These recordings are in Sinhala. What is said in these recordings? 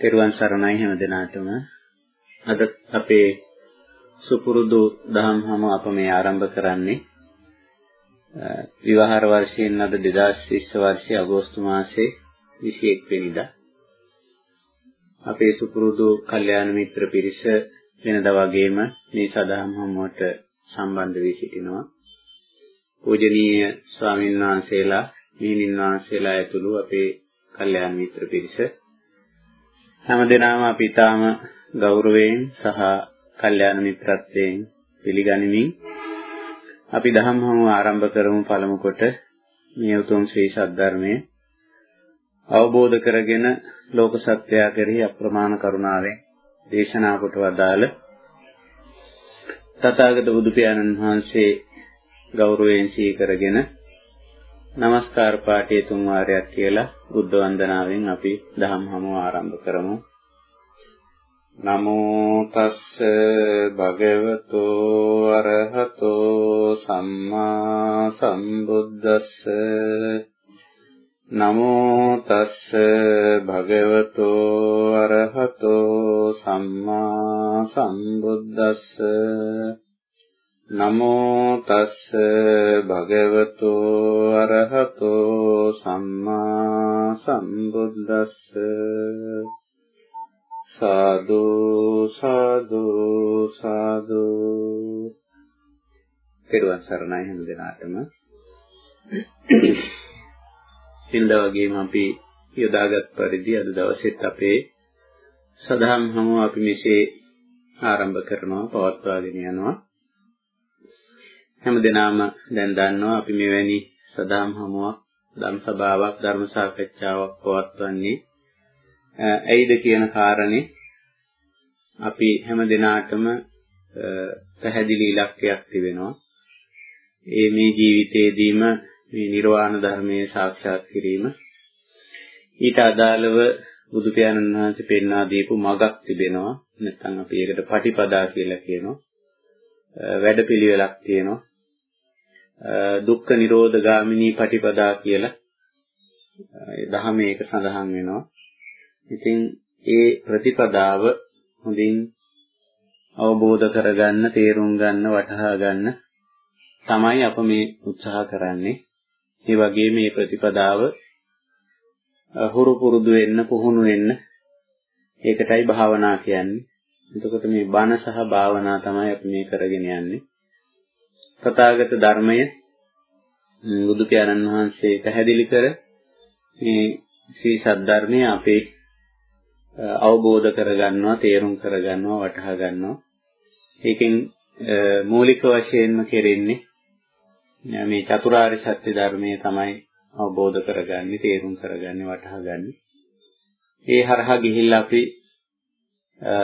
තෙරුවන් සරණයි හැම දිනාටම. අද අපේ සුපුරුදු දහම් හම අප මේ ආරම්භ කරන්නේ විවාහ වර්ෂයෙන් අද 2020 වර්ෂයේ අගෝස්තු මාසයේ 21 වෙනිදා. අපේ සුපුරුදු කල්යාණ මිත්‍ර පිරිස වෙනදා වගේම මේ සදාම් හමුවට සම්බන්ධ වී සිටිනවා. පූජනීය ස්වාමීන් වහන්සේලා, මීනින් වහන්සේලා ඇතුළු අපේ කල්යාණ මිත්‍ර පිරිස හැම දිනම අපි තාම ගෞරවයෙන් සහ කල්යාණ මිත්‍රත්වයෙන් පිළිගනිමින් අපි දහම් හමුව ආරම්භ කරමු පළමු කොට මේ උතුම් ශ්‍රී සද්ධර්මයේ. අවබෝධ කරගෙන ලෝක සත්‍යය කෙරෙහි අප්‍රමාණ කරුණාවෙන් දේශනා කොට වදාළ තථාගත බුදු පියාණන් වහන්සේ ගෞරවයෙන් සිහි කරගෙන নমස්කාර පාඨයේ තුන් වාරයක් කියලා බුද්ධ වන්දනාවෙන් අපි දහම් හමුව ආරම්භ කරමු. නමෝ තස්ස භගවතෝ අරහතෝ සම්මා සම්බුද්දස්ස නමෝ තස්ස භගවතෝ අරහතෝ සම්මා සම්බුද්දස්ස නමෝ තස්ස භගවතු අරහතෝ සම්මා සම්බුද්දස්ස සාදු සාදු සාදු පෙරවන් සරණයි හැම දිනාටම. සින්ද වගේම අපි යොදාගත් පරිදි අද දවසෙත් අපේ සදාම් හමුව අපි මෙසේ ආරම්භ කරනවා පවත්වාගෙන යනවා. හැමදෙනාම දැන් දන්නවා අපි මෙවැනි සදාම් හමුවක් ධම් සභාවක් ධර්ම සාකච්ඡාවක් පවත්වන්නේ. ඇයිද කියන කාරණේ අපි හැමදෙනාටම පැහැදිලි ඉලක්කයක් තිබෙනවා. ඒ මේ ජීවිතයේදීම මේ නිර්වාණ ධර්මයේ සාක්ෂාත් කිරීම. ඊට අදාළව බුදු පියාණන් වහන්සේ පෙන්වා දීපු මගක් තිබෙනවා. නැත්නම් අපි ඒකට පටිපදා කියලා කියනවා. වැඩපිළිවෙලක් තියෙනවා. දුක්ඛ නිරෝධ ගාමිනී පටිපදා කියලා දහමේ ඒක සඳහන් වෙනවා. ඉතින් ඒ ප්‍රතිපදාව හොඳින් අවබෝධ කරගන්න, තේරුම් ගන්න, වටහා ගන්න තමයි අප මේ උත්සාහ කරන්නේ. ඒ වගේ මේ ප්‍රතිපදාව හුරු පුරුදු වෙන්න, පුහුණු වෙන්න ඒකටයි භාවනා කියන්නේ. එතකොට මේ බණ සහ භාවනා තමයි අපි මේ කරගෙන යන්නේ. තථාගත ධර්මය බුදු පියාණන් වහන්සේ පැහැදිලි කර මේ ශ්‍රී සද්ධර්මය අපේ අවබෝධ කරගන්නවා තේරුම් කරගන්නවා වටහා ගන්නවා. ඒකෙන් මූලික වශයෙන්ම කෙරෙන්නේ මේ චතුරාර්ය සත්‍ය ධර්මයේ තමයි අවබෝධ කරගන්නේ තේරුම් කරගන්නේ වටහා ගන්නේ. ඒ හරහා ගිහිල්ලා අපි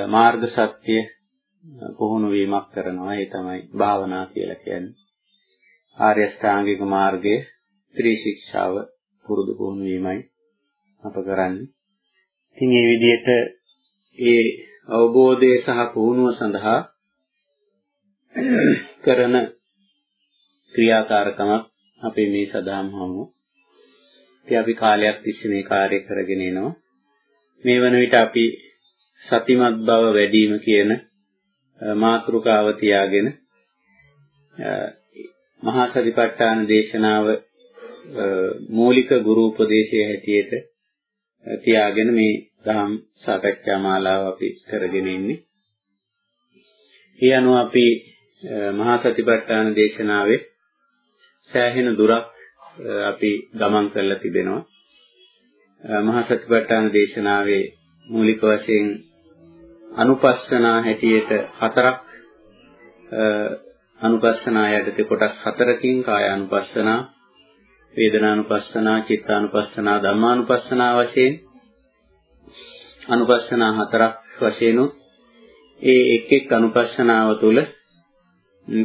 මාර්ග සත්‍ය පුහුණු වීමක් කරනවා ඒ තමයි භාවනා කියලා කියන්නේ. ආර්ය ශ්‍රාංගික මාර්ගයේ ත්‍රිශික්ෂාව පුරුදු පුහුණු වීමයි අප කරන්නේ. ඉතින් මේ විදිහට ඒ අවබෝධය සහ පුහුණුව සඳහා කරන ක්‍රියාකාරකමක් අපේ මේ සදාම් හමු. ඉතින් අපි කාලයක් තිස්සේ මේ කාර්ය කරගෙන එනවා. මේ වන විට අපි සතිමත් බව වැඩි වීම කියන මාතෘකාව තියාගෙන මහා සතිපට්ඨාන දේශනාව මූලික ගුරු උපදේශයේ හැටියට තියාගෙන මේ දහම් සාකච්ඡා මාලාව අපි කරගෙන ඉන්නේ. ඒ අනුව අපි මහා සතිපට්ඨාන දේශනාවේ සෑහෙන දුරක් අපි ගමන් කරලා තිබෙනවා. මහා සතිපට්ඨාන දේශනාවේ මූලික වශයෙන් අනුපස්සනා හැටියට හතරක් අනුපස්සනා යටතේ කොටස් හතරකින් කාය අනුපස්සනා වේදනානුපස්සනා චිත්තානුපස්සනා ධම්මානුපස්සනා වශයෙන් අනුපස්සනා හතරක් වශයෙන් ඒ එක් එක් අනුපස්සනාව තුළ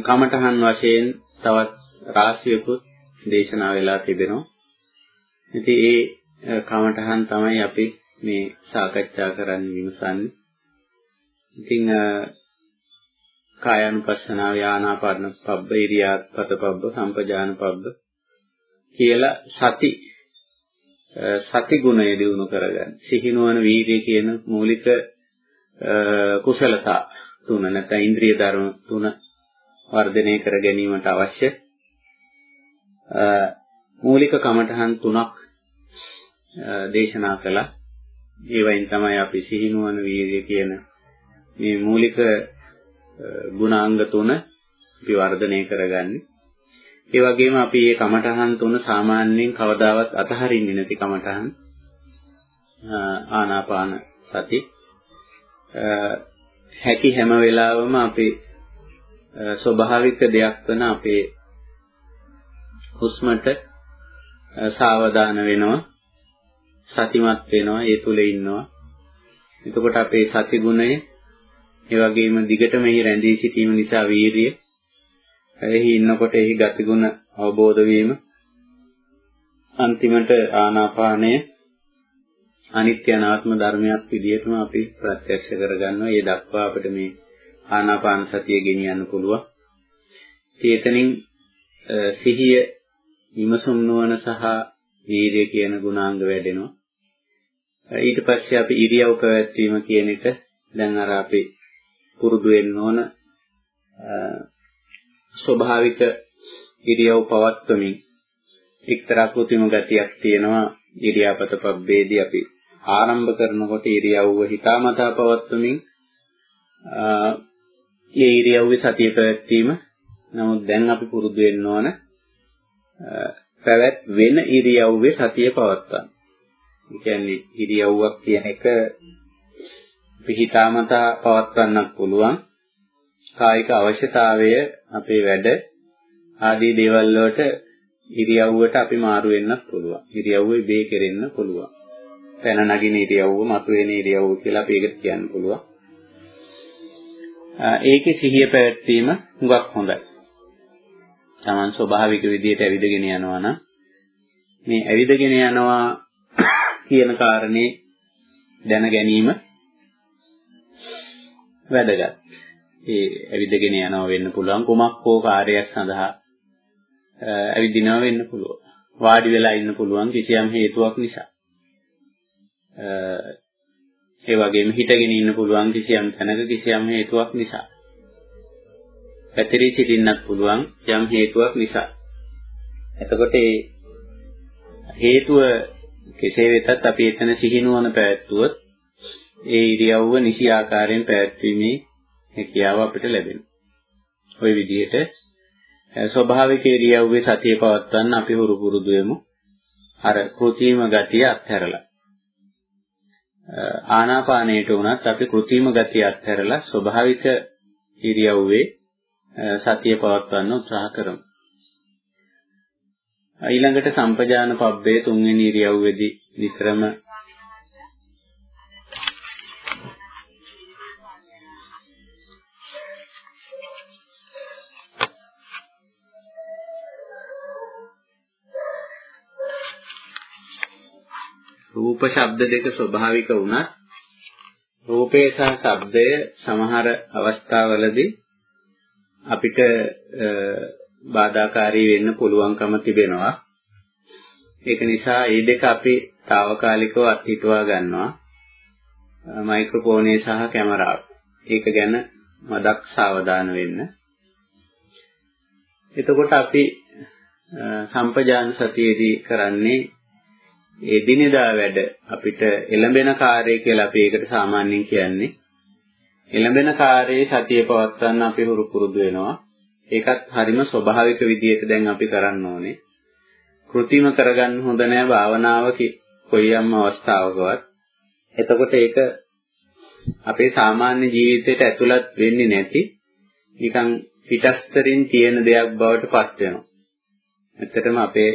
කමඨහන් වශයෙන් තවත් රාශියකුත් දේශනා වෙලා තිබෙනවා. ඉතින් ඒ කමඨහන් තමයි අපි මේ සාකච්ඡා කරන්න විමසන්නේ. ඉතින් කායानुපස්සනාව යානාපාන පබ්බ ඉරියාපත පබ්බ සම්පජාන පබ්බ කියලා සති සති ගුණය දිනු කරගන්න. සිහිනුවන වීර්ය කියන මූලික කුසලතා තුන නැත්නම් ඉන්ද්‍රිය ධර්ම තුන වර්ධනය කර ගැනීමට අවශ්‍ය මූලික කමඨහන් තුනක් දේශනා කළා. ඒ වයින් තමයි අපි සිහිනුවන වීර්ය කියන මේ මූලික ගුණාංග තුන අපි වර්ධනය කරගන්නේ. ඒ වගේම අපි මේ කමඨහන් තුන සාමාන්‍යයෙන් කවදාවත් අතහරින්නේ නැති කමඨහන් ආනාපාන සති හැකි හැම වෙලාවෙම අපේ ස්වභාවික දෙයක් වන අපේ හුස්මට සාවධාන වෙනවා සතිමත් වෙනවා ඒ තුල ඉන්නවා එතකොට අපේ සති ගුණය ඒ වගේම දිගටම එහි රැඳී සිටීම නිසා වීරිය එහි ඉන්නකොට එහි ගතිගුණ අවබෝධ වීම අන්තිමට ආනාපානය අනිත්‍ය අනාත්ම ධර්මයක් විදිහටම අපි ප්‍රත්‍යක්ෂ කරගන්නවා. ඒ දක්වා අපිට මේ ආනාපාන සතිය ගෙනියන්න පුළුවන්. චේතනින් සිහිය විමසුම් නොවන සහ වීර්ය කියන ගුණාංග වැඩෙනවා. ඊට පස්සේ අපි ඉරියව් පැවැත්වීම කියන එක දැන් අර අපි පුරුදු වෙන්න ඕන ස්වභාවික ඉරියව් පවත්වමින් එක්තරා කෘතිම ගතියක් තියෙනවා ඉරියාපත පබ්බේදී අපි ආරම්භ කරනකොට ඉරියව්ව හිතාමතා පවත්වමින් ඒ ඉරියව්වේ සතිය පැවැත්වීම නමුත් දැන් අපි පුරුදු වෙන්න ඕන පැවැත් වෙන ඉරියව්වේ සතිය පවත්වන්න. ඒ කියන්නේ ඉරියව්වක් කියන එක පිහිතාමතා පවත්වන්නත් පුළුවන්. කායික අවශ්‍යතාවය අපේ වැඩ ආදී දේවල් වලට ඉරියව්වට අපි මාරු වෙන්නත් පුළුවන්. ඉරියව්ව ඉබේ කෙරෙන්න පුළුවන්. පැන නගින ඉරියව්ව, මතුවෙන ඉරියව්ව කියලා අපි ඒකට කියන්න පුළුවන්. ඒකේ සිහිය පැවැත්වීම හුඟක් හොඳයි. Taman ස්වභාවික විදියට ඇවිදගෙන යනවා නම් මේ ඇවිදගෙන යනවා කියන කාරණේ දැන ගැනීම වැදගත්. ඒ ඇවිදගෙන යනවා වෙන්න පුළුවන් කුමක් හෝ කාර්යයක් සඳහා ඇවිදිනවා වෙන්න පුළුවන්. වාඩි වෙලා ඉන්න පුළුවන් කිසියම් හේතුවක් නිසා. ඒ වගේම හිටගෙන ඉන්න පුළුවන් කිසියම් තැනක කිසියම් හේතුවක් නිසා. පැතිරී සිටින්නත් පුළුවන් යම් හේතුවක් නිසා. එතකොට ඒ හේතුව කෙසේ වෙතත් අපි එතන සිහිනුවන පැවැත්වුවොත් ඒ ඉරියව්ව නිසි ආකාරයෙන් පැවැත්වීමේ හැකියාව අපිට ලැබෙනවා. ওই විදිහට ස්වභාවික ඉරියව්වේ සතිය පවත්වන්න අපි හුරු පුරුදු වෙමු. අර කෘතිම ගතිය අත්හැරලා. ආනාපානයට උනත් අපි කෘතිම ගතිය අත්හැරලා ස්වභාවික ඉරියව්වේ සතිය පවත්වන්න උත්සාහ කරමු. ඊළඟට සම්පජාන පබ්බේ තුන්වෙනි ඉරියව්වේදී විතරම රූප ශබ්ද දෙක ස්වභාවික වුණත් රූපය සහ ශබ්දය සමහර අවස්ථාවලදී අපිට බාධාකාරී වෙන්න පුළුවන්කම තිබෙනවා. ඒක නිසා මේ දෙක අපි తాවකාලිකව අත්හිටුවා ගන්නවා. මයික්‍රොෆෝනේ සහ කැමරාව. ඒක ගැන මදක් සාවධාන වෙන්න. එතකොට අපි සම්පජාන සතියේදී කරන්නේ ඒ දිනදා වැඩ අපිට එළඹෙන කාර්යය කියලා අපි ඒකට සාමාන්‍යයෙන් කියන්නේ. එළඹෙන කාර්යයේ සතිය පවත්වන්න අපි හුරු පුරුදු වෙනවා. ඒකත් හරිම ස්වභාවික විදිහට දැන් අපි කරන්න ඕනේ. કૃතිම කරගන්න හොඳ නෑ භාවනාව කොයියම් අවස්ථාවකවත්. එතකොට ඒක අපේ සාමාන්‍ය ජීවිතයට ඇතුළත් වෙන්නේ නැති නිකන් පිටස්තරින් තියෙන දෙයක් බවට පත් වෙනවා. ඇත්තටම අපේ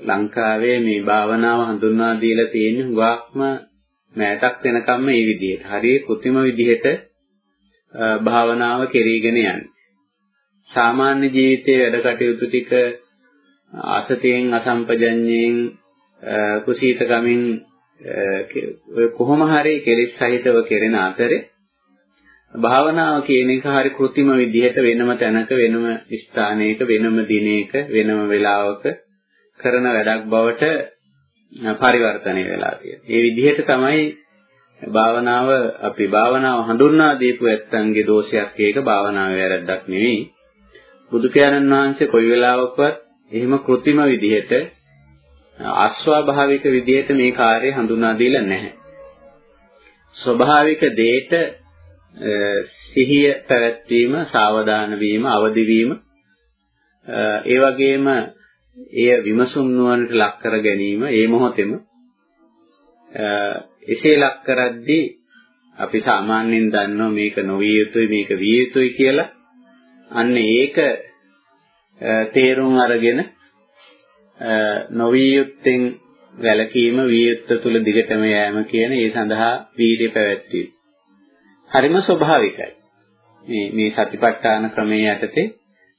ලංකාවේ මේ භාවනාව හඳුන්වා දීලා තියෙන හුඟක්ම මෑතක් වෙනකම්ම මේ විදිහට. හරිය કૃතිම විදිහට භාවනාව කෙරීගෙන යන්නේ. සාමාන්‍ය ජීවිතයේ වැඩ කටයුතු ටික අසතෙන් අසම්පජඤ්ඤයෙන් කුසීතකමින් කොහොම හරි කෙලෙස් සහිතව කෙරෙන අතරේ භාවනාව කියන එක හරි કૃතිම විදිහට වෙනම තැනක වෙනම ස්ථානයක වෙනම දිනයක වෙනම වෙලාවක කරන වැඩක් බවට පරිවර්තනය වෙලා තියෙන්නේ. මේ විදිහට තමයි භාවනාව අපි භාවනාව හඳුන්වා දීපු ඇත්තන්ගේ දෝෂයක් ඒක භාවනාවේ වැරද්දක් නෙවෙයි. බුදු පියාණන් වහන්සේ කොයි වෙලාවකවත් එහෙම કૃතිම විදිහට අස්වාභාවික විදිහට මේ කාර්යය හඳුනා දීලා නැහැ. ස්වභාවික දෙයට සිහිය පැවැත්වීම, සාවධාන වීම, අවදි වීම ඒ වගේම එය විමසුම් නුවණට ලක් කර ගැනීම ඒ මොහොතේම එසේ ලක් කරද්දී අපි සාමාන්‍යයෙන් දන්නවා මේක නොවිය යුතුයි මේක විය යුතුයි කියලා අන්න ඒක තේරුම් අරගෙන නොවිය යුත්තෙන් වැළකීම විය යුත්ත තුල දිගටම යෑම කියන ඒ සඳහා වීර්ය පැවැත්වීම. හරිම ස්වභාවිකයි. මේ මේ සතිපට්ඨාන ක්‍රමයේ යටතේ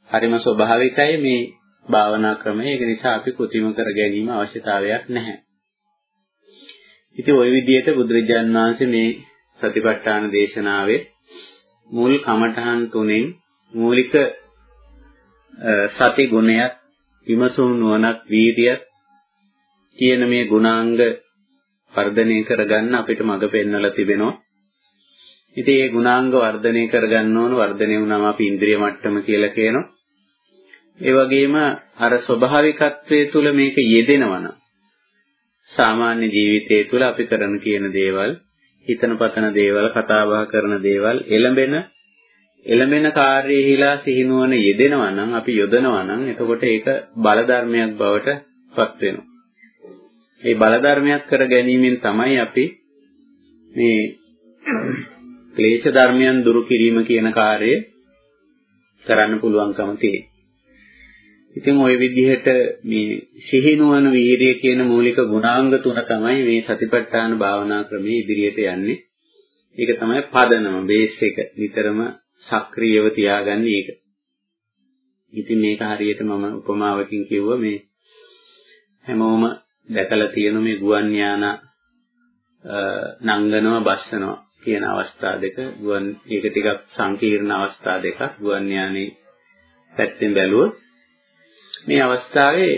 හරිම ස්වභාවිකයි මේ භාවනා ක්‍රමය. ඒක නිසා අපි કૃතිම කර ගැනීම අවශ්‍යතාවයක් නැහැ. ඉතින් ওই විදිහට බුදුරජාන් වහන්සේ මේ සතිපට්ඨාන දේශනාවේ මුල් කමඨහන් තුනෙන් මූලික සති ගුණයක් විමසුම් නුවණක් වීර්යයක් කියන මේ ගුණාංග වර්ධනය කරගන්න අපිට මඟ පෙන්වලා තිබෙනවා. ඉතින් මේ ගුණාංග වර්ධනය කරගන්න ඕන වර්ධනය වුණාම අපි ඉන්ද්‍රිය මට්ටම කියලා කියනවා. ඒ වගේම අර ස්වභාවිකත්වයේ තුල මේක යෙදෙනවා නම් සාමාන්‍ය ජීවිතය තුළ අපි කරන කියන දේවල්, හිතන පතන දේවල්, කතා බහ කරන දේවල් එළඹෙන එළඹෙන කාර්යෙහිලා සිහිනුවන යෙදෙනවා නම් අපි යොදනවා නම් එතකොට ඒක බල ධර්මයක් බවට පත් වෙනවා. මේ බල ධර්මයක් කර ගැනීමෙන් තමයි අපි මේ ක්ලේශ ධර්මයන් දුරු කිරීම කියන කාර්යය කරන්න පුළුවන්කම තියෙන්නේ. ඉතින් ওই විදිහට මේ සිහිනුවන වීරිය කියන මූලික ගුණාංග තුන තමයි මේ සතිපට්ඨාන භාවනා ක්‍රමයේ ඉදිරියට යන්නේ. ඒක තමයි පදනම බේස් එක. නිතරම සක්‍රියව තියාගන්නේ ඒක. ඉතින් මේක හරියට මම උපමාවකින් කිව්වා මේ හැමෝම දැකලා තියෙන මේ ගුවන් යාන නංගනව බස්සනවා කියන අවස්ථා දෙක ගුවන් ඒක ටිකක් සංකීර්ණ අවස්ථා දෙකක් ගුවන් යානේ පැත්තෙන් බැලුවොත් මේ අවස්ථාවේ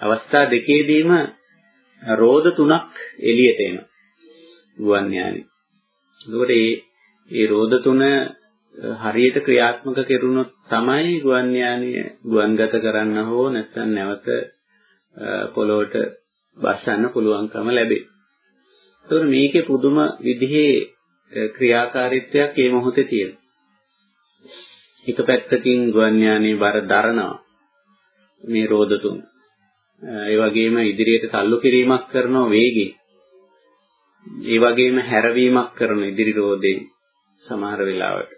අවස්ථා දෙකේදීම රෝද තුනක් එළියට එනවා ගුවන් යානේ. එතකොට මේ මේ රෝද තුන හරියට ක්‍රියාත්මක කෙරුණොත් තමයි ගුවන් යානය ගුවන්ගත කරන්න හෝ නැත්නම් නැවත පොළොවට බස්සන්න පුළුවන්කම ලැබේ. ඒතකොට මේකේ පුදුම විදිහේ ක්‍රියාකාරීත්වයක් මේ මොහොතේ තියෙනවා. එක පැත්තකින් ගුවන් යානේ බර දරනවා. මේ රෝද තුන. ඒ වගේම ඉදිරියට තල්ලු කිරීමක් කරන වේගය. ඒ වගේම හැරවීමක් කරන ඉදිරි රෝදේ සමහර වෙලාවට.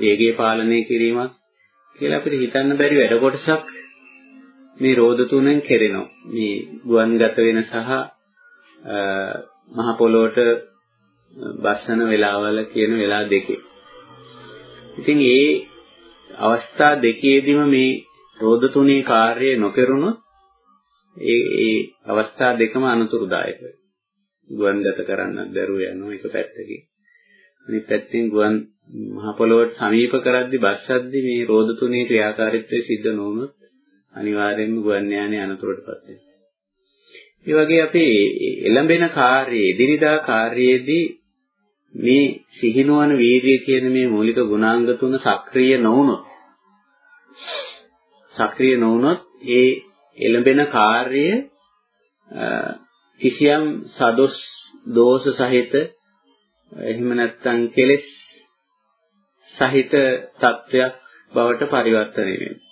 ඒගේ පාලනය කිරීමක් කියලා අපිට හිතන්න බැරි වැඩ කොටසක් මේ රෝද තුනෙන් කෙරෙනවා. මේ ගුවන්ගත වෙන සහ මහ පොළොවට බස්සන වෙලාවල කියන වෙලා දෙකේ. ඉතින් ඒ අවස්ථා දෙකේදීම මේ රෝධ තුනේ කාර්යය නොකරුණොත් ඒ ඒ අවස්ථා දෙකම අනුතුරුදායකයි. ගුවන්ගත කරන්න බැරුව යනවා එක පැත්තකින්. අනිත් පැත්තෙන් ගුවන් මහ පොළොවට සමීප කරද්දී බස්සද්දී මේ රෝධ තුනේ ක්‍රියාකාරීත්වය සිද්ධ නොවුනොත් අනිවාර්යයෙන්ම ගුවන් යානේ අනතුරටපත් වෙනවා. ඒ වගේ අපි එළඹෙන කාර්යයේ එදිරිදා කාර්යයේදී මේ සිහිනුවන වීර්යය කියන මේ මූලික ගුණාංග තුන සක්‍රිය නොවුනොත් සක්‍රිය නොවුනොත් ඒ එළඹෙන කාර්යය කිසියම් සදොස් දෝෂ සහිත එහෙම නැත්නම් කෙලෙස් සහිත තත්වයක් බවට පරිවර්තනය වෙනවා.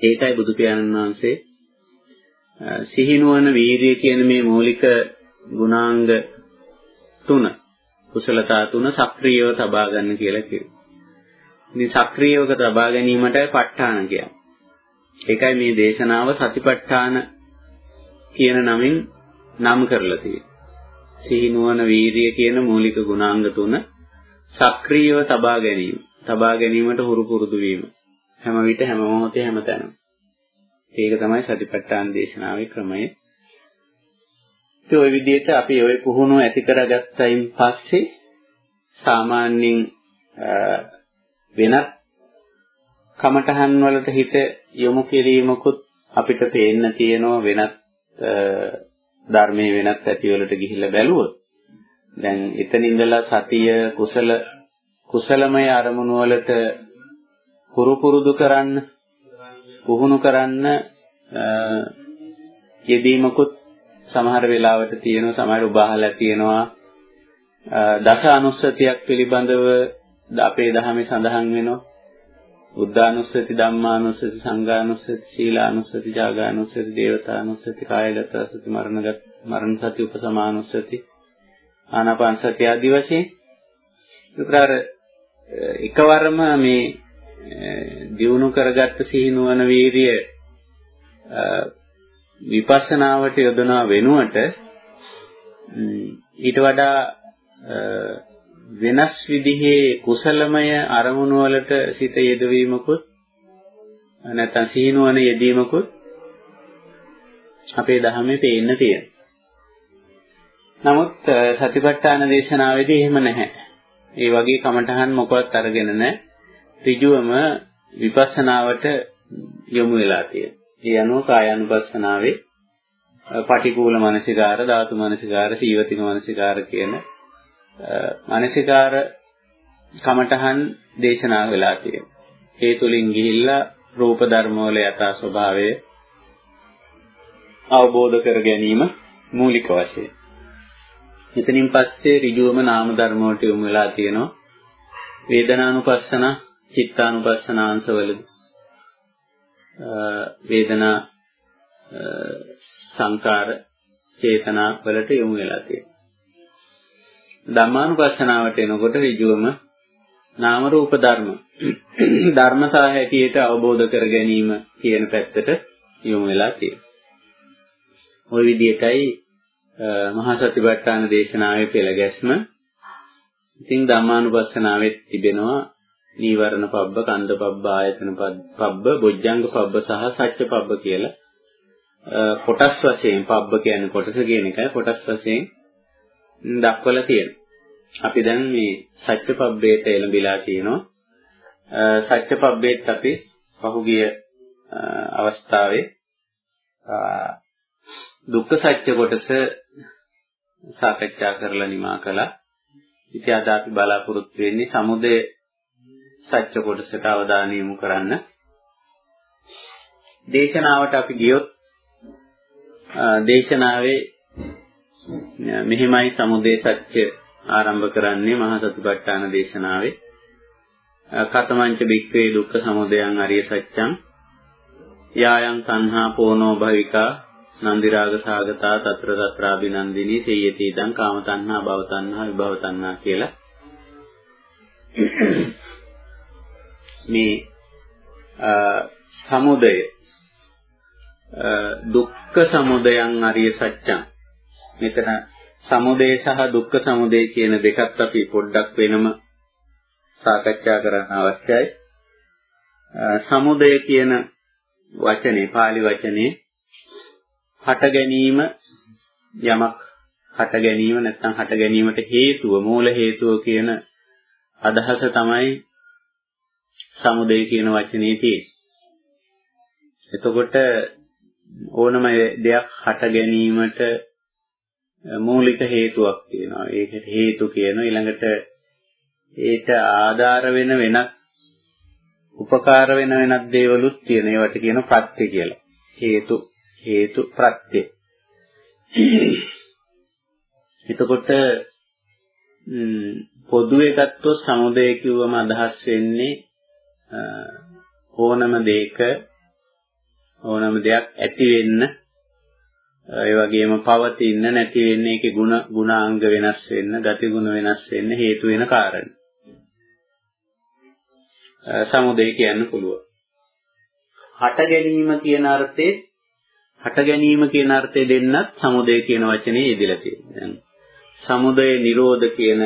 ඒකයි බුදු පියාණන් වහන්සේ සිහිනුවන වීරිය කියන මේ මූලික ගුණාංග තුන කුසලතා තුන සක්‍රියව තබා ගන්න කියලා කිව්වා. ඉතින් සක්‍රියව තබා ගැනීමටයි ප ဋ ාණ කියන්නේ. ඒකයි මේ දේශනාව සතිපට්ඨාන කියන නමින් නම් කරලා තියෙන්නේ. සිහි නුවණ වීරිය කියන මූලික ගුණාංග තුන සක්‍රියව තබා ගැනීම. තබා ගැනීමට හුරු පුරුදු වීම. හැම විට හැම මොහොතේ හැම තැනම. ඒක තමයි සතිපට්ඨාන දේශනාවේ ක්‍රමය. ඒ ඔය විදිහට අපි ওই පුහුණුව ඇති කරගත්තයින් පස්සේ සාමාන්‍යයෙන් වෙනත් කමඨහන් වලට හිත යොමු කිරීමකුත් අපිට පේන්න තියෙනවා වෙනත් ධර්මයේ වෙනත් ඇතිවලට ගිහිල්ලා බැලුවොත්. දැන් එතන ඉඳලා සතිය කුසල කුසලමය අරමුණු වලට පුරු පුරුදු කරන්න පුහුණු කරන්න යෙදීමකුත් සමහර වෙලාවට තියෙනවා. සමහර උබහලා තියෙනවා. දස අනුස්සතියක් පිළිබඳව අපේ ධර්මයේ සඳහන් වෙනවා. බුද්ධානුස්සති ධම්මානුස්සති සංඝානුස්සති සීලානුස්සති ජාගානුස්සති දේවතානුස්සති කායගත සති මරණගත මරණ සති උපසමානුස්සති ආනාපාන සති ආදී වශයෙන්. විතර එකවරම මේ දියුණු කරගත්ත සිහිනුවන වීරිය විපස්සනාවට යොදනා වෙනුවට ඊට වඩා වෙනස් විදිහේ කුසලමය අරමුණු වලට සිත යෙදවීමකුත් නැත්නම් සීනුවන යෙදීමකුත් අපේ ධර්මයේ පේන්න තියෙනවා. නමුත් සතිපට්ඨාන දේශනාවේදී එහෙම නැහැ. ඒ වගේ කමඨහන් මොකවත් අරගෙන නැහැ. ඍජුවම විපස්සනාවට යොමු වෙලා තියෙනවා. ඒ අනුව කායानुපස්සනාවේ පටිකූල මනසිකාර, ධාතු මනසිකාර, සීවතික මනසිකාර කියන මානසිකාර කමඨහන් දේශනා වෙලා තියෙනවා. ඒ තුලින් ගිහිල්ලා රූප ධර්ම වල යථා ස්වභාවය අවබෝධ කර ගැනීම මූලික වශයෙන්. එතනින් පස්සේ ඍජුවම නාම ධර්ම වලට යොමු වෙලා තියෙනවා. වේදනානුපස්සන, චිත්තානුපස්සන අංශවලදී වේදනා සංකාර චේතනා වලට යොමු වෙලා තියෙනවා. ධම්මානුපස්සනාවට එනකොට ඍජුවම නාම රූප ධර්ම ධර්මතා හැටියට අවබෝධ කර ගැනීම කියන පැත්තට යොමු වෙලා තියෙනවා. ওই විදිහටයි මහා සතිපට්ඨාන දේශනාවේ පෙළ ගැස්ම. ඉතින් ධම්මානුපස්සනාවෙත් තිබෙනවා නීවරණ පබ්බ, කන්ද පබ්බ, ආයතන පබ්බ, බොජ්ජංග පබ්බ සහ සත්‍ය පබ්බ කියලා කොටස් වශයෙන් පබ්බ කියන්නේ කොටස කියන එකයි කොටස් වශයෙන් දක්වලා තියෙනවා. අපි දැන් මේ සත්‍යපබ්බේට එළඹිලා තියෙනවා. සත්‍යපබ්බේත් අපි පහුගිය අවස්ථාවේ දුක්ඛ සත්‍ය කොටස සාකච්ඡා කරලා නිමා කළා. ඉතින් අද අපි බලාපොරොත්තු වෙන්නේ සමුදය සත්‍ය කොටසට අවධානය යොමු කරන්න. දේශනාවට අපි ගියොත් දේශනාවේ මෙහිමයි සමුදේ සත්‍ය ආරම්භ කරන්නේ මහා සතිපට්ඨාන දේශනාවේ. කතමංච බික්ඛවේ දුක්ඛ සමුදයං අරිය සත්‍යං. යායන් තණ්හා පෝනෝ භවිකා නන්දි රාග සාගතා తත්‍ර తත්‍රාබිනන්දිනී සේයති ඉදං කාම තණ්හා භව තණ්හා විභව තණ්හා කියලා. මේ සමුදය දුක්ඛ සමුදයං අරිය සත්‍යං. මෙතන සමුදය සහ දුක්ඛ සමුදය කියන දෙකත් අපි පොඩ්ඩක් වෙනම සාකච්ඡා කරන්න අවශ්‍යයි. සමුදය කියන වචනේ pāli වචනේ හට ගැනීම යමක් හට ගැනීම නැත්නම් හට ගැනීමට හේතුව මූල හේතුව කියන අදහස තමයි සමුදය කියන වචනේ තියෙන්නේ. එතකොට ඕනම දෙයක් හට ගැනීමට මූලික හේතුවක් තියෙනවා. ඒකට හේතු කියන ඊළඟට ඒට ආධාර වෙන වෙනත් උපකාර වෙන වෙනත් දේවලුත් තියෙන. ඒවට කියන ප්‍රත්‍ය කියලා. හේතු හේතු ප්‍රත්‍ය. එතකොට පොදුවේ ගත්තොත් සමුදය කිව්වම අදහස් වෙන්නේ ඕනම දෙයක ඕනම දෙයක් ඇති වෙන්න ඒ වගේම පවතින්න නැති වෙන්න ඒකේ ಗುಣ ගුණාංග වෙනස් වෙන්න, ගති ගුණ වෙනස් වෙන්න හේතු වෙන කාරණා. සමුදය කියන්න පුළුවන්. හට ගැනීම කියන අර්ථේ හට ගැනීම කියන අර්ථය දෙන්නත් සමුදය කියන වචනේ යෙදලා තියෙනවා. සමුදය නිරෝධ කියන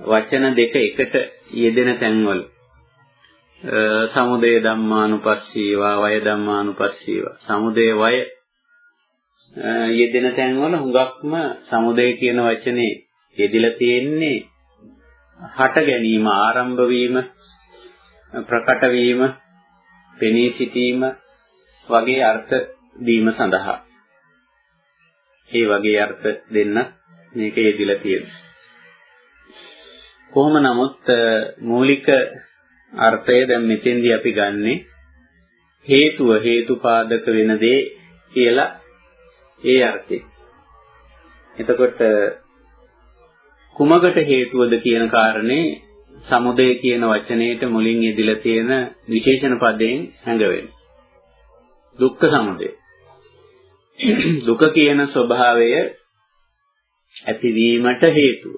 වචන දෙක එකට යෙදෙන තැන්වල සමුදය ධම්මානුපස්සීවා වය ධම්මානුපස්සීවා සමුදය වය යෙදෙන තැන්වල හුඟක්ම සමුදය කියන වචනේ යෙදিলা තියෙන්නේ හට ගැනීම ආරම්භ වීම ප්‍රකට වීම පෙනී සිටීම වගේ අර්ථ දීම සඳහා ඒ වගේ අර්ථ දෙන්න මේක යෙදිලා තියෙනවා. කොහොම නමුත් මූලික අර්ථය දැන් මෙතෙන්දී අපි ගන්නෙ හේතුව හේතුපාදක වෙන දේ කියලා ඒ අර්ථය. එතකොට කුමකට හේතුවද කියන කාරණේ සමුදය කියන වචනේට මුලින් යෙදিলা තියෙන විශේෂණ පදයෙන් හැඟවෙන. දුක්ඛ සමුදය. දුක කියන ස්වභාවය ඇතිවීමට හේතුව.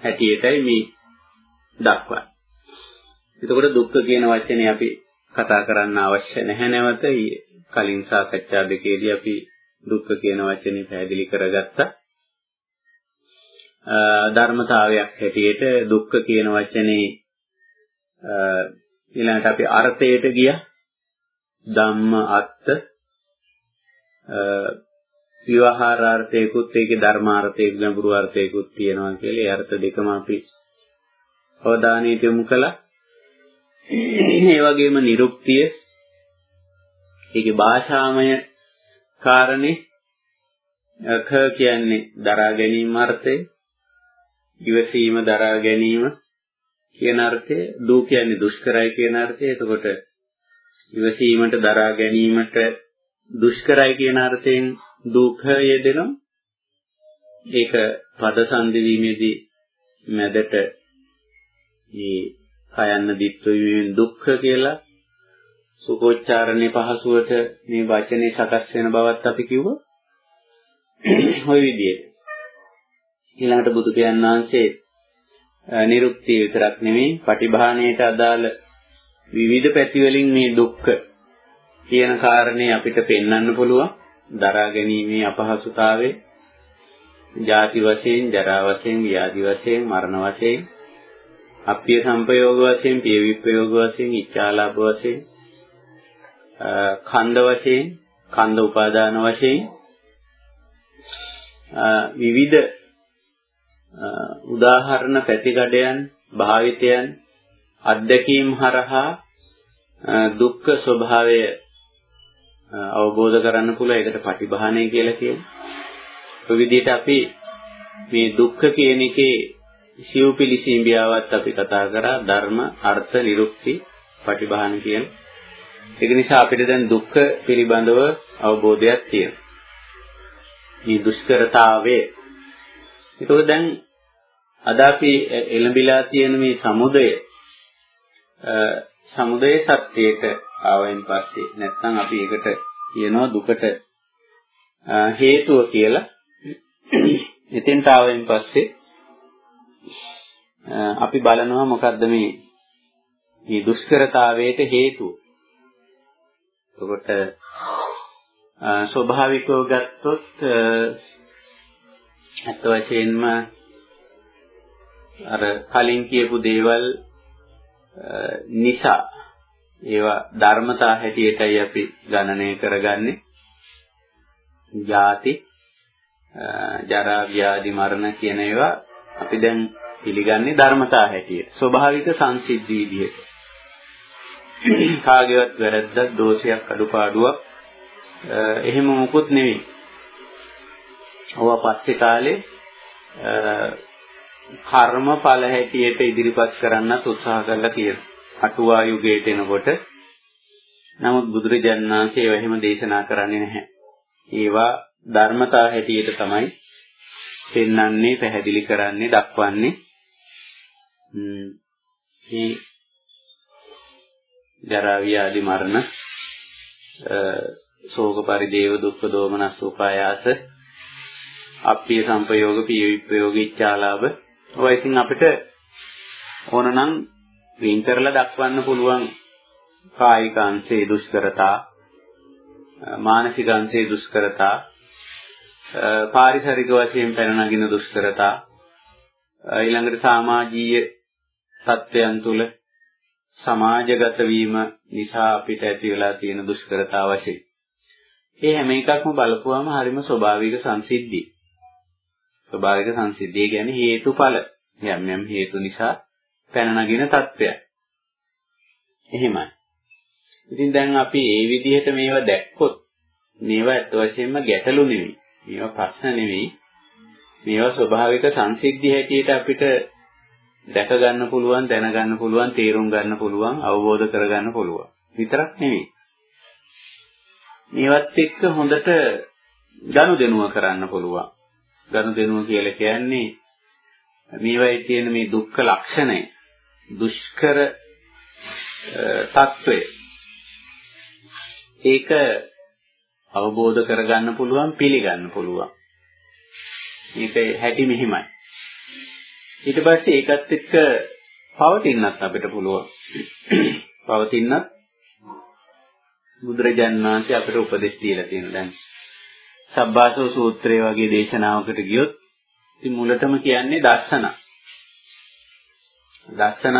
හැටියටයි මේ දක්වන්නේ. එතකොට දුක්ඛ කියන වචනේ අපි කතා කරන්න අවශ්‍ය නැහැ නැවත කලින් සාකච්ඡා දෙකේදී අපි දුක්ඛ කියන වචනේ පැහැදිලි කරගත්තා. ධර්මතාවයක් හැටියට දුක්ඛ කියන වචනේ ඊළඟට අපි අර්ථයට ගියා. ධම්ම අත්ත විවහාරාර්ථයකුත් ඒකේ ධර්මාර්ථයක ගැඹුරු අර්ථයකුත් තියෙනවා කියලා ඒ අර්ථ දෙකම අපි අවධානය යොමු කළා. ඒ වගේම නිරුක්තිය ඒකේ භාෂාමය කාරණේ ක කියන්නේ දරා ගැනීම අර්ථය ඉවසීම දරා ගැනීම කියන අර්ථය දූ කියන්නේ දුෂ්කරයි කියන අර්ථය. එතකොට ඉවසීමට දරා ගැනීමට දුෂ්කරයි කියන අර්ථයෙන් දුක්ඛ යෙදෙනවා. ඒක පද සංදි වීමේදී මැදට මේ කයන්න දිත්ව වීමෙන් දුක්ඛ කියලා සුකෝච්චාරණේ පහසුවට මේ වචනේ සකස් වෙන බවත් අපි කිව්වා. ওই විදිහට. ඊළඟට බුදු පියාණන් වහන්සේ නිරුක්තිය විතරක් නෙමෙයි පටිභාණයට අදාළ විවිධ පැති වලින් මේ දුක්ඛ කියන කාරණේ අපිට පෙන්වන්න පුළුවන්. දරා ගැනීමේ අපහසුතාවය ජාති වශයෙන්, ජරා වශයෙන්, ව්‍යාධි වශයෙන්, මරණ වශයෙන්, අප්පිය සංපයෝග වශයෙන්, පිය විප්‍රයෝග වශයෙන්, ඉච්ඡාලාභ වශයෙන්, ඛණ්ඩ වශයෙන්, ඛණ්ඩ උපාදාන වශයෙන් විවිධ උදාහරණ පැතිකඩයන් භාවිතයන් අත්දැකීම් හරහා දුක්ඛ ස්වභාවය අවබෝධ කරන්න පුළුවන් ඒකට පටිභාණය කියලා කියනවා. ඔය විදිහට අපි මේ දුක්ඛ කියන එකේ සිව්පිලිසීඹියාවත් අපි කතා කරා ධර්ම අර්ථ නිරුක්ති පටිභාණ කියන. ඒක නිසා අපිට දැන් දුක්ඛ පිළිබඳව අවබෝධයක් තියෙනවා. මේ දුෂ්කරතාවය. ඒකෝ දැන් අද අපි එළඹිලා තියෙන මේ සමුදය සමුදය සත්‍යයට ආවෙන් පස්සේ නැත්නම් අපි ඒකට කියනවා දුකට හේතුව කියලා. එතෙන්ට ආවෙන් පස්සේ අපි බලනවා මොකද්ද මේ මේ දුෂ්කරතාවයට හේතුව. එතකොට ස්වභාවිකව ගත්තොත් අත් වශයෙන්ම අර කලින් කියපු දේවල් නිසා ඒවා ධර්මතා හැටියටයි අපි ගණනය කරගන්නේ. ජාති ජරා ව්‍යාධි මරණ කියන ඒවා අපි දැන් පිළිගන්නේ ධර්මතා හැටියට. ස්වභාවික සංසිද්ධි විදිහට. කාගේවත් වැරද්දක් දෝෂයක් අඩුපාඩුවක් එහෙම මොකුත් නෙවෙයි. ඔවා පස්සේ කාලේ කර්ම ඵල හැටියට ඉදිරිපත් කරන්නත් උත්සාහ කළා කියලා. අටුවා යුගයට එනකොට නමුත් බුදුරජාණන් වහන්සේ ඒව එහෙම දේශනා කරන්නේ නැහැ. ඒවා ධර්මතා හැටියට තමයි පෙන්වන්නේ, පැහැදිලි කරන්නේ, දක්වන්නේ. මේ ජරා ව්‍යාධි මරණ ශෝක පරිදේව දුක්ඛ දෝමනස් උපායාස අප්පිය සංපයෝග පිය විප්‍රයෝග ඉච්ඡාලාභ ඔය ඉතින් අපිට ඕනනම් වින් කරලා දක්වන්න පුළුවන් කායික අංශයේ දුෂ්කරතා මානසික අංශයේ දුෂ්කරතා පාරිසරික වශයෙන් පැන නගින දුෂ්කරතා ඊළඟට සමාජීය තත්ත්වයන් තුළ සමාජගත වීම නිසා අපිට ඇති වෙලා තියෙන දුෂ්කරතා වශයෙන්. මේ හැම එකක්ම බලපුවම හරිම ස්වභාවික සංසිද්ධි. ස්වභාවික සංසිද්ධිය කියන්නේ හේතුඵල. යම් යම් හේතු නිසා පැන නගින තත්ත්වයක්. එහෙමයි. ඉතින් දැන් අපි ඒ විදිහට මේවා දැක්කොත් මේවා ඇත්ත වශයෙන්ම ගැටලු නෙවෙයි. මේවා ප්‍රශ්න නෙවෙයි. මේවා ස්වභාවික සංසිද්ධි හැටියට අපිට දැක ගන්න පුළුවන්, දැන ගන්න පුළුවන්, තේරුම් ගන්න පුළුවන්, අවබෝධ කර ගන්න පුළුවන්. විතරක් නෙවෙයි. මේවත් එක්ක හොඳට ගනුදෙනුව කරන්න පුළුවන්. ගනුදෙනුව කියලා කියන්නේ මේවයි තියෙන මේ දුක්ඛ ලක්ෂණය, දුෂ්කර తত্ত্বය. ඒක අවබෝධ කරගන්න පුළුවන්, පිළිගන්න පුළුවන්. මේක හැටි මෙහිමයි. ඊට පස්සේ ඒකත් එක්ක පවතින්නත් අපිට පුළුවන් පවතින්නත් බුදුරජාණන් වහන්සේ අපිට උපදෙස් දීලා තියෙනවා දැන් සබ්බාසෝ සූත්‍රය වගේ දේශනාවකට ගියොත් ඉතින් මුලටම කියන්නේ දර්ශන. දර්ශන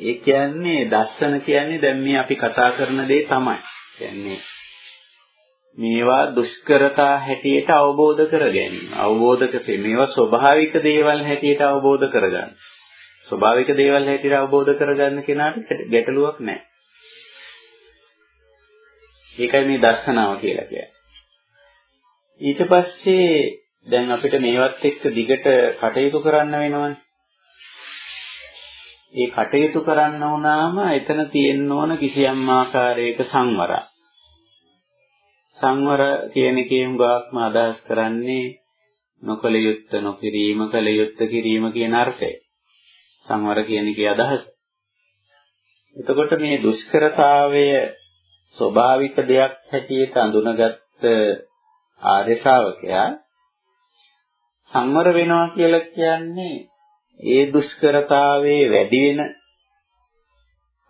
ඒ කියන්නේ දර්ශන කියන්නේ දැන් මේ අපි කතා කරන දේ තමයි. කියන්නේ මේවා දුෂ්කරතා හැටියට අවබෝධ කර ගැනීම. අවබෝධ කරේ මේවා ස්වභාවික දේවල් හැටියට අවබෝධ කරගන්න. ස්වභාවික දේවල් හැටියට අවබෝධ කරගන්න කෙනාට ගැටලුවක් නැහැ. ඒකයි මේ දර්ශනාව කියලා කියන්නේ. ඊට පස්සේ දැන් අපිට මේවත් එක්ක දිගට කටයුතු කරන්න වෙනවනේ. ඒ කටයුතු කරන්න වුණාම එතන තියෙන්න ඕන කිසියම් ආකාරයක සංවරය. සංවර කියන එකෙන් ගාක්ම අදහස් කරන්නේ නොකල යුත්ත නොකිරීම කල යුත්ත කිරීම කියන අර්ථය. සංවර කියන එකේ අදහස. එතකොට මේ දුෂ්කරතාවය ස්වභාවික දෙයක් හැටියට අඳුනගත්ත ආර්ය ශ්‍රාවකයා සංවර වෙනවා කියලා කියන්නේ ඒ දුෂ්කරතාවයේ වැඩි වෙන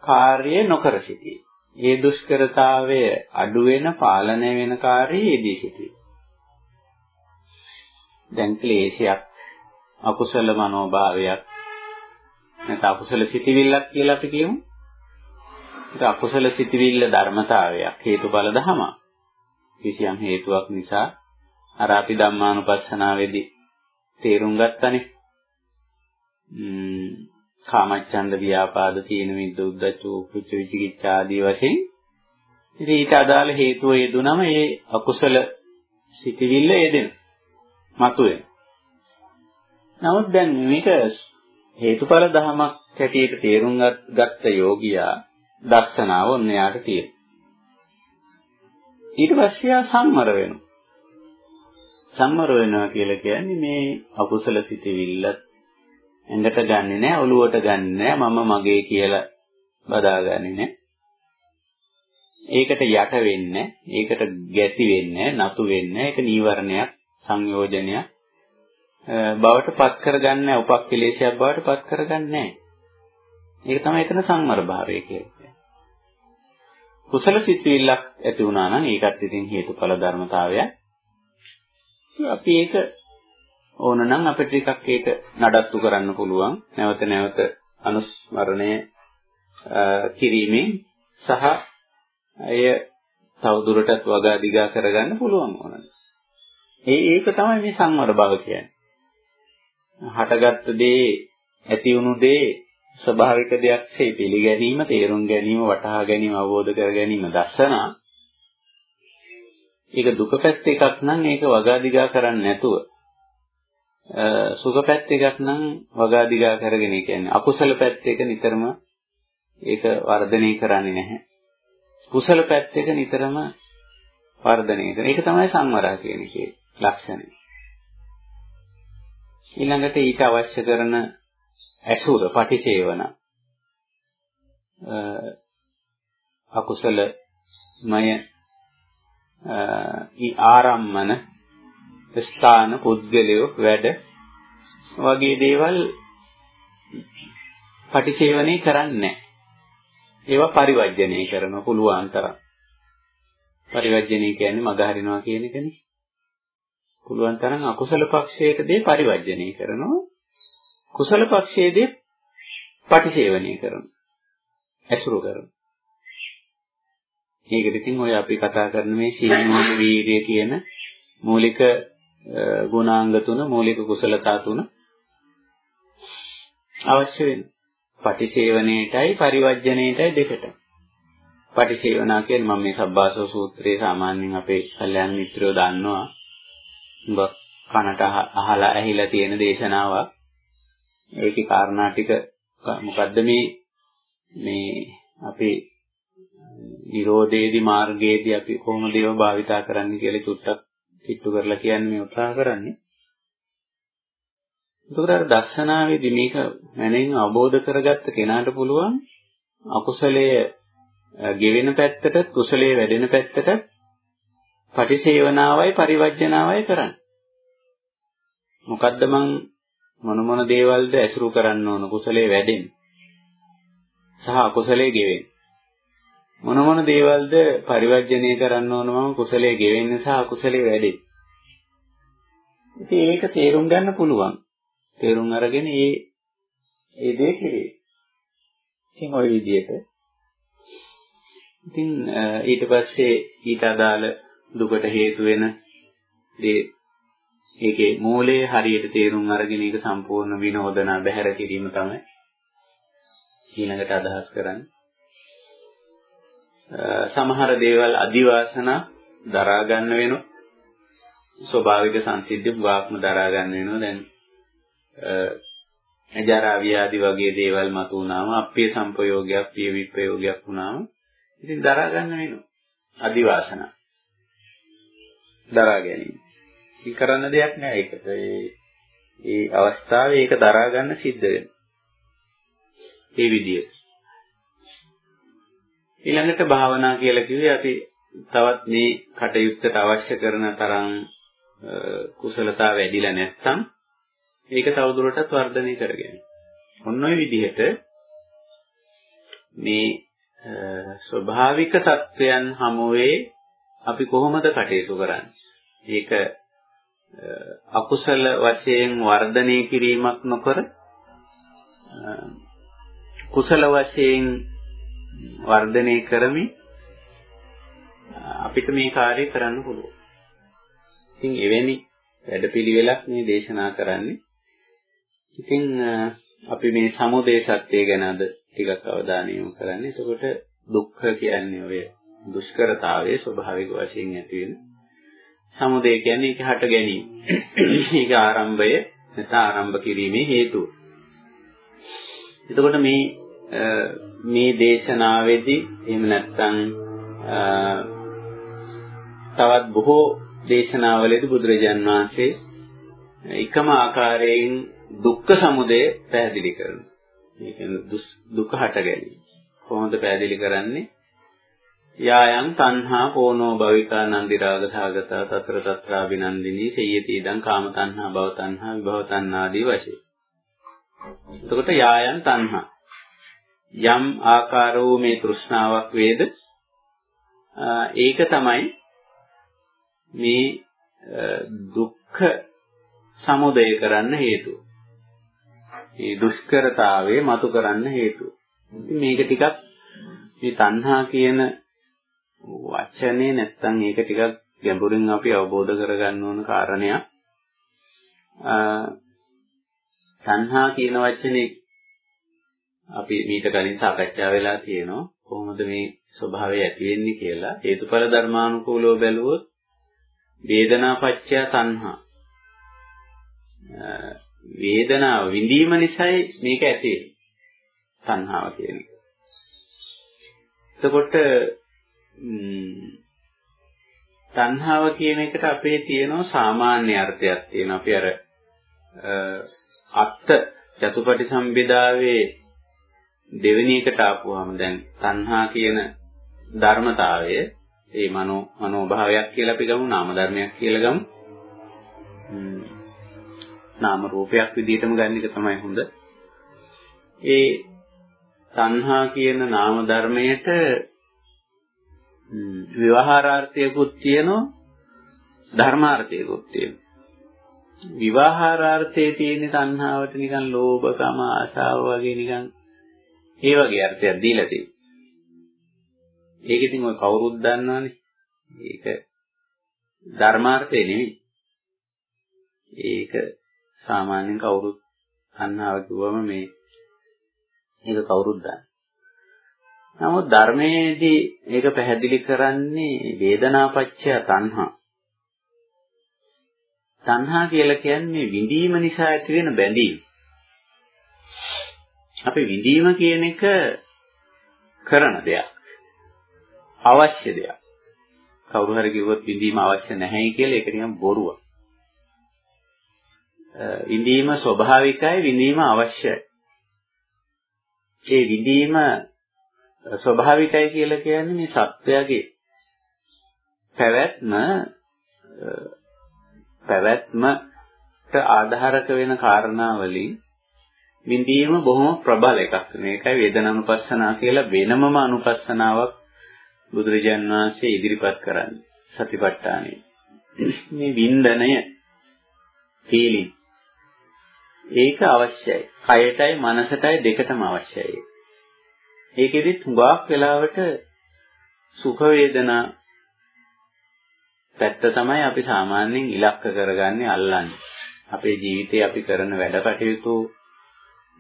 කාර්ය නොකර සිටී. ඒ දුෂ්කරතාවය අඩු වෙන පාලනය වෙන කාර්යයේ යෙදී සිටී. දැන් ක්ලේශයක් අකුසල මනෝභාවයක් නැත්නම් අකුසල සිතිවිල්ලක් කියලා අපි කියමු. ඒක අකුසල සිතිවිල්ල ධර්මතාවයක් හේතුඵල ධමයක්. කිසියම් හේතුවක් නිසා අර අපි ධම්මානුපස්සනාවේදී තේරුම් ගත්තනේ. ම්ම් කාමච්ඡන්ද ව්‍යාපාද තීන මිද්ද උද්දච්ච කුච්ච විචිකිච්ඡා ආදී වශයෙන් ඉතින් ඊට අදාළ හේතුව යෙදුනම ඒ අකුසල සිටිවිල්ල යෙදෙන. මතුවෙන. නමුත් දැන් මේක හේතුඵල ධමයක් හැටියට තේරුම් ගත්ත යෝගියා දර්ශනාව ඔන්න යාට තියෙනවා. ඊට පස්සේ ආ සම්මර වෙනවා. සම්මර වෙනවා කියලා කියන්නේ මේ අකුසල සිතවිල්ල ඇඟට ගන්නෙ නෑ ඔලුවට ගන්නෙ නෑ මම මගේ කියලා බදාගන්නේ නෑ. ඒකට යට වෙන්නේ ඒකට ගැති වෙන්නේ නතු වෙන්නේ ඒක නීවරණයක් සංයෝජනයක් බවට පත් කරගන්නේ උපක්ඛලේශයක් බවට පත් කරගන්නේ ඒක තමයි එතන සංවර භාවය කියන්නේ. කුසල සිත්විල්ලක් ඇති වුණා නම් ඒකත් ඉතින් හේතුඵල ධර්මතාවයක්. අපි ඒක ඕන නම් අපිට ටිකක් ඒක නඩත්තු කරන්න පුළුවන්. නැවත නැවත අනුස්මරණය කිරීමෙන් සහ එය තවදුරටත් වගා දිගා කරගන්න පුළුවන් ඕනනේ. ඒ ඒක තමයි මේ සංවර බව කියන්නේ. හටගත්තු දේ ඇති වුණු දේ ස්වභාවික දෙයක්සේ පිළිගැනීම, තේරුම් ගැනීම, වටහා ගැනීම, අවබෝධ කර ගැනීම දර්ශන. ඒක දුක පැත්ත එකක් නම් ඒක වගාදිගා කරන්නේ නැතුව සුඛ පැත්ත එකක් නම් වගාදිගා කරගෙන කියන්නේ අකුසල පැත්ත එක නිතරම ඒක වර්ධනය කරන්නේ නැහැ. කුසල පැත්ත එක නිතරම වර්ධනය කරන. ඒක තමයි සංවරය කියන එකේ ලක්ෂණය. ඊළඟට ඊට අවශ්‍ය කරන ඇසුර පටිසේවන අකුසලමය ඊ ආරම්මන ස්ථාන පුද්ගලයෝ වැඩ වගේ දේවල් පටිසේවනයේ කරන්නේ ඒවා පරිවර්ජණය කරන පුළුවන් තරම් පරිවර්ජණය කියන්නේ මග හරිනවා කියන එකනේ පුළුවන් තරම් අකුසල පක්ෂයකදී පරිවර්ජණය කරනවා කුසල පක්ෂයේදී පටිසේවනය කරනවා. ඇසුරු කරනවා. මේකෙදි ඉතින් ඔය අපි කතා කරන මේ සීලමෝහ වීර්ය කියන මූලික ගුණාංග තුන මූලික කුසලතා තුන අවශ්‍ය වෙනවා. පටිසේවනයේටයි පරිවර්ජණයටයි දෙකට. පටිසේවනා කියන්නේ මම මේ සබ්බාසව සූත්‍රයේ සාමාන්‍යයෙන් අපේ කල්යාණ මිත්‍රයෝ දන්නවා. උඹ කනට අහලා ඇහිලා තියෙන දේශනාවක්. ඒකේ කාරණා ටික මොකද්ද මේ මේ අපේ නිරෝධේදී මාර්ගයේදී අපි කොහොමද ඒව භාවිතා කරන්න කියලා චුට්ටක් කිට්ටු කරලා කියන්නේ මේ උත්සාහ කරන්නේ. එතකොට අර දර්ශනාවේදී මේක මනෙන් අවබෝධ කරගත්ත කෙනාට පුළුවන් අකුසලයේ ගෙවෙන පැත්තට කුසලයේ වැඩෙන පැත්තට පටිසේවනාවයි පරිවර්ජනාවයි කරන්න. මොකද්ද මං මොන මොන දේවල්ද ඇසුරු කරන්න ඕන කුසලයේ වැඩෙන්න සහ අකුසලයේ ගෙවෙන්න. මොන මොන දේවල්ද පරිවර්ජණය කරන්න ඕන මම කුසලයේ ගෙවෙන්න සහ අකුසලයේ වැඩෙන්න. ඉතින් ඒක තේරුම් ගන්න පුළුවන්. තේරුම් අරගෙන ඒ ඒ දේ කෙරේ. ඉතින් ওই විදිහට ඉතින් ඊට පස්සේ ඊට අදාළ දුකට හේතු වෙන දේ ඒකේ මූලය හරියට තේරුම් අරගෙන ඒක සම්පූර්ණ විනෝදනා බැහැර කිරීම තමයි ඊළඟට අදහස් කරන්නේ. සමහර දේවල් අදිවාසන දරා ගන්න වෙනවා. ස්වභාවික සංසිද්ධි වාක්ම දරා ගන්න වෙනවා. දැන් ජරා ව්‍යාධි වගේ දේවල් මතු වුණාම අප්පිය සංපයෝගයක්, පිය විප්‍රයෝගයක් වුණාම ඉතින් දරා ගන්න වෙනවා. අදිවාසන. දරා ගැනීම. ඉතින් කරන්න දෙයක් නෑ ඒකට. ඒ ඒ අවස්ථාවේ ඒක දරා ගන්න සිද්ධ වෙනවා. ඒ විදියට. ඊළඟට භාවනා කියලා කිව්වේ අපි තවත් මේ කටයුත්තට අවශ්‍ය කරන තරම් කුසලතා වැඩිලා නැත්නම් ඒක තවදුරටත් වර්ධනය කරගෙන. ඔන්න ඔය විදිහට මේ ස්වභාවික தත්වයන් හමුවේ අපි කොහොමද කටයුතු කරන්නේ? ඒක අකුසල වශයෙන් වර්ධනය කිරීමක් නොකර කුසල වශයෙන් වර්ධනය කරමින් අපිට මේ කාර්යය කරන්න පුළුවන්. ඉතින් එවැනි වැඩපිළිවෙලක් මේ දේශනා කරන්නේ. ඉතින් අපි මේ සමුදේ සත්‍ය ගැන අද ටිකක් අවධානය යොමු කරන්නේ. එතකොට දුක්ඛ කියන්නේ ඔය දුෂ්කරතාවයේ ස්වභාවික වශයෙන් ඇති වෙන සමුදය කියන්නේ ඒක හට ගැනීම. ඒක ආරම්භය නැත්නම් ආරම්භ කිරීමේ හේතුව. එතකොට මේ මේ දේශනාවේදී එහෙම නැත්නම් තවත් බොහෝ දේශනාවලදී බුදුරජාන් වහන්සේ එකම ආකාරයෙන් දුක්ඛ සමුදය පැහැදිලි කරනවා. ඒ කියන්නේ දුක හට ගැනීම. කොහොමද පැහැදිලි කරන්නේ? යායන් තණ්හා පෝනෝ භවිකා නන්දි රාග සාගතා තතර තත්‍රා විනන්දිනී සේයති ඉදං කාම තණ්හා භව තණ්හා විභව තණ්හා ආදී වශයෙන්. එතකොට යායන් තණ්හා යම් ආකාරෝ මේ තෘෂ්ණාවක් වේද ඒක තමයි මේ දුක්ඛ සමුදය කරන්න හේතුව. මේ දුෂ්කරතාවය මතු කරන්න හේතුව. මේක ටිකක් මේ තණ්හා කියන වචනේ නැත්තම් ඒක ටිකක් ගැඹුරින් අපි අවබෝධ කරගන්න ඕන කාරණයක්. තණ්හා කියන වචනේ අපි මීට කලින් සාකච්ඡා වෙලා තියෙනවා කොහොමද මේ ස්වභාවය ඇති වෙන්නේ කියලා හේතුඵල ධර්මානුකූලව බැලුවොත් වේදනාපච්චය තණ්හා වේදනාව විඳීම නිසායි මේක ඇති වෙන්නේ තණ්හාව කියන එක. එතකොට තණ්හාව කියන එකට අපේ තියෙනවා සාමාන්‍ය අර්ථයක් තියෙනවා. අපි අර අත්ත් චතුපටි සම්බෙදාවේ දෙවෙනි එකට ආපුවාම දැන් තණ්හා කියන ධර්මතාවය ඒ මනෝ මනෝභාවයක් කියලා අපි ගමු නාම ධර්මයක් කියලා ගමු. නාම රූපයක් විදිහටම ගන්න එක තමයි හොඳ. ඒ තණ්හා කියන නාම ධර්මයට විවහාරාර්ථයකුත් තියෙනවා ධර්මාර්ථයකුත් තියෙනවා. විවාහාරාර්ථයේ තියෙන තණ්හාවට නිකන් ලෝභකම ආශාව වගේ නිකන් ඒ වගේ අර්ථයක් දීලා තියෙනවා. ඒක ඉතින් ඔය කවුරුත් දන්නවනේ. ඒක ධර්මාර්ථය නෙමෙයි. ඒක සාමාන්‍යයෙන් කවුරුත් තණ්හාව කිව්වම මේ ඒක කවුරුත් දන්නවා. නමුත් ධර්මයේදී ඒක පැහැදිලි කරන්නේ වේදනාපච්චය තණ්හා. තණ්හා කියලා කියන්නේ විඳීම නිසා ඇති වෙන බැඳීම. අපි විඳීම කියන එක කරන දෙයක්. අවශ්‍ය දෙයක්. කවුරු හරි කිව්වොත් විඳීම අවශ්‍ය නැහැ කියලා ඒක නිකන් බොරුවක්. විඳීම ස්වභාවිකයි විඳීම අවශ්‍යයි. ඒ විඳීම ස්වභාවිකයි කියලා කියන්නේ මේ සත්‍යයේ පැවැත්ම පැවැත්මට ආධාරක වෙන කාරණාවලින් විඳීම බොහොම ප්‍රබල එකක්. මේකයි වේදනානුපස්සනා කියලා වෙනමම අනුපස්සනාවක් බුදුරජාන් වහන්සේ ඉදිරිපත් කරන්නේ. සතිපට්ඨානෙ. මේ වින්දනය feeling ඒක අවශ්‍යයි. කයටයි මනසටයි දෙකටම අවශ්‍යයි. ඒකෙදිත් හුඟක් වෙලාවට සුඛ වේදනා පැත්ත තමයි අපි සාමාන්‍යයෙන් ඉලක්ක කරගන්නේ අල්ලන්නේ. අපේ ජීවිතේ අපි කරන වැඩ කටයුතු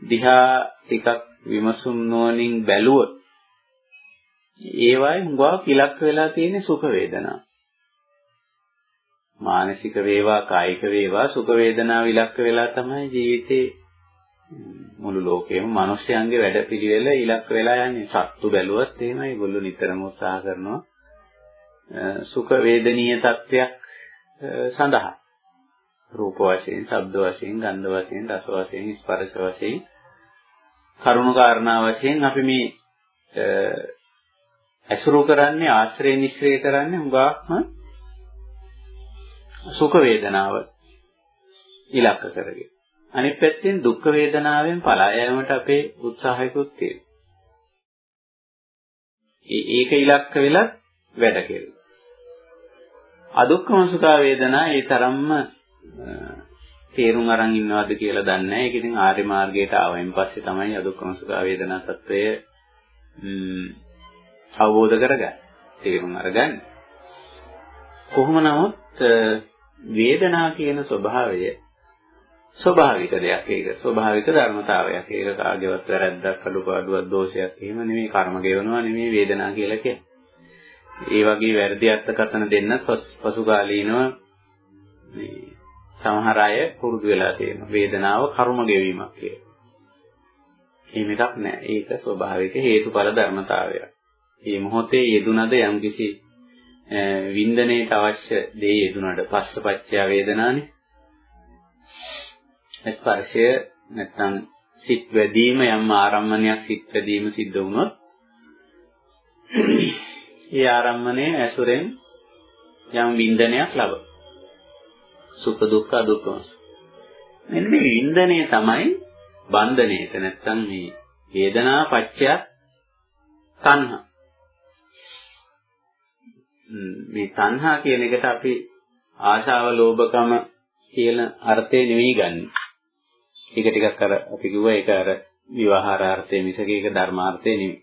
දිහා ටිකක් විමසුම් නොවනින් බැලුවොත් ඒවයි හුඟක් ඉලක්ක වෙලා තියෙන සුඛ වේදනා. මානසික වේවා කායික වේවා සුඛ වේදනා විලක්ක වෙලා තමයි ජීවිතේ මුළු ලෝකෙම මිනිස්යන්ගේ වැඩපිළිවෙල ඉලක්ක වෙලා යන්නේ. සත්තු බැලුවත් එහෙමයි ඒගොල්ලෝ නිතරම උත්සාහ කරනවා සුඛ වේදනීය තත්වයක් සඳහා. රූප වශයෙන්, ශබ්ද වශයෙන්, ගන්ධ වශයෙන්, රස වශයෙන්, ස්පර්ශ වශයෙන් කරුණු කාරණා වශයෙන් අපි මේ ඇසුරු කරන්නේ ආශ්‍රය නිශ්‍රය කරන්නේ හුඟක්ම සුඛ වේදනාව ඉලක්ක කරගෙන. අනිත් පැත්තෙන් දුක් වේදනාවෙන් පලා යාමට අපේ උත්සාහයකුත් තියෙනවා. ඒක ඉලක්ක වෙලා වැඩ කෙරේ. අදුක්කම සුඛ වේදනා ඒ තරම්ම තේරුම් අරන් ඉන්නවද කියලා දන්නේ නැහැ. ඒක ඉතින් ආර්ය මාර්ගයට ආවයින් පස්සේ තමයි අදුක්කම සුඛ වේදනා తත්වය අවබෝධ කරගන්නේ. තේරුම් අරගන්නේ. කොහොම නමුත් වේදනා කියන ස්වභාවය ස්වභාවික දෙයක් ඒක ස්වභාවික ධර්මතාවයක් ඒක කාගේවත් වැරද්දක් අඩුපාඩුවක් දෝෂයක් එහෙම නෙමෙයි කර්ම ගෙවනවා නෙමෙයි වේදනා කියලා කියන්නේ ඒ වගේ වැරදි අර්ථකථන දෙන්නත් පසුකාලීනව මේ සමහර අය පුරුදු වෙලා තියෙනවා. වේදනාව කර්ම ගෙවීමක් කියලා. එහෙම එකක් නෑ. ඒක ස්වභාවික හේතුඵල ධර්මතාවයක්. මේ මොහොතේ යෙදුනද යම්කිසි වින්දනයේට අවශ්‍ය දේ යෙදුනට පස්සපච්චය වේදනානේ. ස්පර්ශය නැත්නම් සිත් වැඩිම යම් ආරම්මණයක් සිත් වැඩිම සිද්ධ වුණොත් ඒ ආරම්මණය ඇසුරෙන් යම් වින්දනයක් ලබන. සුඛ දුක්ඛ දුක්ඛ. මෙන්න මේ වින්දනය තමයි බන්ධනයේත නැත්නම් මේ වේදනා පත්‍ය තණ්හා. මේ තණ්හා කියන එකට අපි ආශාව ලෝභකම කියන අර්ථය නෙවෙයි ගන්නෙ. ඒක ටිකක් අර අපි කිව්වා ඒක අර විවහාරාර්ථය මිසක ඒක ධර්මාර්ථය නෙවෙයි.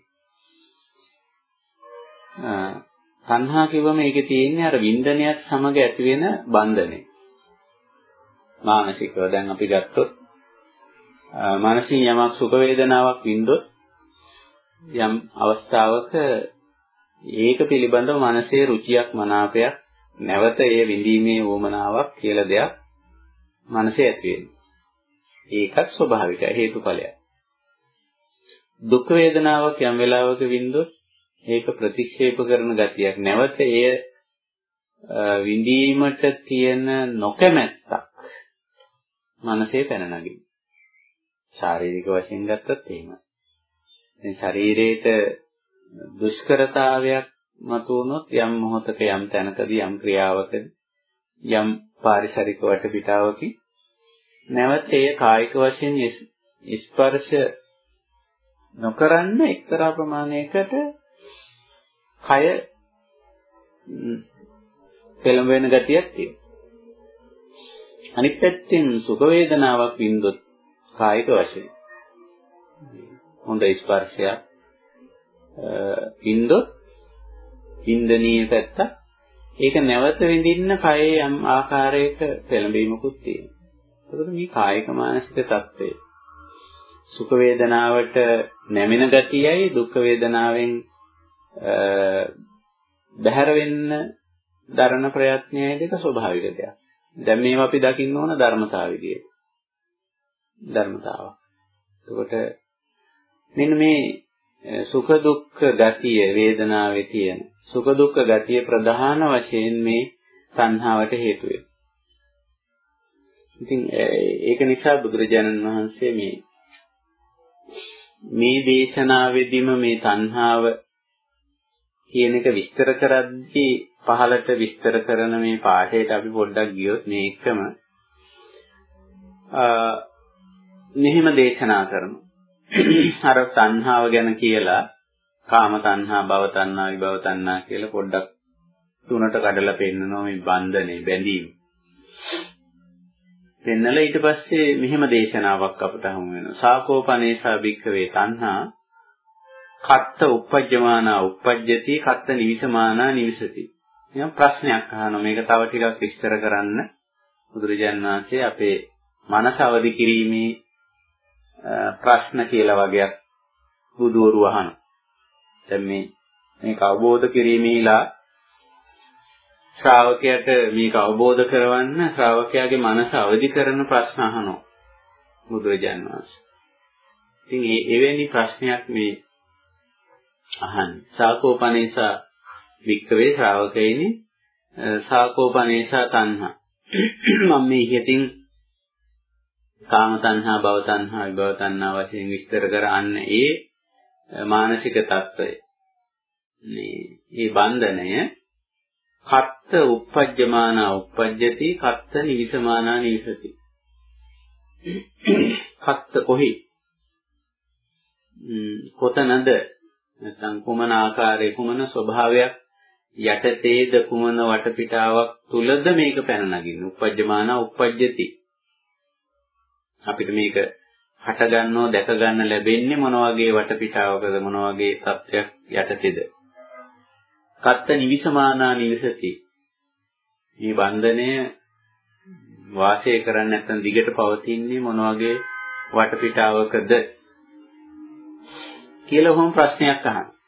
තණ්හා කිව්වම ඒකේ තියෙන්නේ අර වින්දනයත් සමග ඇති වෙන බන්ධනය. මානසිකව දැන් අපි ගත්තොත් මානසික යමක් සුඛ වේදනාවක් වින්දොත් යම් අවස්ථාවක ඒක පිළිබඳව මනසේ රුචියක් මනාපයක් නැවත ඒ විඳීමේ වමනාවක් කියලා දෙයක් මනසේ ඇති වෙනවා. ඒකත් ස්වභාවිකයි හේතුඵලයක්. දුක් වේදනාවක් යම් වෙලාවක වින්දොත් ඒක ප්‍රතික්ෂේප කරන ගතියක් නැවත එය විඳීමට තියෙන නොකමැත්තක් මනසේ පැන නගින. ශාරීරික වශයෙන් ගත්තත් එහෙමයි. දැන් ශරීරයේට දුෂ්කරතාවයක් මතුවුනොත් යම් මොහොතක යම් තැනකදී යම් ක්‍රියාවක යම් පාරිසරික වටපිටාවකින් නැවත ඒ කායික වශයෙන් ස්පර්ශ නොකරන්න එක්තරා ප්‍රමාණයකට කය පෙළඹෙන ගතියක් තියෙනවා. අනිත් පැත්තෙන් සුඛ වේදනාවක් වින්දොත් කායික වශයෙන් හොඳ ස්පර්ශයක් වින්දොත් වින්දනීය පැත්ත ඒක නැවත විඳින්න කයේ යම් ආකාරයක පෙළඹීමකුත් තියෙනවා. එතකොට මේ කායික මානසික தත්ත්වය සුඛ වේදනාවට නැමෙන ගතියයි දුක් වේදනාවෙන් බැහැර වෙන්න දරන ප්‍රයත්නයයි දෙක ස්වභාවික දෙයක්. දැන් මේවා අපි දකින්න ඕන ධර්මතාව විදියට. ධර්මතාව. එතකොට මෙන්න මේ සුඛ දුක්ඛ ගතිය වේදනාවේ තියෙන සුඛ දුක්ඛ ගතිය ප්‍රධාන වශයෙන් මේ සංහාවට හේතු වෙනවා. ඉතින් ඒක නිසා බුදුරජාණන් වහන්සේ මේ මේ දේශනාවේදීම මේ තණ්හාව කියන එක විස්තර කරද්දී පහලට විස්තර කරන මේ පාඩේට අපි පොඩ්ඩක් ගියොත් මේ එකම මෙහෙම දේශනා කරනවා. අර තණ්හාව ගැන කියලා කාම තණ්හා, භව තණ්හා, විභව තණ්හා කියලා පොඩ්ඩක් තුනට කඩලා පෙන්නනවා මේ බන්ධනේ බැඳීම. පෙන්නලා ඊට පස්සේ මෙහෙම දේශනාවක් අපට හමු වෙනවා. සාකෝපනේසා භික්ඛවේ තණ්හා කත්ත uppajjamana uppajjati කත්ත නිවිසමානා නිවිසති. එහෙනම් ප්‍රශ්නයක් අහනවා මේක තව ටිකක් විස්තර කරන්න බුදුරජාණන් වහන්සේ අපේ මනස අවදි කිරීමේ ප්‍රශ්න කියලා වගේක් බුදුවරු අහනවා. දැන් මේ මේක අවබෝධ කිරීමේලා ශ්‍රාවකයාට මේක අවබෝධ කරවන්න ශ්‍රාවකයාගේ මනස අවදි කරන ප්‍රශ්න අහනවා බුදුරජාණන් වහන්සේ. ඉතින් මේ එවැනි ප්‍රශ්නයක් මේ අහන්නේ. සාකෝපනේසා වික්කවේ ශ්‍රාවකයනි සාකෝපනේසා තණ්හා. මම මේ ඉහතින් කාම තණ්හා භව තණ්හා විභව තණ්හා වශයෙන් විස්තර කර අන්න ඒ මානසික తত্ত্বය මේ මේ බන්ධනය කත්ත uppajjamana uppajjati කත්ත නිවිසමානා නිවිසති. කත්ත කොහි? කොතනද? නැත්නම් කුමන ආකාරයේ කුමන ස්වභාවයක් යටතේද කුමන වටපිටාවක් තුලද මේක පැන නගින්නේ. උපජ්ජමාන උපජ්ජති. අපිට මේක හට ගන්නව දැක ගන්න ලැබෙන්නේ මොන වගේ වටපිටාවකද මොන වගේ තත්ත්වයක් යටතේද? කත්ත නිවිසමානා නිවිසති. මේ බන්ධනය වාසය කරන්නේ නැත්නම් දිගට පවතින්නේ මොන වගේ වටපිටාවකද? කියලා ඔහොම ප්‍රශ්නයක් අහනවා.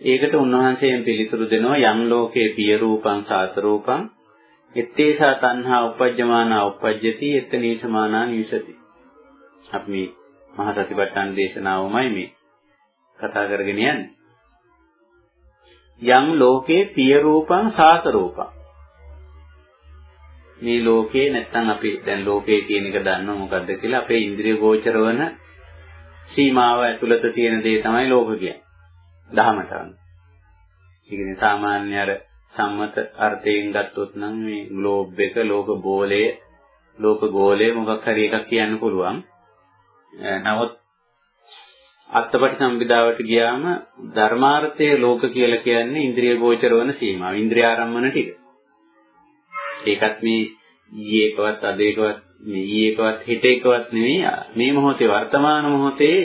ඒකට උන්වහන්සේෙන් පිළිතුරු දෙනවා යම් ලෝකේ පිය රූපං සාත රූපං එත්තේසා තණ්හා උපජ්ජමානා උපජ්ජති එත්තනී සමානා නිවිසති. අපි මේ මහා සතිපට්ඨාන දේශනාවමයි මේ කතා කරගෙන යන්නේ. යම් ලෝකේ පිය රූපං සාත රූපං මේ ලෝකේ නැත්තම් අපි දැන් ලෝකේ කියන එක දන්නව මොකද්ද කියලා අපේ ඉන්ද්‍රිය ගෝචර වන සීමාව ඇතුළත තියෙන දේ තමයි ලෝක කියන්නේ. දහමට අනුව. ඒ කියන්නේ සාමාන්‍ය අර සම්මත අර්ථයෙන් ගත්තොත් නම් මේ ග්ලෝබ් එක ලෝක ගෝලය ලෝක ගෝලය මොකක් හරි එකක් කියන්න පුළුවන්. නමුත් අත්පටි සම්බිදාවට ගියාම ධර්මාර්ථයේ ලෝක කියලා කියන්නේ ඉන්ද්‍රිය ගෝචර වන සීමාව. ඉන්ද්‍රිය ආරම්මන ටික. ඒකත් මේ ඊයේකවත් අදේකවත් මේ ඊයේකවත් හිතේකවත් නෙවෙයි මේ මොහොතේ වර්තමාන මොහොතේ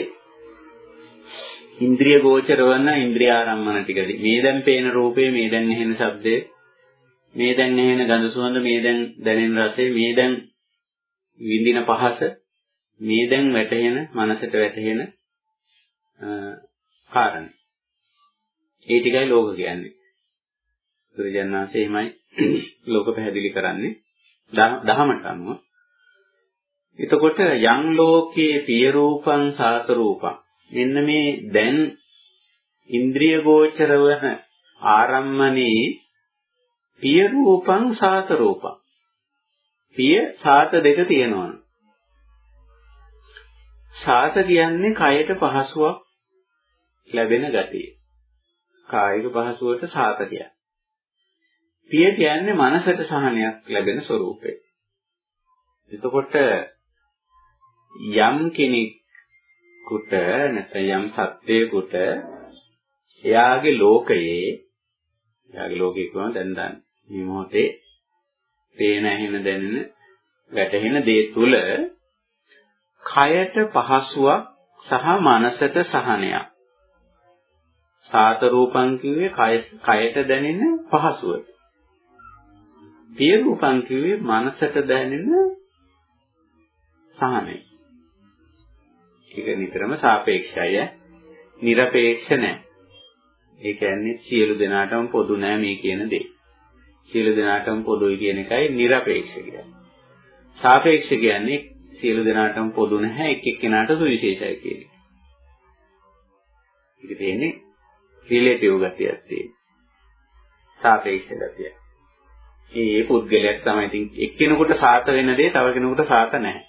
ඉන්ද්‍රිය ගෝචර වන ඉන්ද්‍රිය ආරම්මන ටිකදී මේ දැන් පේන රූපේ මේ දැන් ඇහෙන ශබ්දේ මේ දැන් ඇහෙන ගඳ සුවඳ මේ දැන් දැනෙන රසය මේ දැන් විඳින පහස මේ දැන් වැටහෙන මනසට වැටහෙන කාරණේ. ඒ ටිකයි ලෝක කියන්නේ. බුදුරජාණන් වහන්සේ එහෙමයි ලෝක පැහැදිලි කරන්නේ. දහමට අනුව. එතකොට යම් ලෝකයේ පිය රූපං සාත රූපං. මෙන්න මේ දැන් ඉන්ද්‍රිය ගෝචර වන ආරම්මනේ පිය රූපං සාත රූපං. පිය සාත දෙක තියෙනවා සාත කියන්නේ කයට පහසුවක් ලැබෙන ගතිය. කායික පහසුවට සාත කියන්නේ. පිය කියන්නේ මනසට සහනයක් ලැබෙන ස්වરૂපය එතකොට යම් කෙනෙකුට නැත්නම් යම් සත්වයකට එයාගේ ලෝකයේ එයාගේ ලෝකේ කියනවා දැන් දැන් මේ මොහොතේ පේන ඇහෙන දැනෙන වැටහෙන දේ තුල කයට පහසුවක් සහ මනසට සහනයක් සාත රූපං කිව්වේ කයට දැනෙන පහසුව. පිය රූපං කිව්වේ මනසට දැනෙන සහනයි. ඒක නිතරම සාපේක්ෂයි. නිරපේක්ෂ නැහැ. ඒ කියන්නේ සියලු දෙනාටම පොදු නෑ මේ කියන දේ. සියලු දෙනාටම පොදුයි කියන එකයි নিরপেক্ষ කියන්නේ. සාපේක්ෂ කියන්නේ සියලු දෙනාටම පොදු නැහැ එක් එක්කෙනාට සුවිශේෂයි කියන එක. ඒක තියෙන්නේ රිලේටිව් ගතියක් තියෙන. සාපේක්ෂ ගතිය. ඒ පුද්ගලයක් තමයි ඉතින් එක්කෙනෙකුට සාත වෙන දේ තව කෙනෙකුට සාත නැහැ.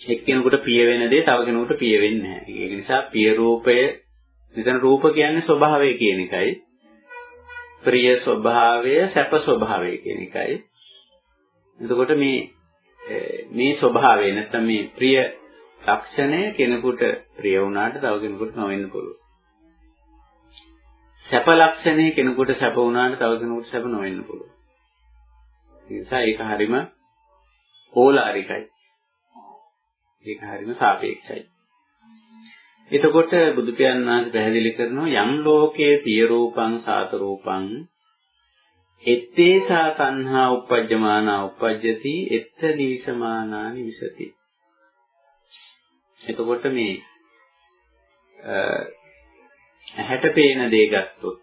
එක්කෙනෙකුට පිය වෙන දේ තව කෙනෙකුට පිය වෙන්නේ නැහැ. ඒක නිසා පිය රූපය මෙතන රූප කියන්නේ ස්වභාවය කියන එකයි. ප්‍රිය ස්වභාවය, සැප ස්වභාවය කියන එකයි. එතකොට මේ මේ ස්වභාවය නැත්නම් මේ ප්‍රිය ලක්ෂණය කෙනෙකුට ප්‍රිය වුණාට තව කෙනෙකුට නොවෙන්න පුළුවන්. සැප ලක්ෂණය කෙනෙකුට සැප වුණාට තව කෙනෙකුට සැප නොවෙන්න පුළුවන්. ඒ නිසා ඒක හරීම ඕලාරිකයි. ඒක හරීම සාපේක්ෂයි. එතකොට බුදු පියාණන් වහන්සේ පැහැදිලි කරනවා යම් ලෝකයේ පිය රූපං සාත රූපං එත්තේසා තණ්හා uppajjamana uppajjati එත්ත නිවිසමානා නිවිසති එතකොට මේ ඇහැට පේන දේ ගත්තොත්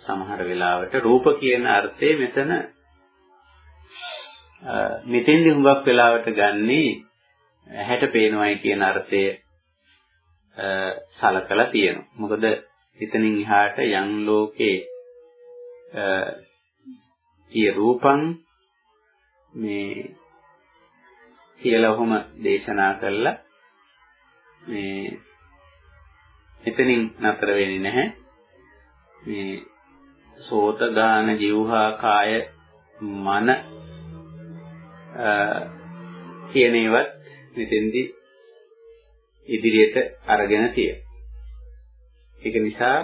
සමහර වෙලාවට රූප කියන අර්ථය මෙතන මෙතෙන්දි හුඟක් වෙලාවට ගන්නේ ඇහැට පේනවයි කියන අර්ථය සලකලා තියෙනවා. මොකද එතනින් එහාට යම් ලෝකේ සිය රූපං මේ කියලා ඔහොම දේශනා කළා මේ එතනින් නතර වෙන්නේ නැහැ මේ සෝත ගාන જીවහා කාය මන කියන ඒවත් මෙතෙන්දී ඉදිරියට අරගෙන තියෙනවා. ඒක නිසා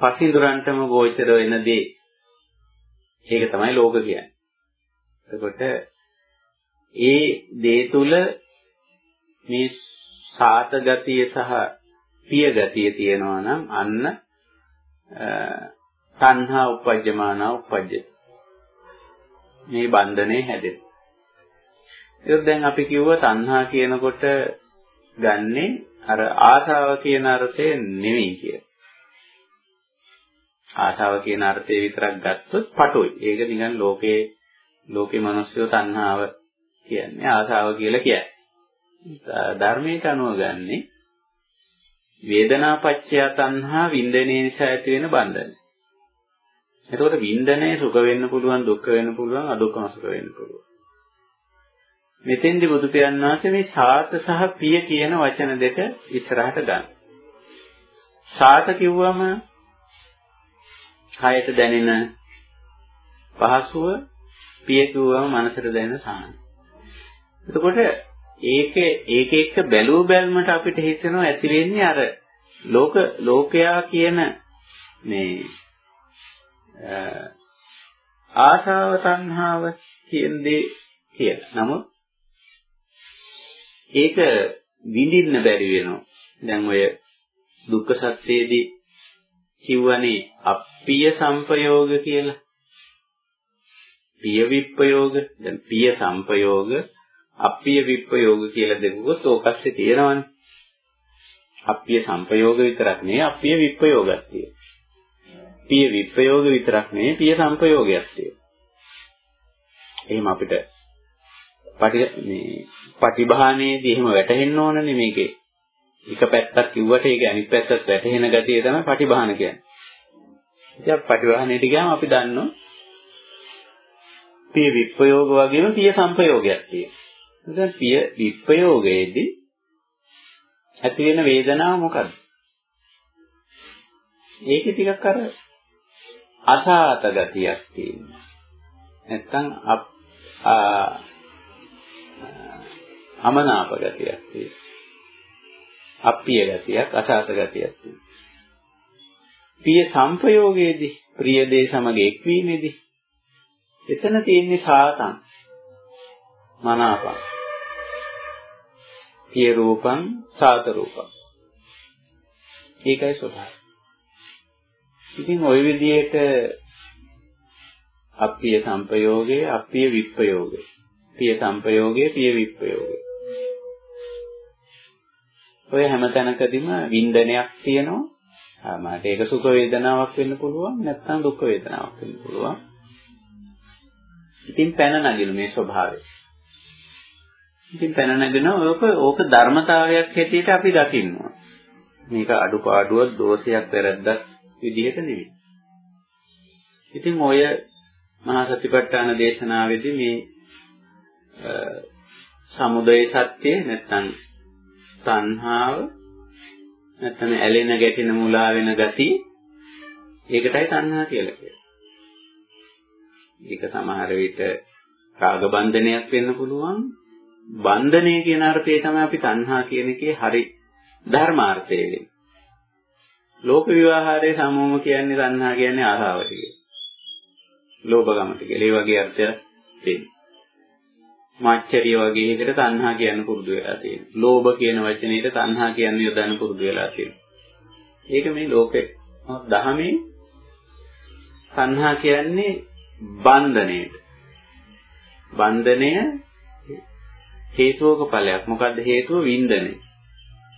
පසින්දුරන්ටම ගෝචර වෙන දේ ඒක තමයි ලෝක කියන්නේ. එතකොට ඒ දේ තුල මේ සාත ගතිය සහ පිය ගතිය තියෙනවා නම් අන්න තණ්හා උපජ්ජමාන උපජ්ජති. මේ බන්ධනේ හැදෙනවා. ඒක දැන් අපි කිව්ව තණ්හා කියනකොට ගන්නෙ අර ආශාව කියන අර්ථය නෙවෙයි කිය. ආශාව කියන අර්ථය විතරක් ගත්තොත් පටොයි. ඒක නිකන් ලෝකේ ලෝකේ මිනිස්සු තණ්හාව කියන්නේ ආශාව කියලා කියන්නේ. ධර්මයට අනුව ගන්නෙ වේදනාපච්චය තණ්හා වින්දනයේ නිසා ඇති වෙන බන්ධනය. එතකොට වින්දනය සුඛ වෙන්න පුළුවන් දුක්ඛ වෙන්න පුළුවන් අදුක්ඛම සුඛ වෙන්න පුළුවන්. මෙතෙන්දි බුදු පියාණන් වහන්සේ මේ සාත සහ පිය කියන වචන දෙක ඉස්සරහට ගන්න. සාත කිව්වම කයට දැනෙන පහසුව පිය කිව්වම මනසට දැනෙන සාහන. එතකොට ඒක ඒක එක්ක බැලුව බැලමට අපිට හිතෙනවා ඇති වෙන්නේ අර ලෝක ලෝකයා කියන මේ ආශාව තණ්හාව කියන දේ කියලා. නමුත් ඒක විඳින්න බැරි වෙනවා. දැන් ඔය දුක්ඛ සත්‍යයේදී කිව්වනේ අප්පිය සංපයෝග කියලා. පිය විප්පයෝග දැන් පිය සංපයෝග අප්පිය විප්පයෝග කියලා දෙකුවොත් ඕකස්සේ තියෙනවනේ. අප්පිය සංපයෝග විතරක් නෙවෙයි අප්පිය විප්පයෝගයක් තියෙනවා. පිය විප්පයෝග විතරක් නෙවෙයි පිය සංපයෝගයක් තියෙනවා. එහෙම අපිට පටි මේ පටිභානයේදී එහෙම වැටහෙන්න ඕනනේ මේකේ. එක පැත්තක් කිව්වට ඒක අනිත් පැත්තත් වැටහෙන ගතිය තමයි පටිභාන කියන්නේ. ඉතින් පටිභානයට ගියාම අපි දන්නවා පිය විප්‍රයෝග වගේම පිය සංපයෝගයක් තියෙනවා. දැන් පිය විප්‍රයෝගයේදී ඇති වෙන වේදනාව මොකද්ද? ඒකේ ටිකක් අර අසාත ගතියක් තියෙනවා. නැත්තම් අමනාප ගතියක් තියෙනවා. අප්පිය ගතියක්, අසාත ගතියක් තියෙනවා. පිය සංපයෝගයේදී ප්‍රිය දේ සමග එක්වීමේදී එතන තියෙන්නේ සාතං මනාපං. පිය රූපං සාත රූපං. ඒකයි ස්වභාවය. ඉතින් ওই විදිහට අප්පිය සංපයෝගය අප්පිය විප්පයෝගය පිය සංපයෝගය පිය විප්පයෝගය ඔය හැම තැනකදීම වින්දනයක් තියෙනවා. මට ඒක සුඛ වේදනාවක් වෙන්න පුළුවන් නැත්නම් දුක් වේදනාවක් වෙන්න පුළුවන්. ඉතින් පැන නගින මේ ස්වභාවය. ඉතින් පැන නගින ඕක ඕක ධර්මතාවයක් හැටියට අපි දකින්නවා. මේක අඩුපාඩුවක් දෝෂයක් වැරද්දක් විදිහට නෙවෙයි. ඉතින් ඔය මහා සතිපට්ඨාන දේශනාවේදී මේ සමුදය සත්‍ය නැත්නම් තණ්හාව නැත්නම් ඇලෙන ගැටෙන මුලා වෙන ගතිය ඒකටයි තණ්හා කියලා කියන්නේ. ඒක සමහර විට රාග බන්ධනයක් වෙන්න පුළුවන්. බන්ධනය කියන අර්ථය තමයි අපි තණ්හා කියන එකේ හරි ධර්මාර්ථය වෙන්නේ. ලෝක විවාහාරයේ සමෝම කියන්නේ තණ්හා කියන්නේ ආහාවට කියලා. ලෝභගමට කියලා. ඒ වගේ අර්ථයක් තියෙනවා. මාච්චරිය වගේ එකට තණ්හා කියන්න පුරුදු වෙලා තියෙනවා. ලෝභ කියන වචනේට තණ්හා කියන්න යොදන්න පුරුදු වෙලා තියෙනවා. ඒක මේ ලෝකේ දහමේ තණ්හා කියන්නේ බන්ධනයට. බන්ධනය හේතුවක ඵලයක්. මොකද්ද හේතුව වින්දනය.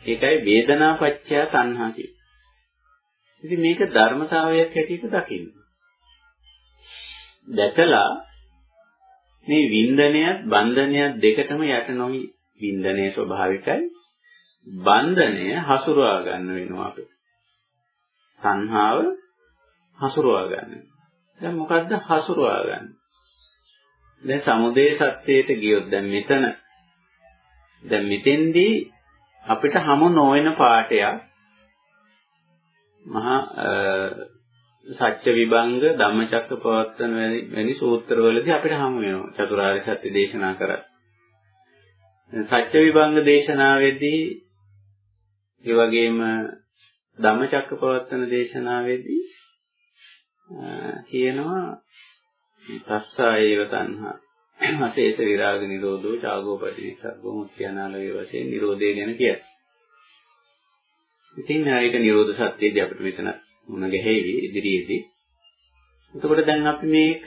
ඒකයි වේදනාපච්චය තණ්හා කියන්නේ. ඉතින් මේක ධර්මතාවයක් හැටියට දකින්න. දැකලා මේ වින්දනයත් බන්ධනයත් දෙකටම යට නොවි වින්දනයේ ස්වභාවිකයි බන්ධනය හසුරවා ගන්න වෙනවා අපිට. සංහාව හසුරවා ගන්න. දැන් මොකද්ද හසුරවා ගන්න? දැන් සමුදේ සත්‍යයට ගියොත් දැන් මෙතන දැන් මෙතෙන්දී අපිට හමු නොවන පාඩයක් මහා සත්‍ය විභංග ධම්මචක්කපවත්තන වැනි සූත්‍රවලදී අපිට හමු වෙනවා චතුරාර්ය සත්‍ය දේශනා කරා. සත්‍ය විභංග දේශනාවේදී ඒ වගේම ධම්මචක්කපවත්තන දේශනාවේදී කියනවා තස්සායේව තණ්හා අශේෂ විරාග නිරෝධෝ චාගෝපටි සබ්බ මුත්‍යානාලයේ වශයෙන් නිරෝධය ගැන කියයි. ඉතින් ඒක නිරෝධ සත්‍යයේදී අපිට මෙතන මුණ ගැහෙවි ඉදිරියේදී. එතකොට දැන් අපි මේක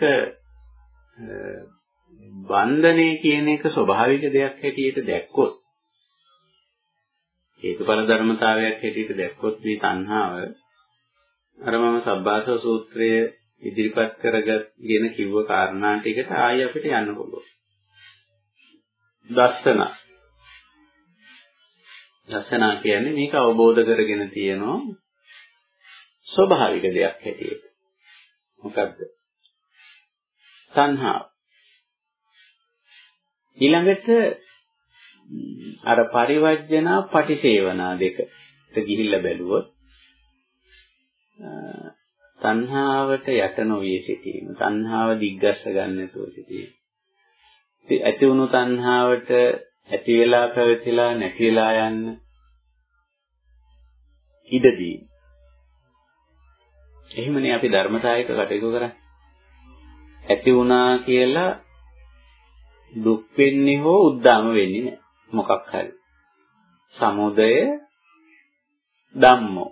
බන්ධනය කියන එක ස්වභාවික දෙයක් හැටියට දැක්කොත් හේතුඵල ධර්මතාවයක් හැටියට දැක්කොත් මේ තණ්හාව අර මම සබ්බාසව සූත්‍රය ඉදිරිපත් කරගත් කියන කිව්ව කාරණා ටිකට ආයෙ අපිට යන්න පුළුවන්. දස්සන. දස්සන කියන්නේ මේක අවබෝධ කරගෙන තියෙනවා ස්වභාවික දෙයක් හැටියට. මොකද්ද? සංහාව. ඊළඟට අර පරිවර්ජනා පටිසේවනා දෙකට ගිහිල්ලා බැලුවොත් තණ්හාවට යට නොවී සිටීම තණ්හාව දිග්ගස්ස ගන්න නැතුව සිටීම ඇති වුණු තණ්හාවට ඇති වෙලා පැවතිලා නැති වෙලා යන්න ඉඩදී එහෙමනේ අපි ධර්මතායක කටයුතු කරන්නේ. ඇති වුණා කියලා දුක් වෙන්නේ හෝ උද්දාම වෙන්නේ නැහැ. මොකක් හරි. සමුදය ධම්මෝ.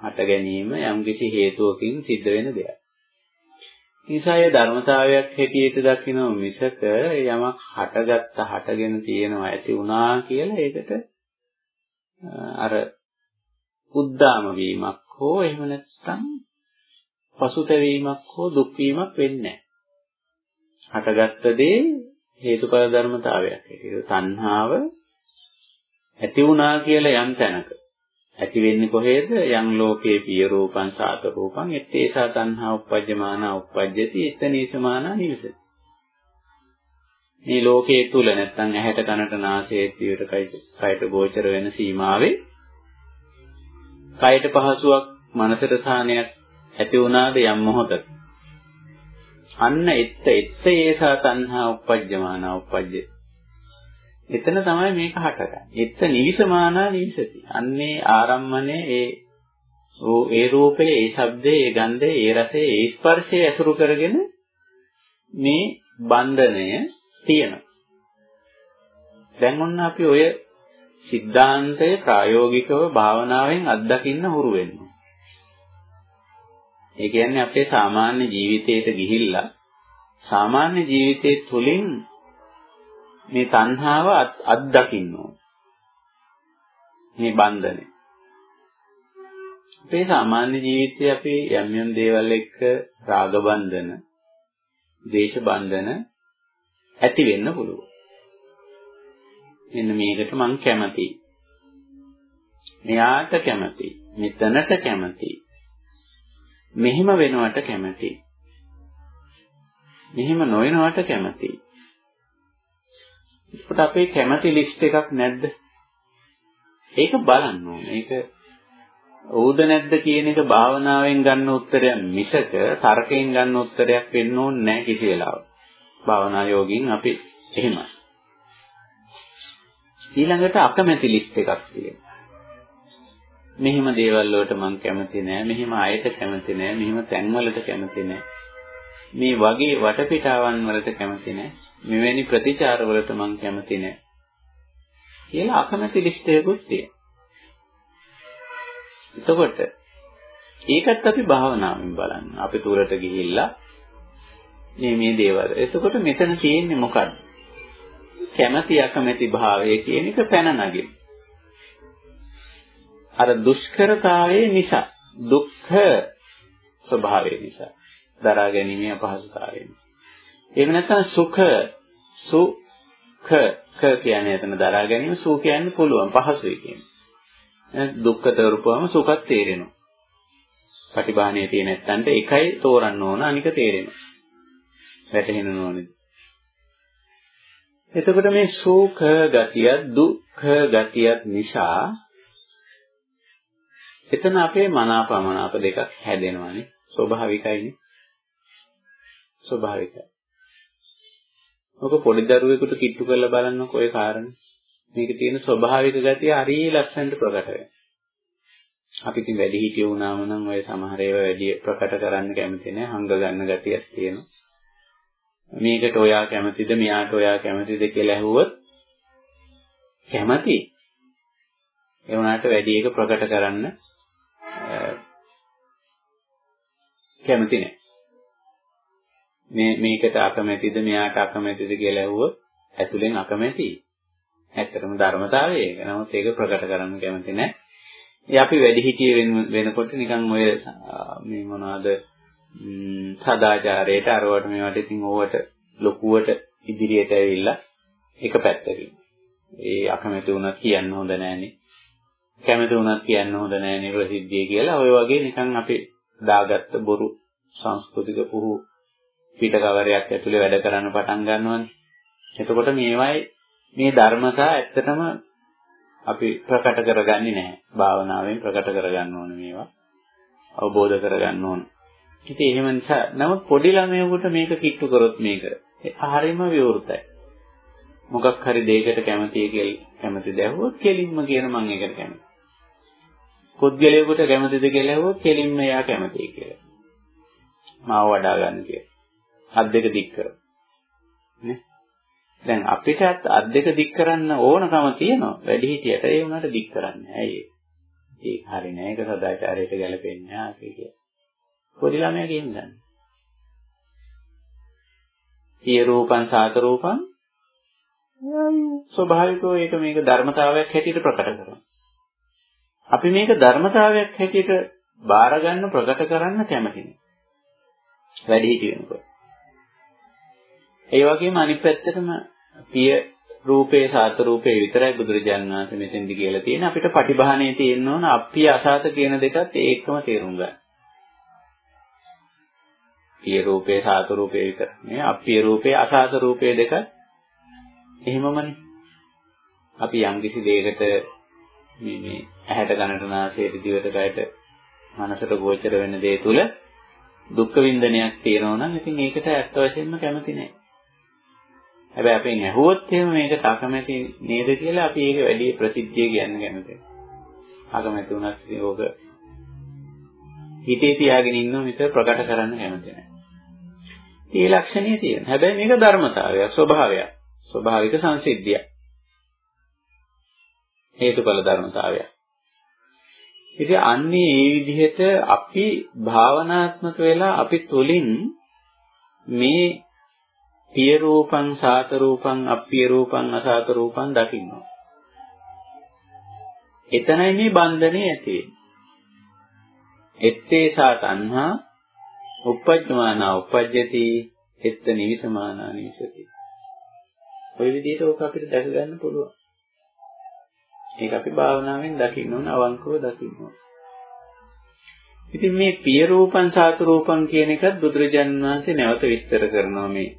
හට ගැනීම යම්කිසි හේතුවකින් සිද්ධ වෙන දෙයක්. නිසාය ධර්මතාවයක් හැටියට දකින්න මිසක යමක් හටගත්ත හටගෙන තියෙනවා ඇති වුණා කියලා ඒකට අර උද්දාම වීමක් හෝ එහෙම නැත්නම් පසුතැවීමක් හෝ දුක් වීමක් වෙන්නේ නැහැ. හටගත්ත දේ හේතුඵල ධර්මතාවයක්. හැටියට තණ්හාව ඇති වුණා කියලා යම් තැනක. ඇති වෙන්නේ කොහේද? යම් ලෝකේ පිය රූපං සාත රූපං ettesa තණ්හා උප්පජ්ජමාන උප්පජ්ජති එතනීසමාන නිවසති. මේ ලෝකයේ තුල නැත්තම් ඇහැට කනට නාසයට දිවට කයට ගෝචර වෙන සීමාවේ කයට පහසුවක් මනසට සාහනයක් ඇති වුණාද යම් මොහොතක? අන්න එත්ත එත්ත ඒසා තණ්හා උපජ්ජමාන උපජ්ජ. එතන තමයි මේක හටගන්නේ. එත්ත නිවිසමානා නිවිසති. අන්නේ ආරම්මනේ ඒ ඒ රූපේ ඒ ශබ්දේ ඒ ගන්ධේ ඒ රසේ ඒ ස්පර්ශය ඇසුරු කරගෙන මේ බන්ධනය තියෙනවා. දැන් ඔන්න අපි ඔය සිද්ධාන්තය ප්‍රායෝගිකව භාවනාවෙන් අත්දකින්න හුරු වෙනවා. ඒ කියන්නේ අපේ සාමාන්‍ය ජීවිතයට ගිහිල්ලා සාමාන්‍ය ජීවිතයේ තුලින් මේ තණ්හාව අත්දකින්න ඕන. මේ බන්ධනේ. අපේ සාමාන්‍ය ජීවිතයේ අපි යම් යම් දේවල් එක්ක රාග බන්ධන, දේශ බන්ධන ඇති වෙන්න පුළුවන්. මෙන්න මේකට මං කැමතියි. මෙයාට කැමතියි. මෙතනට කැමතියි. මෙහිම වෙනවට කැමතියි. මෙහිම නොවෙනවට කැමතියි. ඒකට අපේ කැමති ලිස්ට් එකක් නැද්ද? ඒක බලන්න ඕනේ. ඒක ඌද නැද්ද කියන එක භාවනාවෙන් ගන්න උත්තරයක් මිසක තර්කයෙන් ගන්න උත්තරයක් වෙන්න ඕනේ නැහැ කිසි වෙලාවක. භාවනා යෝගින් අපි එහෙමයි. ඊළඟට අකමැති ලිස්ට් එකක් තියෙනවා. මෙහිම දේවල් වලට මම කැමති නෑ, මෙහිම අයට කැමති නෑ, මෙහිම තැන්වලට කැමති නෑ. මේ වගේ වටපිටාවන් වලට කැමති නෑ. මෙවැනි ප්‍රතිචාර වලට මම කැමති නෑ. කියලා අකමැති ලිස්ට් එකකුත් තියෙනවා. එතකොට ඒකත් අපි භාවනාවෙන් බලන්න. අපි තුරට ගිහිල්ලා මේ මේ දේවල්. එතකොට මෙතන තියෙන්නේ මොකද්ද? කැමැති අකමැති භාවය කියන එක පැන නගින. අර දුෂ්කරතාවයේ නිසා දුක්ඛ ස්වභාවය නිසා දරා ගැනීමේ අපහසුතාවය. එහෙම නැත්නම් සුඛ සුඛ ක කියන්නේ එතන දරා ගැනීම සුඛ කියන්නේ පුළුවන් පහසුයි කියන්නේ. දුක්ඛ තවරපුවම සුඛත් තේරෙනවා. පටිභානයේ තියෙන නැත්තන්ට එකයි තෝරන්න ඕන අනික තේරෙනවා. වැටහෙන්න ඕනේ. එතකොට මේ සුඛ ගතිය දුක්ඛ ගතියත් නිසා එතන අපේ මනාපමනාප දෙකක් හැදෙනවානේ. ස්වභාවිකයිනේ. ස්වභාවිකයි. ඔක පොඩි දරුවෙකුට කිට්ටු කරලා බලන්නකො ඔය කාරණේ. මේකේ තියෙන ස්වභාවික ගතිය හරිය ලස්සනට ප්‍රකට වෙනවා. අපි ඉතින් වැඩි හිටිය වුණාම නම් ඔය සමහර ඒවා වැඩි ප්‍රකට කරන්න කැමති නැහැ හංග ගන්න ගතියක් තියෙනවා. මේකට ඔයා කැමතිද මෙයාට ඔයා කැමතිද කියලා ඇහුවොත් කැමති. ඒ වුණාට වැඩි එක ප්‍රකට කරන්න කැමති නැහැ. මේ මේකට අකමැතිද මෙයාට අකමැතිද කියලා ඇහුවොත් ඇතුලෙන් අකමැතියි. ඇත්තටම ධර්මතාවය ඒක. නමුත් ඒක ප්‍රකට කරන්න කැමති නැහැ. ඒ අපි වැඩි හිටියේ වෙනකොට නිකන් ඔය මේ මොනවද සදාචාරයට අරවට මේවට ඉතින් ඕවට ලොකුවට ඉදිරියට ඇවිල්ලා එක පැත්තකින්. ඒ අකමැති වුණත් කියන්න හොඳ නෑනේ. කැමති වුණත් කියන්න හොඳ නෑනේ ප්‍රසිද්ධිය කියලා. ඔය වගේ නිකන් අපි දාගත්ත බොරු සංස්කෘතික පුහු පිටකවරයක් ඇතුලේ වැඩ කරන්න පටන් ගන්නවානේ. එතකොට මේවයි මේ ධර්මතා ඇත්තටම අපි ප්‍රකට කරගන්නේ නැහැ. භාවනාවෙන් ප්‍රකට කරගන්න ඕනේ මේවා. අවබෝධ කරගන්න ඕනේ. ඉතින් එහෙම නිසා නමුත් පොඩි ළමයෙකුට මේක කිට්ටු කරොත් මේක හරිම විවෘතයි. මොකක් හරි දෙයකට කැමතියි කියලා කැමති දැහුවොත් කෙලින්ම කියන මම ඒකට කැමතියි. පුද්ගලයෙකුට කැමතිද කියලා ඇහුවොත් කෙලින්ම එයා කැමතියි කියලා. මාව වඩා ගන්න කියලා. අත් දෙක දික් කර. නේ? දැන් අපිට අත් දෙක දික් කරන්න ඕනකම තියෙනවා. වැඩි හිටියට ඒ උනාට දික් කරන්නේ. ඇයි ඒක හරි නෑ. ඒක සදාචාරයට ගැලපෙන්නේ නැහැ කියලා. පොඩි ළමයා කියන්නේ. සිය රූපං සාත රූපං ස්වභාවිකව ඒක මේක ධර්මතාවයක් හැටියට ප්‍රකට කරනවා. අපි මේක ධර්මතාවයක් හැටියට බාර ගන්න ප්‍රකට කරන්න කැමති නෑ. වැඩි හිටියෙනකොට. ඒ වගේම අනිත් පැත්තටම පිය රූපේ සාත රූපේ විතරයි බුදුරජාණන් වහන්සේ මෙතෙන්දි කියලා තියෙන අපිට පටිභාණයේ තියෙන්න ඕන අප්පිය අසාත කියන දෙකත් ඒකම තේරුම් ගන්න. පිය රූපේ සාත රූපේ විතර. මේ අප්පිය රූපේ අසාත රූපේ දෙක එහෙමමනේ. අපි යම් කිසි දෙයකට මේ මේ ඇහැට කනට නාසයට දිවට කයට මනසට ගෝචර වෙන දේ තුල දුක් වින්දනයක් තියෙනවා නම් ඉතින් ඒකට ඇත්ත වශයෙන්ම කැමති නෑ. හැබැයි අපෙන් ඇහුවොත් එහෙම මේකට අකමැති නේද කියලා අපි ඒක වැඩි ප්‍රසිද්ධිය කියන්න කැමතියි. අකමැති වුණත් ඕක හිතේ තියාගෙන ඉන්නව මිස ප්‍රකට කරන්න කැමති නෑ. ඒ ලක්ෂණය තියෙනවා. හැබැයි මේක ධර්මතාවයක්, ස්වභාවයක්. ස්වභාවික සංසිද්ධියක්. හේතුඵල ධර්මතාවයක්. ඉතින් අන්නේ ඒ විදිහට අපි භාවනාත්මක වෙලා අපි තුලින් මේ පිය රූපං සාත රූපං අප්පිය රූපං අසාත රූපං දකින්නවා. එතනයි මේ බන්ධනේ ඇති වෙන්නේ. එත්තේසා තණ්හා uppajjamana uppajjati එත්ත නිවිසමානා නිවිසති. ওই විදිහට ඕක අපිට දැක ගන්න පුළුවන්. ඒක අපි භාවනාවෙන් දකින්න ඕන අවංකව දකින්න ඕන. ඉතින් මේ පිය රූපං සාතු රූපං කියන එකත් බුදුරජාණන් වහන්සේ නැවත විස්තර කරනවා මේ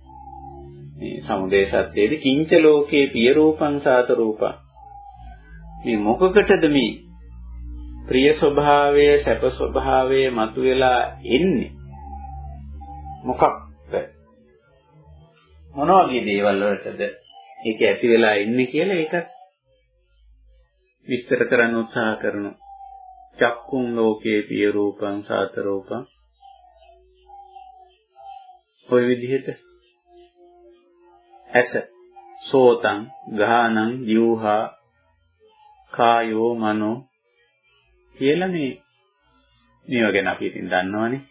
මේ සමුදය සත්‍යයේදී කිංච ලෝකේ පිය රූපං සාත රූපං. මේ මොකකටද මේ ප්‍රිය ස්වභාවය සැප ස්වභාවය මතුවලා එන්නේ? මොකක්ද? මොන වගේ දේවල් වලටද ඒක ඇති වෙලා ඉන්නේ කියලා ඒක විස්තර කරන්න උත්සාහ කරනවා. චක්කුම් ලෝකේ පිය රූපං සාත රූපං. ඔය විදිහට ඇස සෝතං ගානං ජීවහා කායෝ මනෝ කියලා මේ මේව ගැන අපි ඉතින් දන්නවනේ.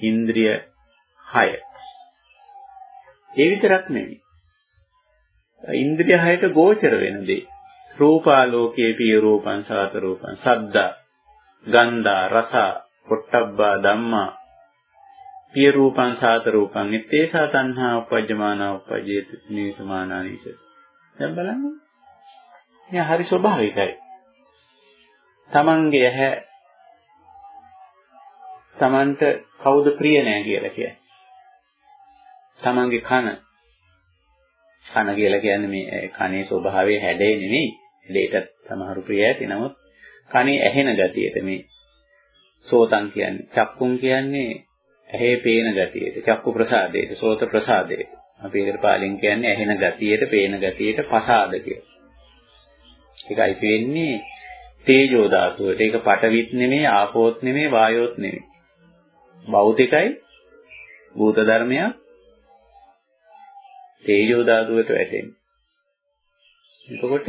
ඉන්ද්‍රිය 6 ඒ විතරක් නෙවෙයි. ඉන්ද්‍රිය 6ට ගෝචර වෙන දේ. රූපාලෝකයේ පිය රූපං සාත රූපං. සද්දා ගන්ධා රස පොට්ටබ්බා ධම්මා. පිය රූපං සාත රූපං. ඉත්තේසා තණ්හා උපජ්ජමානා උපජ්ජේති නිසමානානිස දැන් බලන්න. මේ හරි ස්වභාවිකයි. තමන්ගේ ඇහැ තමන්ට කවුද ප්‍රිය නෑ කියලා කියන්නේ. තමන්ගේ කන කන කියලා කියන්නේ මේ කනේ ස්වභාවය හැඩේ නෙමෙයි. හැඩේට සමහරු ප්‍රිය ඇති නමුත් කනේ ඇහෙන ගතියට මේ සෝතං කියන්නේ චක්කුම් කියන්නේ ඇහි පේන ගතියට චක්කු ප්‍රසාදයට සෝත ප්‍රසාදයට අපි ඒකට පාලින් කියන්නේ ඇහෙන ගතියට පේන ගතියට පසාද කියලා. ඒකයි වෙන්නේ තේජෝ ධාතුවට. ඒක පටවිත් නෙමෙයි ආපෝත් නෙමෙයි වායෝත් නෙමෙයි. භෞතිකයි භූත ධර්මයක් තේජෝ ධාතුවට වැටෙන්නේ. එතකොට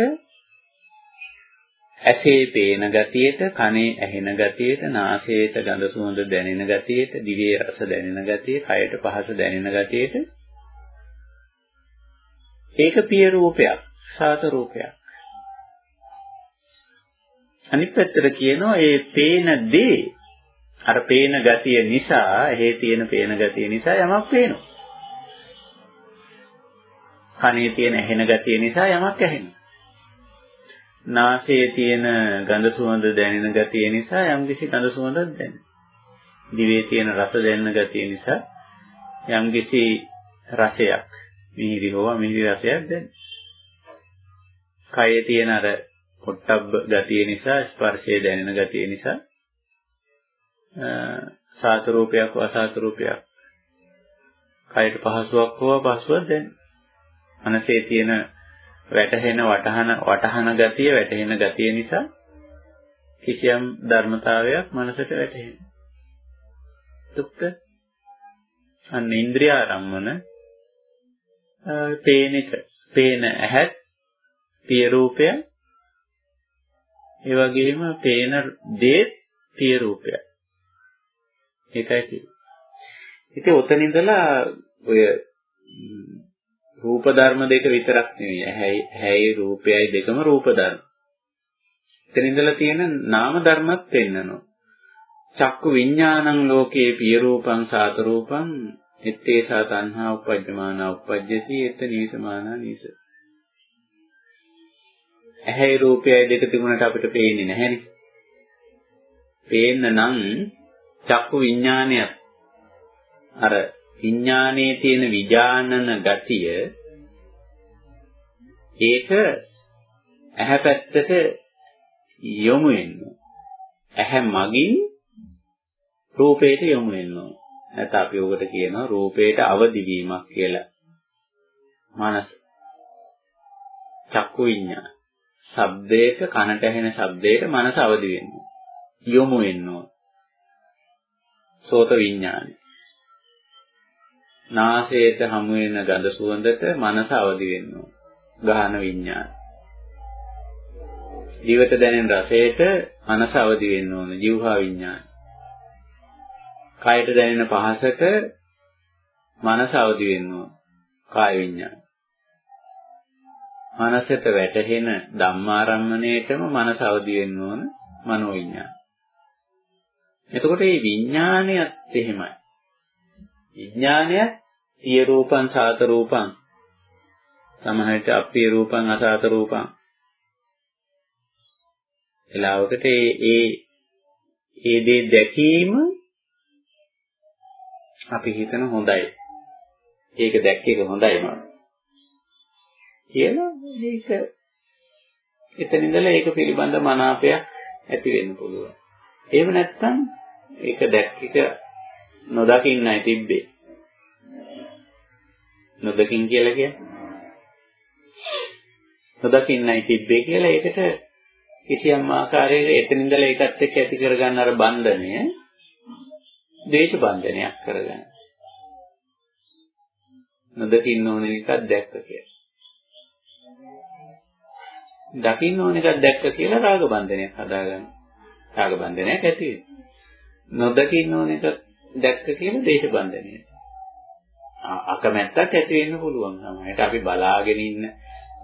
ඇසේ පේන ගතියට, කනේ ඇහෙන ගතියට, නාසයට ගඳ සුවඳ දැනෙන ගතියට, දිවේ රස දැනෙන ගතියට, කයට පහස දැනෙන ගතියට ඒක පිය රූපයක්, සාත රූපයක්. අනිත් පැත්තට කියනවා ඒ පේන දේ අර පේන ගතිය නිසා, එහෙ තියෙන පේන ගතිය නිසා යමක් පේනවා. කනේ තියෙන ඇහෙන ගතිය නිසා යමක් ඇහෙනවා. නාසයේ තියෙන ගඳ සුවඳ දැනෙන ගතිය නිසා යම්කිසි ගඳ සුවඳක් දැනෙනවා. දිවේ තියෙන රස දැනෙන ගතිය නිසා යම්කිසි රසයක් මිහිරි හෝ මිහිරි රසයක් දැනෙනවා. කයේ තියෙන අර පොට්ටබ්බ ගතිය නිසා ස්පර්ශය දැනෙන ගතිය නිසා සාත රූපයක් වාසාත රූපයක් කයට පහසුවක් හෝ පහසුවක් දැනෙනවා. මනසේ තියෙන වැටහෙන වටහන වටහන ගතිය වැටහෙන ගතිය නිසා කිසියම් ධර්මතාවයක් මනසට වැටහෙනවා. දුක්ඛ අන්න ඉන්ද්‍රිය ආරම්මන පේනික පේන ඇහත් පිය රූපය ඒ වගේම පේන දේ පිය රූපය ඒකයි කියන්නේ. ඉතින් ඔතන ඉඳලා ඔය රූප ධර්ම දෙක විතරක් නෙවෙයි. ඇහැයි ඇහැයි රූපයයි දෙකම රූප ධර්ම. එතන ඉඳලා තියෙන නාම ධර්මත් පෙන්නනවා. චක්කු විඥානං ලෝකේ පිය රූපං සාත රූපං එත්තේසා තණ්හා උපජ්ජමානා උපජ්ජති එත නීසමානා නීස. ඇහැයි රූපයයි දෙක තිබුණට අපිට පේන්නේ නැහැනේ. පේන්න නම් චක්කු විඥානයත් අර විඥානයේ තියෙන විඥානන ගතිය ඒක ඇහැ පැත්තට යොමු වෙනවා. ඇහැ මගින් රූපයට යොමු වෙනවා. නැත්නම් අපි උකට කියනවා රූපයට අවදි වීමක් කියලා. මනස. චක්කු විඤ්ඤාණ. ශබ්දයක කනට ඇහෙන ශබ්දයට මනස අවදි වෙනවා. යොමු වෙනවා. සෝත විඤ්ඤාණය. නාසයට හමු වෙන ගඳ සුවඳට මනස අවදි වෙනවා. ගාහන විඤ්ඤාණ. දිවට දැනෙන රසයට මනස අවදි වෙන්න ඕන. જીවහා විඤ්ඤාණ. කයට දැනෙන පහසට මනස අවදි වෙන්න ඕන. කාය විඤ්ඤාණ. මනසට වැටහෙන ධම්මාරම්මණයටම මනස අවදි වෙන්න ඕන මනෝ විඥාන. එතකොට මේ විඥානයත් එහෙමයි. විඥානයත් සිය රූපං සාත රූපං සමහරට අප්‍රිය රූපං අසාත රූපං එලාවකට ඒ ඒ ඒ දේ දැකීම අපි හිතන හොඳයි. ඒක දැක්ක එක හොඳයි මම. කියලා මේක එතන ඉඳලා ඒක පිළිබඳ මනාපයක් ඇති වෙන්න පුළුවන්. එහෙම නැත්නම් ඒක දැක්ක එක නොදකින්නයි තිබ්බේ. නොදකින් කියලා කියන්නේ නොදකින්නයි තිබ්බේ කියලා ඒකට කිසියම් ආකාරයක එතන ඉඳලා ඒකත් එක්ක ඇති කරගන්න අර බන්ධනය ද්වේෂ බන්ධනයක් කරගන්න. නොදකින්න ඕන එකක් දැක්ක කියලා. දකින්න ඕන එකක් දැක්ක කියලා රාග බන්ධනයක් හදාගන්න. රාග බන්ධනයක් ඇති වෙනවා. නොදකින්න ඕන එක දැක්ක කියලා දේශ බන්ධනය. අකමැත්තක් ඇති වෙන්න පුළුවන් සමහරවිට අපි බලාගෙන ඉන්න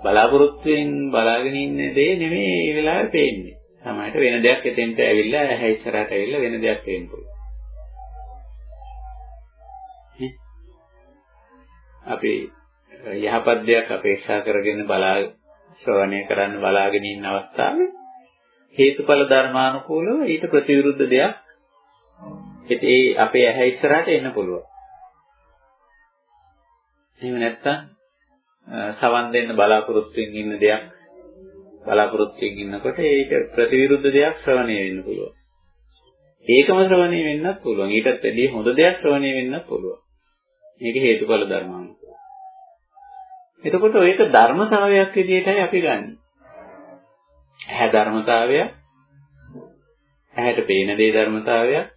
බලාපොරොත්තුෙන් බලාගෙන ඉන්න දේ නෙමෙයි ඒ වෙලාවේ පේන්නේ. සමහරවිට වෙන දෙයක් එතෙන්ට ඇවිල්ලා ඇහැ ඉස්සරහට ඇවිල්ලා වෙන දෙයක් පේන්න පුළුවන්. අපි යහපත් දෙයක් අපේක්ෂා කරගෙන බලා ශ්‍රවණය කරන්න බලාගෙන ඉන්න අවස්ථාවේ හේතුඵල ධර්මානුකූලව ඊට ප්‍රතිවිරුද්ධ දෙයක් ඒ අපේ ඇහැ ඉස්සරහට එන්න පුළුවන්. එහෙම නැත්නම් සවන් දෙන්න බලාපොරොත්තුෙන් ඉන්න දෙයක් බලාපොරොත්තුෙන් ඉන්නකොට ඒක ප්‍රතිවිරුද්ධ දෙයක් ශ්‍රවණය වෙන්න පුළුවන්. ඒකම ශ්‍රවණය වෙන්නත් පුළුවන්. ඊටත් වැඩිය හොඳ දෙයක් ශ්‍රවණය වෙන්නත් පුළුවන්. මේක හේතුඵල ධර්මානුකූලව. එතකොට ඒක ධර්මතාවයක් විදිහටයි අපි ගන්න. ඇහැ ධර්මතාවයක්. ඇහැට පේන දේ ධර්මතාවයක්.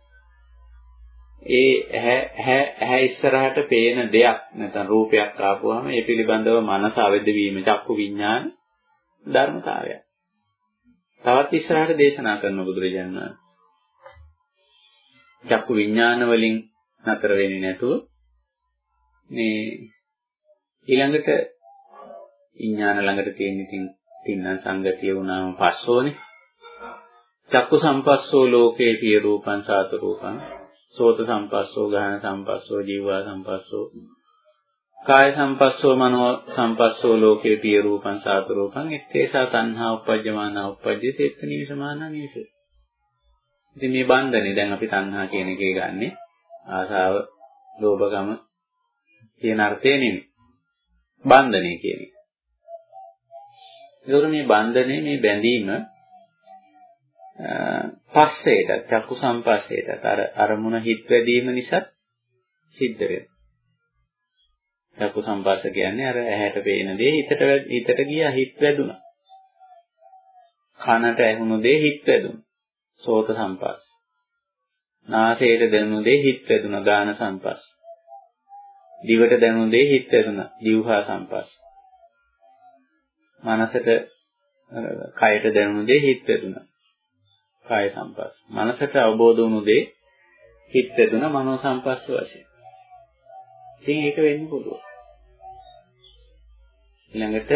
ඒ ඇහැ ඇහැ ඇහැ ඉස්සරහට පේන දෙයක් නැත්නම් රූපයක් ආපුවාම ඒ පිළිබඳව මනස අවද වීම චක්කු විඥාන ධර්මතාවයක්. තවත් ඉස්සරහට දේශනා කරන බුදුරජාණන් වහන්සේ. චක්කු විඥාන වලින් නතර වෙන්නේ නැතුව මේ ඊළඟට විඥාන ළඟට තියෙන ඉතින් තින්න සංගතිය වුණාම පස්සෝනේ. චක්කු සම්පස්සෝ ලෝකේ පිය රූපං සාත රූපං සෝත සම්පස්සෝ ගාන සම්පස්සෝ ජීවා සම්පස්සෝ කාය සම්පස්සෝ මනෝ සම්පස්සෝ ලෝකේ පිය රූපං සාත රූපං ඉත්තේසා තණ්හා උපජ්ජමාන උපජ්ජති එක්ක නිසමාන නීස. ඉතින් මේ බන්ධනේ දැන් අපි තණ්හා කියන එකේ ගන්නෙ ආසාව, ලෝභකම කියන අර්ථය නෙමෙයි. බන්ධනේ කියන එක. ඒකෝර මේ බන්ධනේ මේ බැඳීම පස්සේට චක්කු සම්පස්සේට අර අරමුණ හිත් වැඩිම නිසා සිද්ධ වෙනවා. චක්කු සම්පස්ස කියන්නේ අර ඇහැට පේන දේ හිතට හිතට ගියා හිත වැදුනා. කනට ඇහුණු දේ හිත වැදුනා. සෝත සම්පස්ස. නාසයට දැනුණු දේ හිත වැදුනා ගාන සම්පස්ස. දිවට දැනුණු දේ හිත වැදුනා જીවහා සම්පස්ස. මනසට කයට දැනුණු දේ හිත වැදුනා. කාය සංපස්ස. මනසට අවබෝධ වුණු දේ හිත වැදුනා මනෝ සංපස්ස වශයෙන්. ඉතින් ඒක වෙන්න පුළුවන්. ඊළඟට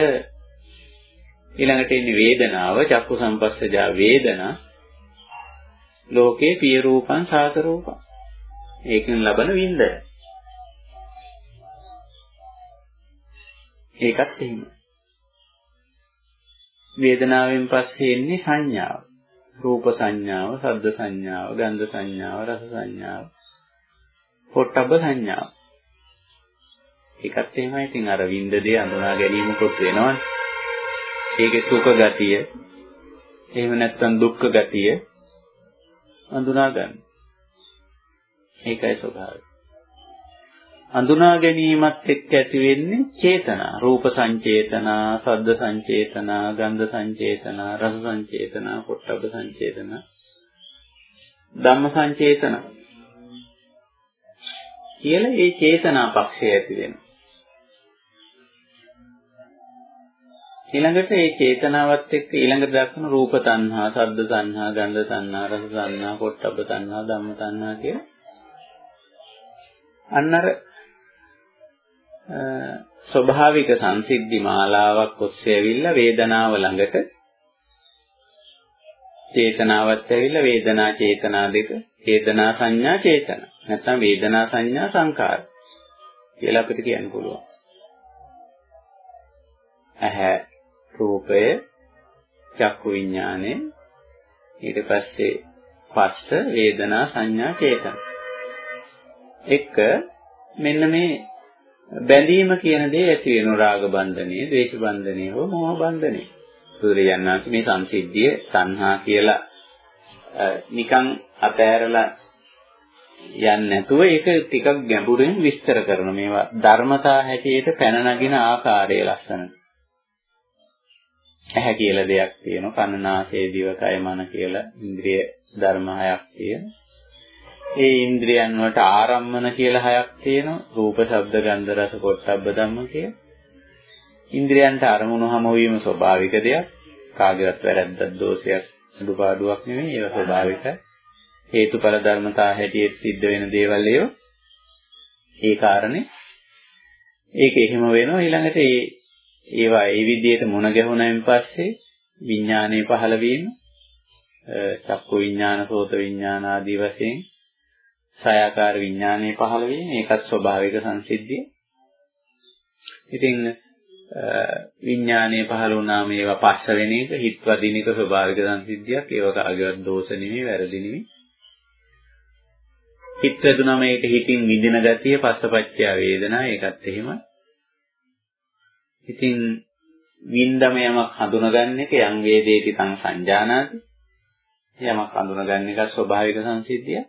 ඊළඟට ඉන්නේ වේදනාව චක්කු සංපස්සජා වේදනා ලෝකේ පිය රූපං සාත රූපං ඒකෙන් ලබන වින්දය ඒකත් එහෙමයි වේදනාවෙන් පස්සේ එන්නේ සංඥාව. රූප සංඥාව, ශබ්ද සංඥාව, ගන්ධ සංඥාව, රස සංඥාව, පොට්ටබ්බ සංඥාව. ඒකත් එහෙමයි. ඉතින් අර විඳ දේ අඳුනා ගැනීමකුත් වෙනවනේ. ඒකේ සුඛ ගතිය, එහෙම නැත්නම් දුක්ඛ ගතිය අඳුනා ගන්න. ඒකයි ස්වභාවය. හඳුනා ගැනීමත් එක්ක ඇති වෙන්නේ චේතනා. රූප සංචේතනා, ශබ්ද සංචේතනා, ගන්ධ සංචේතනා, රස සංචේතනා, පොට්ටබ්බ සංචේතනා, ධම්ම සංචේතනා. කියලා මේ චේතනා පක්ෂය ඇති වෙනවා. ඊළඟට මේ චේතනාවත් එක්ක ඊළඟට දක්වන රූප තණ්හා, ශබ්ද තණ්හා, ගන්ධ තණ්හා, රස තණ්හා, පොට්ටබ්බ තණ්හා, ධම්ම තණ්හා කියලා අන්නර ස්වභාවික සංසිද්ධි මාලාවක් ඔස්සේ ඇවිල්ලා වේදනාව ළඟට චේතනාවත් ඇවිල්ලා වේදනා චේතනා දෙක වේදනා සංඥා චේතන නැත්නම් වේදනා සංඥා සංකාර කියලා අපිට කියන්න පුළුවන්. ඇහැ රූපය චක්කු විඥානේ ඊට පස්සේ පස්ස වේදනා සංඥා චේතන එක මෙන්න මේ බැඳීම කියන දේ ඇති වෙන රාග බන්ධනේ, ද්වේෂ බන්ධනේ හෝ මෝහ බන්ධනේ. සූර්යයන්ාංශ මේ සංසිද්ධිය සංහා කියලා නිකන් අතෑරලා යන්නේ නැතුව ඒක ටිකක් ගැඹුරින් විස්තර කරන මේවා ධර්මතා හැටියට පැන නගින ආකාරය ලස්සන. ඇහැ කියලා දෙයක් තියෙනවා, කන නාසය දිව කය මන කියලා ඉන්ද්‍රිය ධර්ම හයක් තියෙනවා. ඒ ඉන්ද්‍රියන් වලට ආරම්මන කියලා හයක් තියෙනවා. රූප, ශබ්ද, ගන්ධ, රස, පොට්ටබ්බ ධම්ම කිය. ඉන්ද්‍රියන්ට අරමුණු හමු වීම ස්වභාවික දෙයක්. කාගේවත් වැරද්දක් දෝෂයක් අඩුපාඩුවක් නෙමෙයි. ඒවා ස්වභාවිකයි. හේතුඵල ධර්මතා හැටියට සිද්ධ වෙන දේවල් ඒවා. ඒ කාරණේ ඒක එහෙම වෙනවා ඊළඟට ඒ ඒවා ඒ විදිහට මුණ ගැහුණයින් පස්සේ විඥානයේ පහළ වීම චක්කු විඥාන සෝත විඥාන ආදී වශයෙන් සායාකාර විඥානයේ පහළ වීම ඒකත් ස්වභාවික සංසිද්ධිය. ඉතින් විඥානයේ පහළ වුණාම ඒවා පස්ස වෙන එක හිත් වදින එක ස්වභාවික සංසිද්ධියක්. ඒව කාගේවත් දෝෂ නෙමෙයි වැරදි නෙමෙයි. හිත වැදුනම ඒක හිතින් විඳින ගතිය පස්සපච්චය වේදනා ඒකත් එහෙම. ඉතින් වින්දම යමක් හඳුනගන්න එක යම් වේදේති තං සංජානාති. යමක් හඳුනගන්න එක ස්වභාවික සංසිද්ධියක්.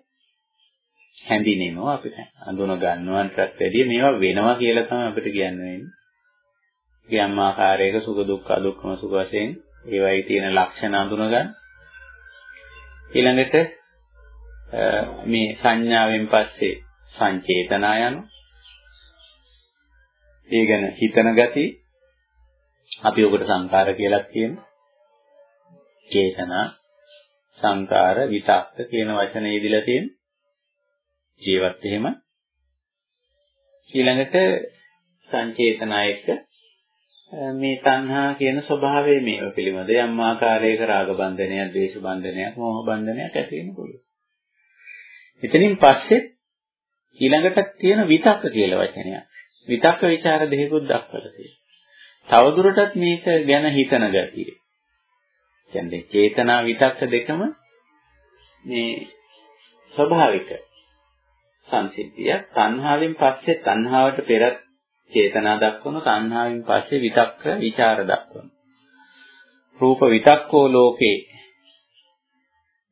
හැඳිනෙනවා අපිට අඳුන ගන්නවන්ටත් වැඩිය මේවා වෙනවා කියලා තමයි අපිට කියන්න වෙන්නේ. යම් ආකාරයක සුඛ දුක්ඛ දුක්ඛම සුඛ වශයෙන් ඒවයි තියෙන ලක්ෂණ අඳුන ගන්න. ඊළඟට මේ සංඥාවෙන් පස්සේ සංචේතනා යනවා. ඒ ගැන හිතන ගතිය අපි ඔකට සංකාර කියලා කියනවා. චේතනා සංකාර විතක්ක කියන වචනේ ඉදිලා තියෙනවා. ජීවත් එහෙම ඊළඟට සංචේතනා එක්ක මේ තණ්හා කියන ස්වභාවය මේව පිළිබඳ යම් ආකාරයක රාග බන්ධනයක්, ද්වේෂ බන්ධනයක්, මෝහ බන්ධනයක් ඇති වෙන්න පුළුවන්. එතනින් පස්සේ ඊළඟට තියෙන විතක්ක කියලා වචනයක්. විතක්ක ਵਿਚාර දෙකකුත් දක්වලා තියෙනවා. තවදුරටත් මේක ගැන හිතන ගතිය. කියන්නේ චේතනා විතක්ක දෙකම මේ ස්වභාවික සංසිද්ධිය. තණ්හාවෙන් පස්සේ තණ්හාවට පෙර චේතනා දක්වන තණ්හාවෙන් පස්සේ විතක්ක ਵਿਚාර දක්වන. රූප විතක්කෝ ලෝකේ.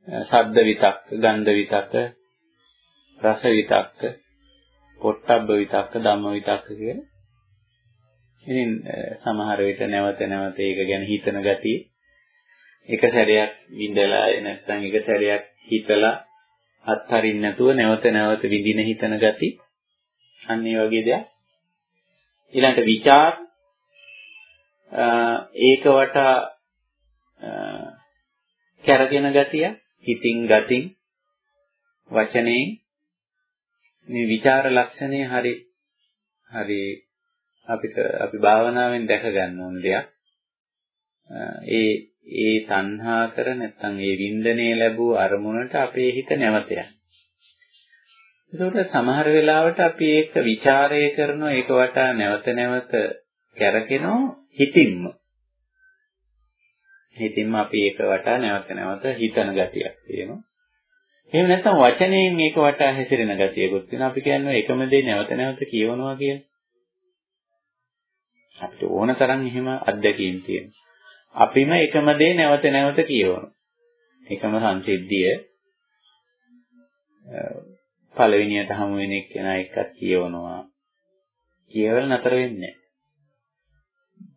ශබ්ද විතක්ක ගන්ධ විතක්ක රස විතක්ක පොට්ටබ්බ විතක්ක ධම්ම විතක්ක කියන. ඉතින් සමහර විට නැවත නැවත ඒක ගැන හිතන ගතිය. එක සැරයක් විඳලා නැත්නම් එක සැරයක් හිතලා අත්හරින්න නැතුව නැවත නැවත විඳින හිතන ගති. අන්න ඒ වගේ දෙයක්. ඊළඟට විචාර. ඒක වටා කැරගෙන ගතිය. හිතින් ගතින්. වචනෙන් මේ විචාර ලක්ෂණය හරි හරි අපිට අපි භාවනාවෙන් දැක ගන්න ඕන දෙයක්. ඒ ඒ තණ්හා කර නැත්නම් ඒ වින්දනයේ ලැබූ අරමුණට අපේ හිත නැවත යනවා. ඒකට සමහර වෙලාවට අපි ඒක ਵਿਚාරය කරනවා ඒක වටා නැවත නැවත කැරකෙනවා හිතින්ම. හිතින්ම අපි ඒක වටා නැවත නැවත හිතන ගතියක් තියෙනවා. එහෙම නැත්නම් වචනයෙන් මේක වටා හැසිරෙන ගතියකුත් තියෙනවා. අපි කියන්නේ එකම දේ නැවත නැවත කියවනවා කියන. අපිට ඕන තරම් එහෙම අත්දැකීම් තියෙනවා. අපිම එකම දේ නැවත නැවත කියවනවා. එකම සංසිද්ධිය පළවෙනියට හමු වෙන එක්කෙනා එක්කත් කියවනවා. කියවල නතර වෙන්නේ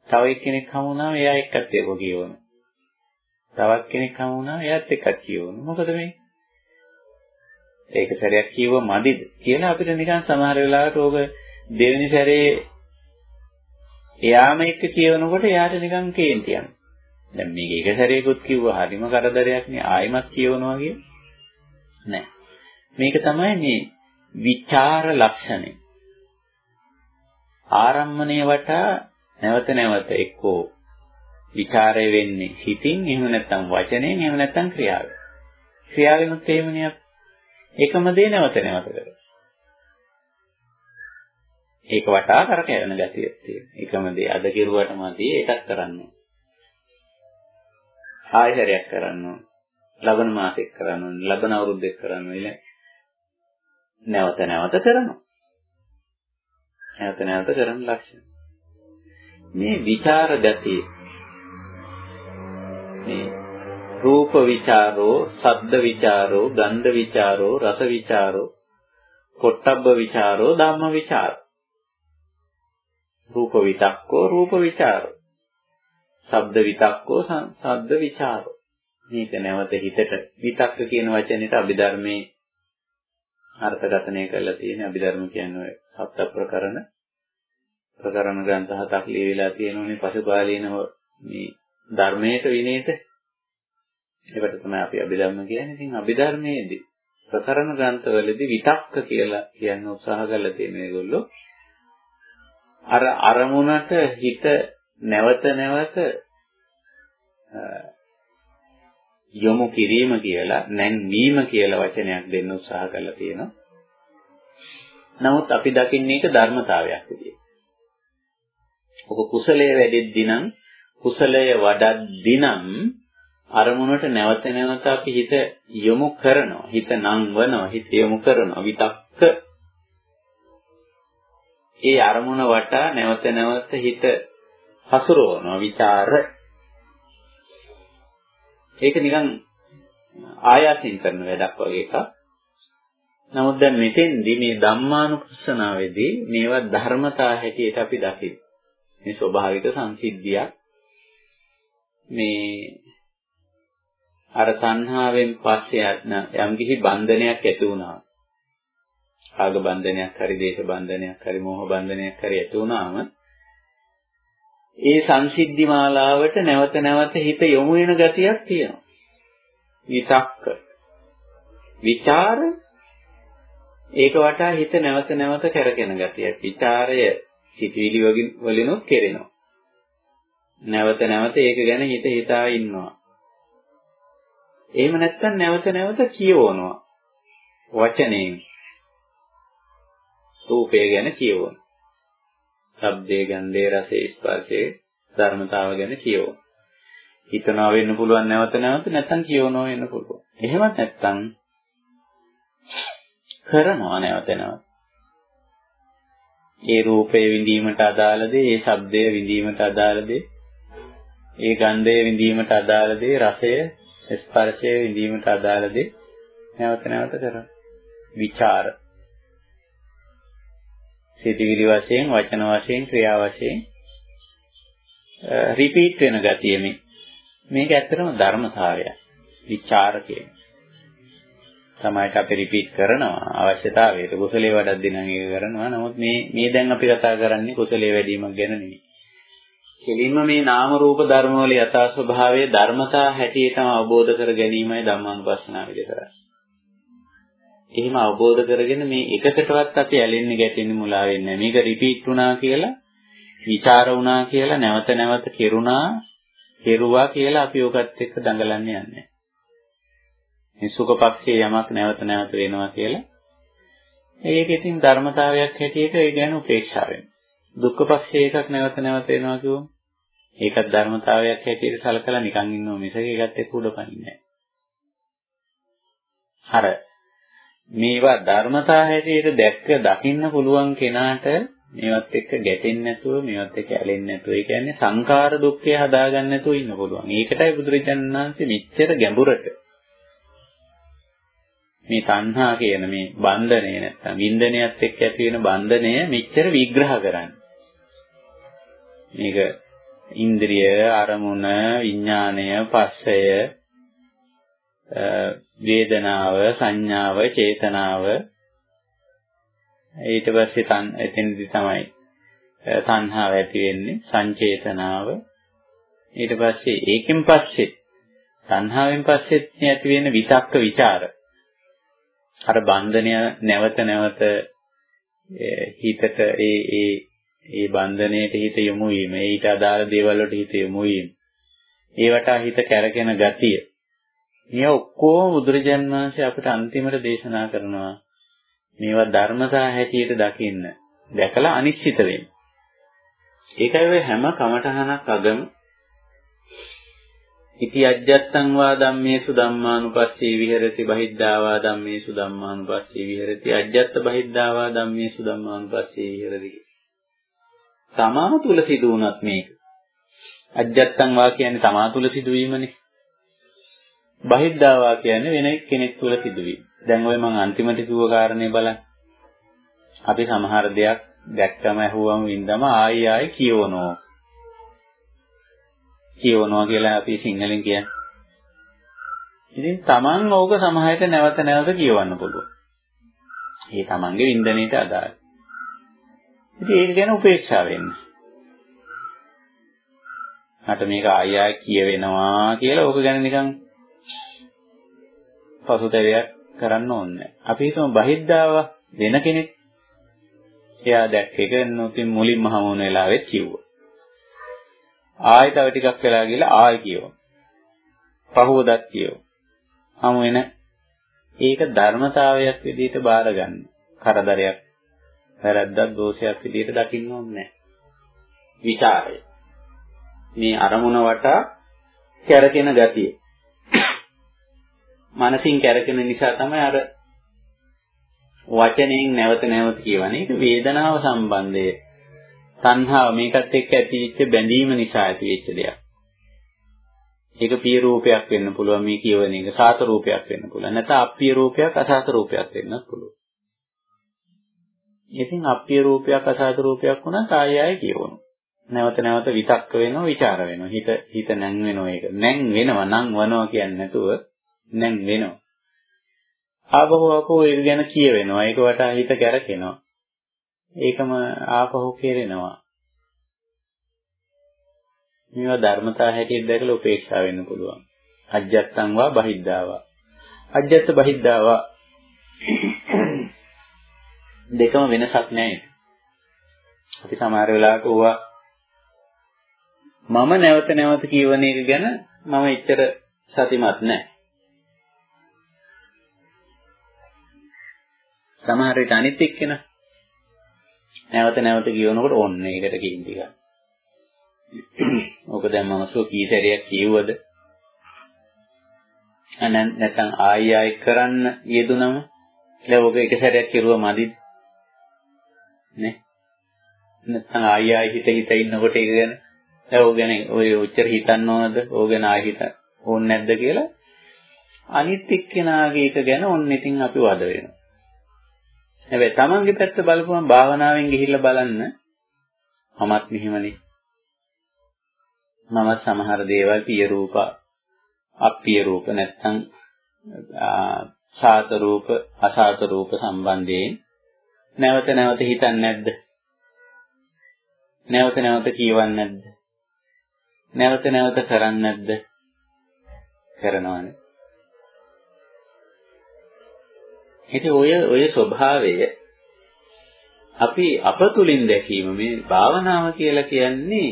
තව එක්කෙනෙක් හමු වුණාම එයා එක්කත් ඒක කියවනවා. තවත් කෙනෙක් හමු වුණාම එයාත් එක්කත් කියවනවා. මොකද මේ? ඒක සැරයක් කියව මදිද කියලා අපිට නිකන් සමහර වෙලාවට ඕක දෙවෙනි සැරේ එයාම එක්ක කියවනකොට එයාට නිකන් කේන්ති යනවා. දැන් මේක එක සැරේකුත් කිව්වා හරිම කරදරයක් නේ ආයිමත් කියවනවා කිය නෑ මේක තමයි මේ විචාර ලක්ෂණය ආරම්මණය වටා නැවත නැවත එක්කෝ ਵਿਚාරය වෙන්නේ හිතින් එහෙම නැත්නම් වචනයෙන් එහෙම නැත්නම් ක්‍රියාවෙන්. ක්‍රියාවෙනුත් එහෙමනේ එකම දේ නැවත නැවත කරනවා. ඒක වටා කරකැවෙන ගතියක් තියෙනවා. එකම දේ අද කෙරුවට මදි ඒකත් කරන්න ඕන. ආයතරයක් කරන්න ඕන. ලබන මාසෙක කරන්න ඕන. ලබන අවුරුද්දෙක කරන්න ඕන. නැවත නැවත කරනවා. නැවත නැවත කරන ලක්ෂණ. මේ විචාර ගතිය මේ රූප විචාරෝ, ශබ්ද විචාරෝ, ගන්ධ විචාරෝ, රස විචාරෝ, පොට්ටබ්බ විචාරෝ, ධම්ම විචාරෝ. රූප විතක්කෝ රූප විචාරෝ. ශබ්ද විතක්කෝ ශබ්ද විචාරෝ. මේක නැවත හිතට විතක්ක කියන වචනේට අභිධර්මයේ අර්ථකථනය කරලා තියෙන අභිධර්ම කියන්නේ සප්ත ප්‍රකරණ ප්‍රකරණ ග්‍රන්ථ හතක් ලියවිලා තියෙනුනේ පසුකාලීන මේ ධර්මයට විනේත ඒකට තමයි අපි අභිධර්ම කියන්නේ. ඉතින් අභිධර්මයේදී ප්‍රකරණ ග්‍රන්ථවලදී විතක්ක කියලා කියන්න උත්සාහ කරලා තියෙන මේගොල්ලෝ අර අරමුණට හිත නැවත නැවත යොමු කිරීම කියලා නැන්වීම කියලා වචනයක් දෙන්න උත්සාහ කරලා තියෙනවා. නමුත් අපි දකින්නේ ඒක ධර්මතාවයක් විදියට. ඔක කුසලයේ වැඩෙද්දී නම් කුසලය වඩද්දී නම් අරමුණට නැවත නැවත අපි හිත යොමු කරනවා. හිත නංවනවා. හිත යොමු කරනවා. විතක්ක ඒ අරමුණ වටා නැවත නැවත හිත හසුරවනවා. විචාර ඒක නිකන් ආයාසයෙන් කරන වැඩක් වගේ එකක්. නමුත් දැන් මෙතෙන්දී මේ ධම්මානුපස්සනාවේදී මේවා ධර්මතා හැටියට අපි දකිමු. මේ ස්වභාවික සංසිද්ධියක් මේ අර සංහාවෙන් පස්සේ යම් කිසි බන්ධනයක් ඇති වුණා. ආග බන්ධනයක් හරි දේශ බන්ධනයක් හරි මෝහ බන්ධනයක් හරි ඇති වුණාම ඒ සංසිද්ධි මාලාවට නැවත නැවත හිත යොමු වෙන ගතියක් තියෙනවා. විතක්ක. විචාර ඒක වටා හිත නැවත නැවත කරගෙන ගතියක්. විචාරය සිතවිලි වලිනුත් කෙරෙනවා. නැවත නැවත ඒක ගැන හිත හිතා ඉන්නවා. එහෙම නැත්නම් නැවත නැවත කියවනවා. වචනයෙන්. රූපය ගැන කියවනවා. ශබ්දයේ ගන්ධයේ රසයේ ස්පර්ශයේ ධර්මතාව ගැන කියවනවා. හිතනවා වෙන්න පුළුවන් නැවත නැවත නැත්නම් කියවනවා වෙන්න පුළුවන්. එහෙමත් නැත්නම් කරනවා නැවත නැවත. ඒ රූපේ විඳීමට අදාළ දේ, ඒ ශබ්දයේ විඳීමට අදාළ දේ, ඒ ගන්ධය විඳීමට අදාළ දේ, රසය, ස්පර්ශය විඳීමට අදාළ දේ නැවත නැවත කරනවා. විචාර සිතවිලි වශයෙන්, වචන වශයෙන්, ක්‍රියා වශයෙන් රිපීට් වෙන ගතිය මේ. මේක ඇත්තටම ධර්මතාවයක්. විචාර කියන්නේ. තමයිට අපි රිපීට් කරනවා අවශ්‍යතාවයට කුසලයේ වඩක් දිනම් ඒක කරනවා. නමුත් මේ මේ දැන් අපි කතා කරන්නේ කුසලයේ වැඩිවීමක් ගැන නෙවෙයි. කෙලින්ම මේ නාම රූප ධර්ම වල යථා ස්වභාවයේ ධර්මතා හැටියටම අවබෝධ කර ගැනීමයි ධම්මානුපස්සනාවේදී කරන්නේ. එහෙම අවබෝධ කරගෙන මේ එකකටවත් අපි ඇලෙන්නේ ගැටෙන්නේ මුලා වෙන්නේ නැහැ. මේක රිපීට් වුණා කියලා, විචාර වුණා කියලා, නැවත නැවත කෙරුණා, කෙරුවා කියලා අපි ඔකත් එක්ක දඟලන්නේ නැහැ. මේ සුඛ පක්ෂයේ යමක් නැවත නැවත වෙනවා කියලා. ඒක ඉතින් ධර්මතාවයක් හැටියට ඒ ගැන උපේක්ෂා වෙනවා. දුක්ඛ පක්ෂයේ එකක් නැවත නැවත එනවා කිව්වම ඒකත් ධර්මතාවයක් හැටියට සලකලා නිකන් ඉන්නව මිසක ඒකත් එක්ක උඩපනින්නේ නැහැ. අර මේවා ධර්මතා හැටියට දැක්ක දකින්න පුළුවන් කෙනාට මේවත් එක්ක ගැටෙන්නේ නැතුව මේවත් එක්ක ඇලෙන්නේ නැතුව ඒ කියන්නේ සංඛාර දුක්ඛය හදාගන්න නැතුව ඉන්න පුළුවන්. ඒකටයි බුදුරජාණන් වහන්සේ මෙච්චර ගැඹුරට මේ තණ්හා කියන මේ බන්ධනය නැත්තම් වින්දනයත් එක්ක ඇති වෙන බන්ධනය මෙච්චර විග්‍රහ කරන්නේ. මේක ඉන්ද්‍රිය, අරමුණ, විඥාණය, පස්සය, වේදනාව, සංඥාව, චේතනාව ඊට පස්සේ තන් එතෙන්දි තමයි තණ්හාව ඇති වෙන්නේ, සංචේතනාව. ඊට පස්සේ ඒකෙන් පස්සේ තණ්හාවෙන් පස්සේ ඇති වෙන විතක්ක ਵਿਚාර. අර බන්ධනය නැවත නැවත හිතට ඒ ඒ ඒ බන්ධනයට හිත යොමු වීම, ඊට අදාළ දේවල් වලට හිත යොමු වීම. ඒවට හිත කැරකෙන ගතිය. මේ ඔක්කොම බුදුරජාන් වහන්සේ අපිට අන්තිමට දේශනා කරනවා. මේවා ධර්මතා හැටියට දකින්න. දැකලා අනිශ්චිත වෙන්න. ඒකයි ඔය හැම කමඨහනක් අගම ඉති අජ්ජත්තං වා ධම්මේසු ධම්මානුපස්සී විහෙරති බහිද්ධා වා ධම්මේසු ධම්මානුපස්සී විහෙරති අජ්ජත්ත බහිද්ධා වා ධම්මේසු ධම්මානුපස්සී විහෙරති තමා තුල සිදු වුණත් මේක අජ්ජත්තං වා කියන්නේ තමා තුල සිදුවීමනේ බහිද්ධා වා කියන්නේ වෙන කෙනෙක් තුල සිදුවීම දැන් ඔය මම අන්තිමට කිව්ව කාරණේ බලන්න අපි සමහර දෙයක් දැක්කම ඇහුවම වින්දම ආයි ආයි කියවනවා කියවනවා කියලා අපි සිංහලෙන් කියන්නේ. ඉතින් Taman ඕක සමහරට නැවත නැවත කියවන්න පුළුවන්. ඒ Tamanගේ වින්දනයට අදාළ. ඉතින් ඒක ගැන උපේක්ෂා වෙන්න. මට මේක ආයෙ ආයෙ කියවෙනවා කියලා ඕක ගැන නිකන් පසුතැවියක් කරන්න ඕනේ. අපි හිතමු බහිද්දාව වෙන කෙනෙක් එයා දැක්ක එක නොතින් මුලින්ම හමුවන වෙලාවෙත් කිව්වා. ආයෙ තව ටිකක් වෙලා ගිහලා ආයෙ කියවමු. පහවදත් කියවමු. හමු වෙන ඒක ධර්මතාවයක් විදිහට බාර ගන්න. කරදරයක්, වැරද්දක්, දෝෂයක් විදිහට දකින්න ඕනේ නැහැ. විචාරය. මේ අරමුණ වටා කැරකෙන ගතිය. මනසින් කැරකෙන නිසා තමයි අර වචනයෙන් නැවත නැවත කියවන්නේ. ඒක වේදනාව සම්බන්ධයේ තණ්හාව මේකත් එක්ක ඇතිවෙච්ච බැඳීම නිසා ඇතිවෙච්ච දෙයක්. ඒක පිය රූපයක් වෙන්න පුළුවන් මේ කියවන එක සාත රූපයක් වෙන්න පුළුවන්. නැත්නම් අප්පිය රූපයක් අසාත රූපයක් වෙන්නත් පුළුවන්. ඉතින් අප්පිය රූපයක් අසාත රූපයක් වුණත් ආයෙ ආයෙ කියවනවා. නැවත නැවත විතක්ක වෙනවා, ਵਿਚාර වෙනවා. හිත හිත නැන් වෙනවා ඒක. නැන් වෙනවා, නම් වනවා කියන්නේ නැතුව නැන් වෙනවා. ආපහු ආපහු ඒක ගැන කියවෙනවා. ඒක වටා හිත ගැරකෙනවා. ඒකම ආපහු කෙරෙනවා. මේවා ධර්මතා හැටියට දැකලා උපේක්ෂා වෙන්න පුළුවන්. අජ්ජත්තං වා බහිද්ධාවා. අජ්ජත්ත බහිද්ධාවා දෙකම වෙනසක් නැහැ. අපි සමහර වෙලාවට ඕවා මම නැවත නැවත කියවන එක ගැන මම එච්චර සතිමත් නැහැ. සමහර විට අනිත් එක්කෙනා නැවත නැවත කියවනකොට ඕන්න ඒකට කේන්ති ගන්න. ඕක දැන් මම සෝ කී සැරයක් කියවුවද? අනන් නැත්නම් ආයි ආයි කරන්න යෙදුනම දැන් ඕක එක සැරයක් කෙරුවා මදිද? නේ? නැත්නම් ආයි ආයි හිත හිත ඉන්නකොට ඒක ගැන දැන් ඕක ගැන ඔය ඔච්චර හිතන්න ඕනද? ඕක ගැන ආයි හිත ඕනේ නැද්ද කියලා අනිත් එක්කෙනාගේ එක ගැන ඔන්න ඉතින් අපි වද වෙනවා. හැබැයි තමන්ගේ පැත්ත බලපුවම භාවනාවෙන් ගිහිල්ලා බලන්න මමත් මෙහෙමනේ. මම සමහර දේවල් පිය රූප, අප්පිය රූප නැත්තම් සාත රූප, අසාත රූප සම්බන්ධයෙන් නැවත නැවත හිතන්නේ නැද්ද? නැවත නැවත කියවන්නේ නැද්ද? නැවත නැවත කරන්නේ නැද්ද? කරනවානේ. ඉතින් ඔය ඔය ස්වභාවය අපි අපතුලින් දැකීම මේ භාවනාව කියලා කියන්නේ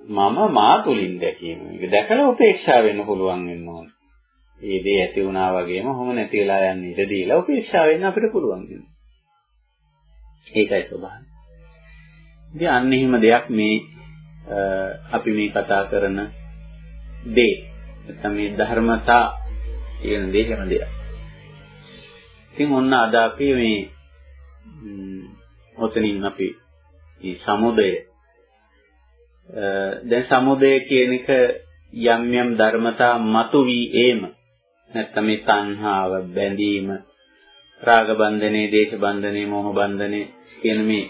මම මා තුලින් දැකීම. මේක දැකලා උපේක්ෂා වෙන්න පුළුවන් වෙන්න ඕන. මේ දේ ඇති වුණා වගේම කොහොම නැති වෙලා යන්නේ ඉඳ දීලා උපේක්ෂා වෙන්න අපිට පුළුවන් වෙනවා. ඒකයි ස්වභාවය. ඉතින් අන්න එහෙම දෙයක් මේ අපි මේ කතා කරන දේ නැත්නම් මේ ධර්මතා කියන දේ කරන දෙයක්. ඉතින් ඔන්න අද අපි මේ ඔතනින් අපි මේ සමුදය. දැන් සමුදය කියන එක යම් යම් ධර්මතා මතු වී ඒම. නැත්නම් මේ තණ්හාව බැඳීම රාග බන්ධනේ දේශ බන්ධනේ මෝහ බන්ධනේ කියන මේ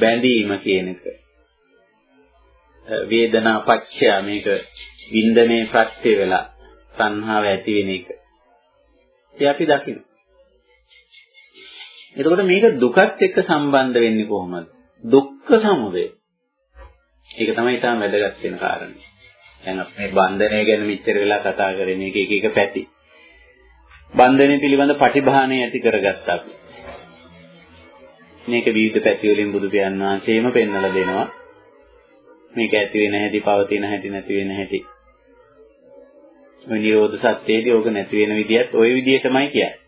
බැඳීම කියන එක. වේදනා පච්චය මේක වින්දනේ ප්‍රත්‍ය වෙලා තණ්හාව ඇති වෙන එක. ඒ අපි දකිනවා. එතකොට මේක දුකත් එක්ක සම්බන්ධ වෙන්නේ කොහොමද? දුක්ඛ සමුදය. ඒක තමයි ඊටම වැදගත් වෙන කාරණේ. දැන් අපි මේ බන්ධනය ගැන මෙච්චර වෙලා කතා කරේ මේක එක එක පැති. බන්ධනය පිළිබඳ පටිභානය ඇති කරගත්තා අපි. මේක විවිධ පැති වලින් බුදු පියාණන් වහන්සේම පෙන්වලා දෙනවා. මේක ඇති වෙන හැටි, පවතින හැටි, නැති වෙන හැටි. ඔය නිරෝධ සත්‍යයේදී ඕක නැති වෙන විදියත් ওই විදියටමයි කියන්නේ.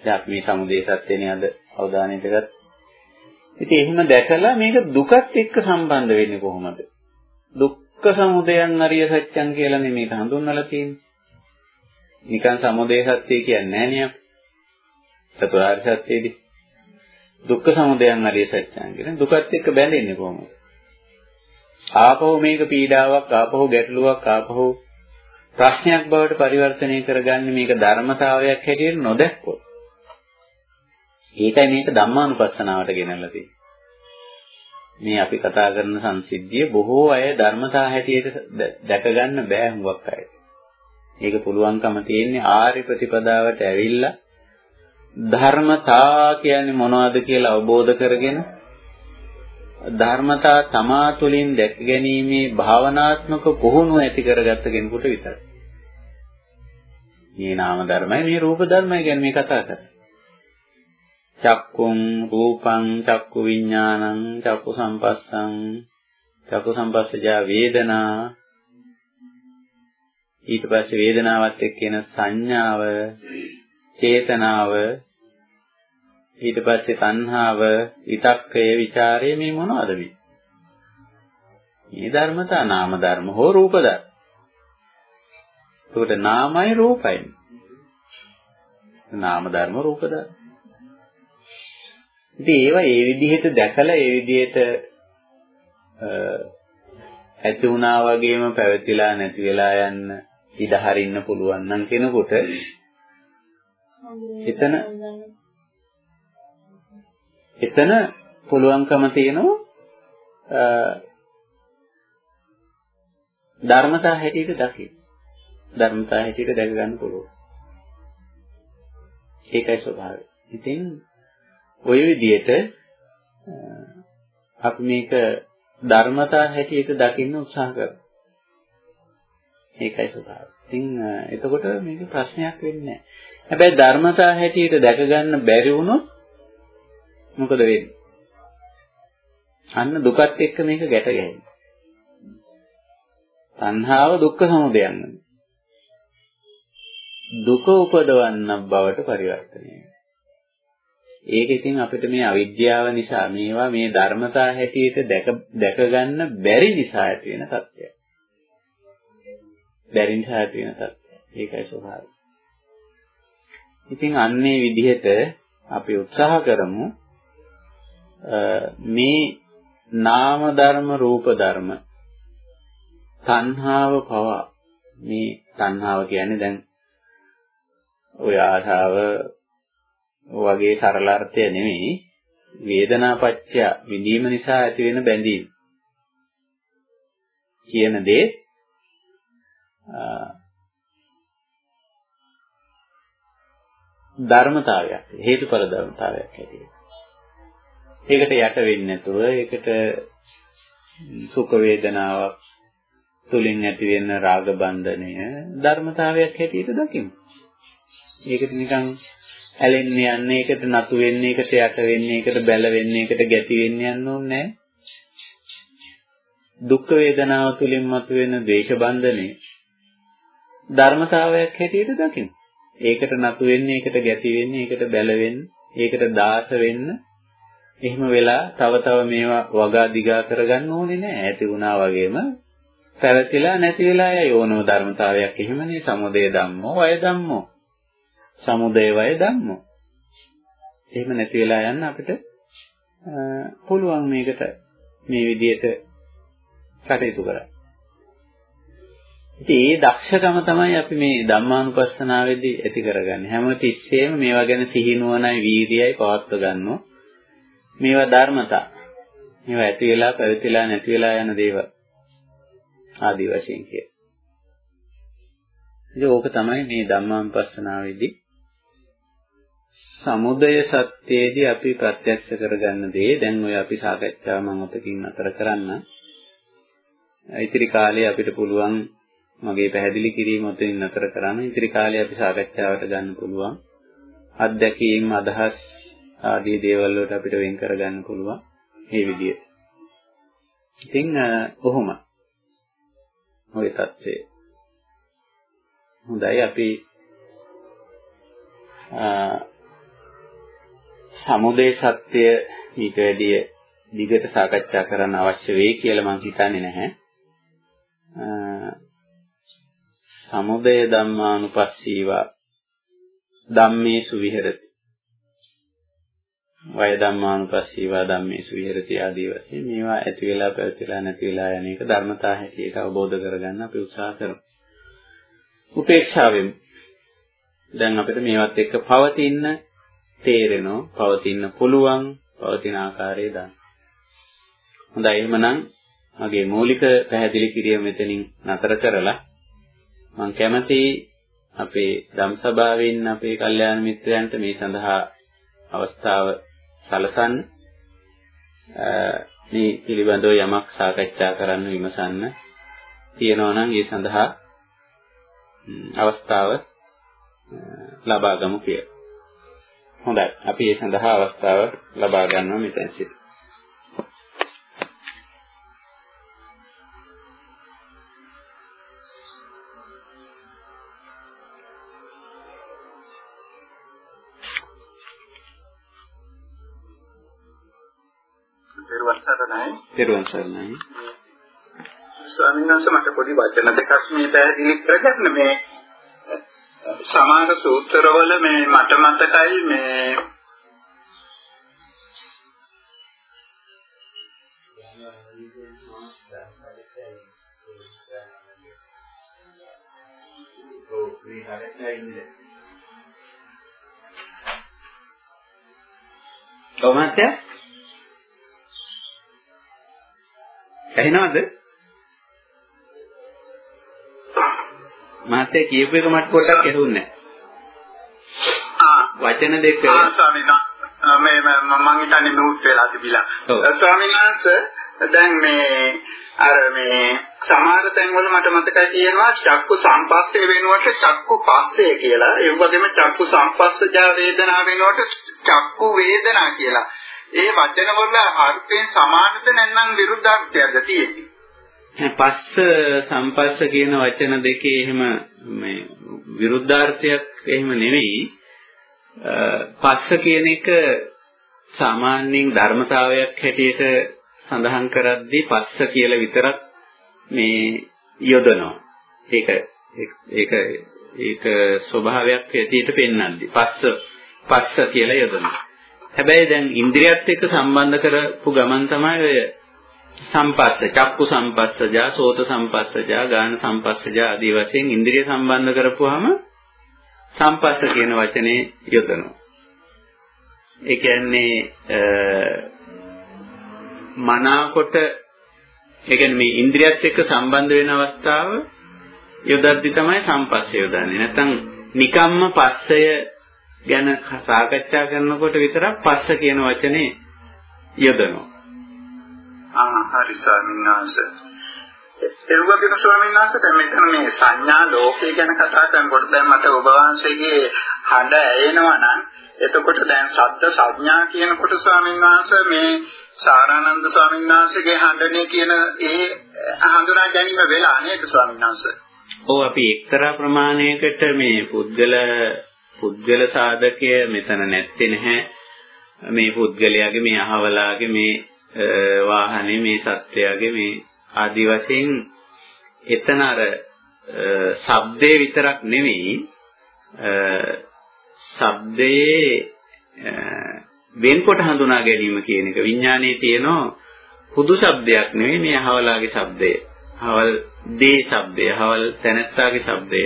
දැන් අපි මේ සමුදේ සත්‍යනේ අද අවධානයට ගත්තා. ඉතින් එහෙම දැකලා මේක දුකත් එක්ක සම්බන්ධ වෙන්නේ කොහොමද? දුක්ඛ සමුදයං අරිය සත්‍යං කියලා නෙමෙයි හඳුන්වලා තියෙන්නේ. නිකන් සමුදය සත්‍ය කියන්නේ නෑ චතුරාර්ය සත්‍යයේදී. දුක්ඛ සමුදයං අරිය සත්‍යං කියන දුකත් එක්ක බැඳෙන්නේ කොහොමද? ආපහු මේක පීඩාවක්, ආපහු ගැටලුවක්, ආපහු ප්‍රශ්නයක් බවට පරිවර්තනය කරගන්නේ මේක ධර්මතාවයක් හැටියට නොදැක්කොත්. ඒකයි මේක ධම්මානුපස්සනාවට ගෙනල්ලා තියෙන්නේ. මේ අපි කතා කරන සංසිද්ධිය බොහෝ අය ධර්මතා හැටියට දැක ගන්න බෑ හුඟක් අය. ඒක පුළුවන්කම තියෙන්නේ ආර්ය ප්‍රතිපදාවට ඇවිල්ලා ධර්මතා කියන්නේ මොනවද කියලා අවබෝධ කරගෙන ධර්මතා තමා තුළින් දැක ගැනීමේ භාවනාත්මක පුහුණුව ඇති කරගත්ත කෙනෙකුට විතරයි. මේ නාම ධර්මයි මේ රූප ධර්මයි ගැන මේ කතා කරන්නේ. චක්කුං රූපං චක්කු විඥානං චක්කු සම්පස්සං චක්කු සම්පස්සජා වේදනා. ඊට පස්සේ වේදනාවත් එක්ක එන සංඥාව චේතනාව ඊට පස්සේ තණ්හාව විතක්කය ਵਿਚාරය මේ මොනවද මේ? මේ ධර්මතා නාම ධර්ම හෝ රූප ධර්ම. එතකොට නාමයි රූපයි නාම ධර්ම රූප ධර්ම ඉතින් ඒවා ඒ විදිහට දැකලා ඒ විදිහට ඇති වුණා වගේම පැවතිලා නැති වෙලා යන්න ඉඩ හරින්න පුළුවන් නම් කෙනෙකුට එතන එතන පුළුවන්කම තියෙනවා ධර්මතා හැටියට දකින්න. ධර්මතා හැටියට දැක ගන්න පුළුවන්. ඒකයි ස්වභාවය. ඉතින් ওই විදිහට අපි මේක ධර්මතා හැටියට දකින්න උත්සාහ කරමු. ඒකයි ස්වභාවය. ඉතින් එතකොට මේක ප්‍රශ්නයක් වෙන්නේ නැහැ. හැබැයි ධර්මතා හැටියට දැක ගන්න බැරි වුණොත් මොකද වෙන්නේ? අන්න දුකත් එක්ක මේක ගැට ගැහෙනවා. තණ්හාව දුක්ඛ සමුදයන්. දුක උපදවන්න බවට පරිවර්තනය ඒක ඉතින් අපිට මේ අවිද්‍යාව නිසා මේවා මේ ධර්මතා හැටියට දැක දැක ගන්න බැරි නිසා ඇති වෙන තත්ත්වයක්. බැරි නිසා ඇති වෙන තත්ත්වය. ඒකයි ස්වභාවය. ඉතින් අන්නේ විදිහට අපි උත්සාහ කරමු මේ නාම ධර්ම රූප ධර්ම තණ්හාව පවා මේ තණ්හාව කියන්නේ දැන් ඔය ආශාව වගේ සරල අර්ථය නෙමෙයි වේදනාපච්චය විඳීම නිසා ඇති වෙන බැඳීම කියන දේ ධර්මතාවයක් හේතුඵල ධර්මතාවයක් හැටියට. ඒකට යට වෙන්නේ නැතුව ඒකට සුඛ වේදනාවක් තුලින් ඇති වෙන රාග බන්ධනය ධර්මතාවයක් හැටියට දකිමු. ඒකට නිකන් ඇලෙන්නේ යන්නේ, ඒකට නතු වෙන්නේ, ඒකට යට වෙන්නේ, ඒකට බැල වෙන්නේ, ඒකට ගැටි වෙන්නේ යන්න ඕනේ නැහැ. දුක් වේදනාව තුලින් මතුවෙන ද්වේෂ බන්ධනේ ධර්මතාවයක් හැටියට දකින්න. ඒකට නතු වෙන්නේ, ඒකට ගැටි වෙන්නේ, ඒකට බැල වෙන්නේ, ඒකට දාස වෙන්න එහෙම වෙලා තව තව මේවා වගා දිගා කරගන්න ඕනේ නෑ. ඇති වුණා වගේම පැවතිලා නැති වෙලා යයි ඕනම ධර්මතාවයක් එහෙමනේ. සමුදය ධම්මෝ, වය ධම්මෝ. සමුදය වය ධම්මෝ. එහෙම නැති වෙලා යන්න අපිට පුළුවන් මේකට මේ විදිහට කටයුතු කරන්න. ඉතින් ඒ දක්ෂකම තමයි අපි මේ ධම්මානුපස්සනාවේදී ඇති කරගන්නේ. හැම තිස්සෙම මේවා ගැන සිහිනුවණයි වීර්යයයි පවත්ව ගන්නවා. මේවා ධර්මතා. මේවා ඇති වෙලා පැවතිලා නැති වෙලා යන දේවල්. ආදි වශයෙන් කිය. ඉතින් ඕක තමයි මේ ධම්මානුපස්සනාවේදී සමුදය සත්‍යයේදී අපි ප්‍රත්‍යක්ෂ කරගන්න දේ දැන් ඔය අපි සාකච්ඡා මම අපකින් අතර කරන්න. ඉතිරි කාලේ අපිට පුළුවන් මගේ පැහැදිලි කිරීම උතින් අතර කරන්න. ඉතිරි කාලේ අපි සාකච්ඡාවට ගන්න පුළුවන්. අත්දැකීම් අදහස් ආදී දේවල් වලට අපිට වෙන් කරගන්න පුළුවන් මේ විදියට. ඉතින් කොහොම ඔය தත්ත්වය. හොඳයි අපි සමුදේ සත්‍ය ඊට වැඩිය දිගට සාකච්ඡා කරන්න අවශ්‍ය වෙයි කියලා මම හිතන්නේ නැහැ. සමුදය ධම්මානුපස්සීවා ධම්මේසු විහෙරති. වය ධම්මානුපස්සීවා ධම්මේසු විහෙරති ආදී වශයෙන් මේවා ඇති වෙලා පැවතිලා නැති වෙලා යන එක ධර්මතා හැටියට අවබෝධ කරගන්න අපි උත්සාහ කරමු. උපේක්ෂාවෙන් දැන් අපිට මේවත් එක්ක පවතින්න තේරෙනවා පවතින්න පුළුවන් පවතින ආකාරය දන්න. හොඳයි එහෙමනම් මගේ මූලික පැහැදිලි කිරීම මෙතනින් නතර කරලා මම කැමතියි අපේ ධම්සභාවෙන් අපේ කල්යාණ මිත්‍රයන්ට මේ සඳහා අවස්ථාව සලසන්න මේ පිළිබඳව යමක් සාකච්ඡා කරන්න විමසන්න තියෙනවා නම් ඒ සඳහා අවස්ථාව ලබා ගමු කියලා. හොඳයි. අපි ඒ සඳහා අවස්ථාව ලබා ගන්නවා මෙතෙන් සිට. පෙරවන් සරණයි. පෙරවන් සරණයි. ස්වාමීන් වහන්සේ මට පොඩි වචන දෙකක් මේ පැහැදිලි කරගන්න මේ සමහර සූත්‍රවල මේ මට මතකයි මේ කොහොමද? ඇහෙනවද? මහත්තයා කියපු එක මට පොඩ්ඩක් ඇහුන්නේ වචන දෙක ආ ස්වාමීන් මේ මම හිතන්නේ නූට් වෙලා තිබිලා. ස්වාමීන් වහන්සේ දැන් මේ අර මේ සමහර තැන්වල මට මතකයි තියෙනවා චක්කු සම්පස්සේ වෙනුවට චක්කු පස්සේ කියලා. ඒ වගේම චක්කු සම්පස්සජා වේදනා වෙනුවට චක්කු වේදනා කියලා. ඒ වචන වල අර්ථයෙන් සමානද නැත්නම් විරුද්ධාර්ථයක්ද තියෙන්නේ? පස්ස සම්පස්ස කියන වචන දෙකේ එහෙම මේ විරුද්ධාර්ථයක් එහෙම නෙවෙයි. පස්ස කියන එක සාමාන්‍යයෙන් ධර්මතාවයක් හැටියට සඳහන් කරද්දී පස්ස කියලා විතරක් මේ යොදනවා. ඒක ඒක ඒක ස්වභාවයක් හැටියට පෙන්වන්නේ. පස්ස පස්ස කියලා යොදනවා. හැබැයි දැන් ඉන්ද්‍රියත් එක්ක සම්බන්ධ කරපු ගමන් තමයි ඔය සම්පස්ස, චක්කු සම්පස්සජා, සෝත සම්පස්සජා, ගාන සම්පස්සජා ආදී වශයෙන් ඉන්ද්‍රිය සම්බන්ධ කරපුවාම සම්පස්ස කියන වචනේ යොදනවා. ඒ කියන්නේ මනාකොට ඒ කියන්නේ මේ ඉන්ද්‍රියත් එක්ක සම්බන්ධ වෙන අවස්ථාව යොදද්දි තමයි සම්පස්සේ යොදන්නේ. නැත්නම් නිකම්ම පස්සය ගැන සාකච්ඡා කරනකොට විතරක් පස්ස කියන වචනේ යොදනවා. ආ හරි ස්වාමීන් වහන්සේ. ඒ වගේම ස්වාමීන් වහන්සේ දැන් මෙතන මේ සංඥා ලෝකේ ගැන කතා කරනකොට දැන් මට ඔබ වහන්සේගේ හඬ ඇයෙනවා නම් එතකොට දැන් සද්ද සංඥා කියනකොට ස්වාමීන් වහන්සේ මේ සාරානන්ද ස්වාමීන් වහන්සේගේ හඬනේ කියන ඒ හඳුනා ගැනීම වෙලා නේද ස්වාමීන් වහන්සේ? ඔව් අපි එක්තරා ප්‍රමාණයකට මේ පුද්ගල පුද්ගල සාධකය මෙතන නැත්තේ නැහැ. මේ පුද්ගලයාගේ මේ අහවලාගේ මේ වාහනේ මේ සත්වයාගේ මේ ආදි වශයෙන් එතන අර ශබ්දේ විතරක් නෙවෙයි ශබ්දයේ වෙන්කොට හඳුනා ගැනීම කියන එක විඥානයේ තියෙන පුදු ශබ්දයක් නෙවෙයි මේ අහවලාගේ ශබ්දය. අහවල් දේ ශබ්දය, අහවල් තැනැත්තාගේ ශබ්දය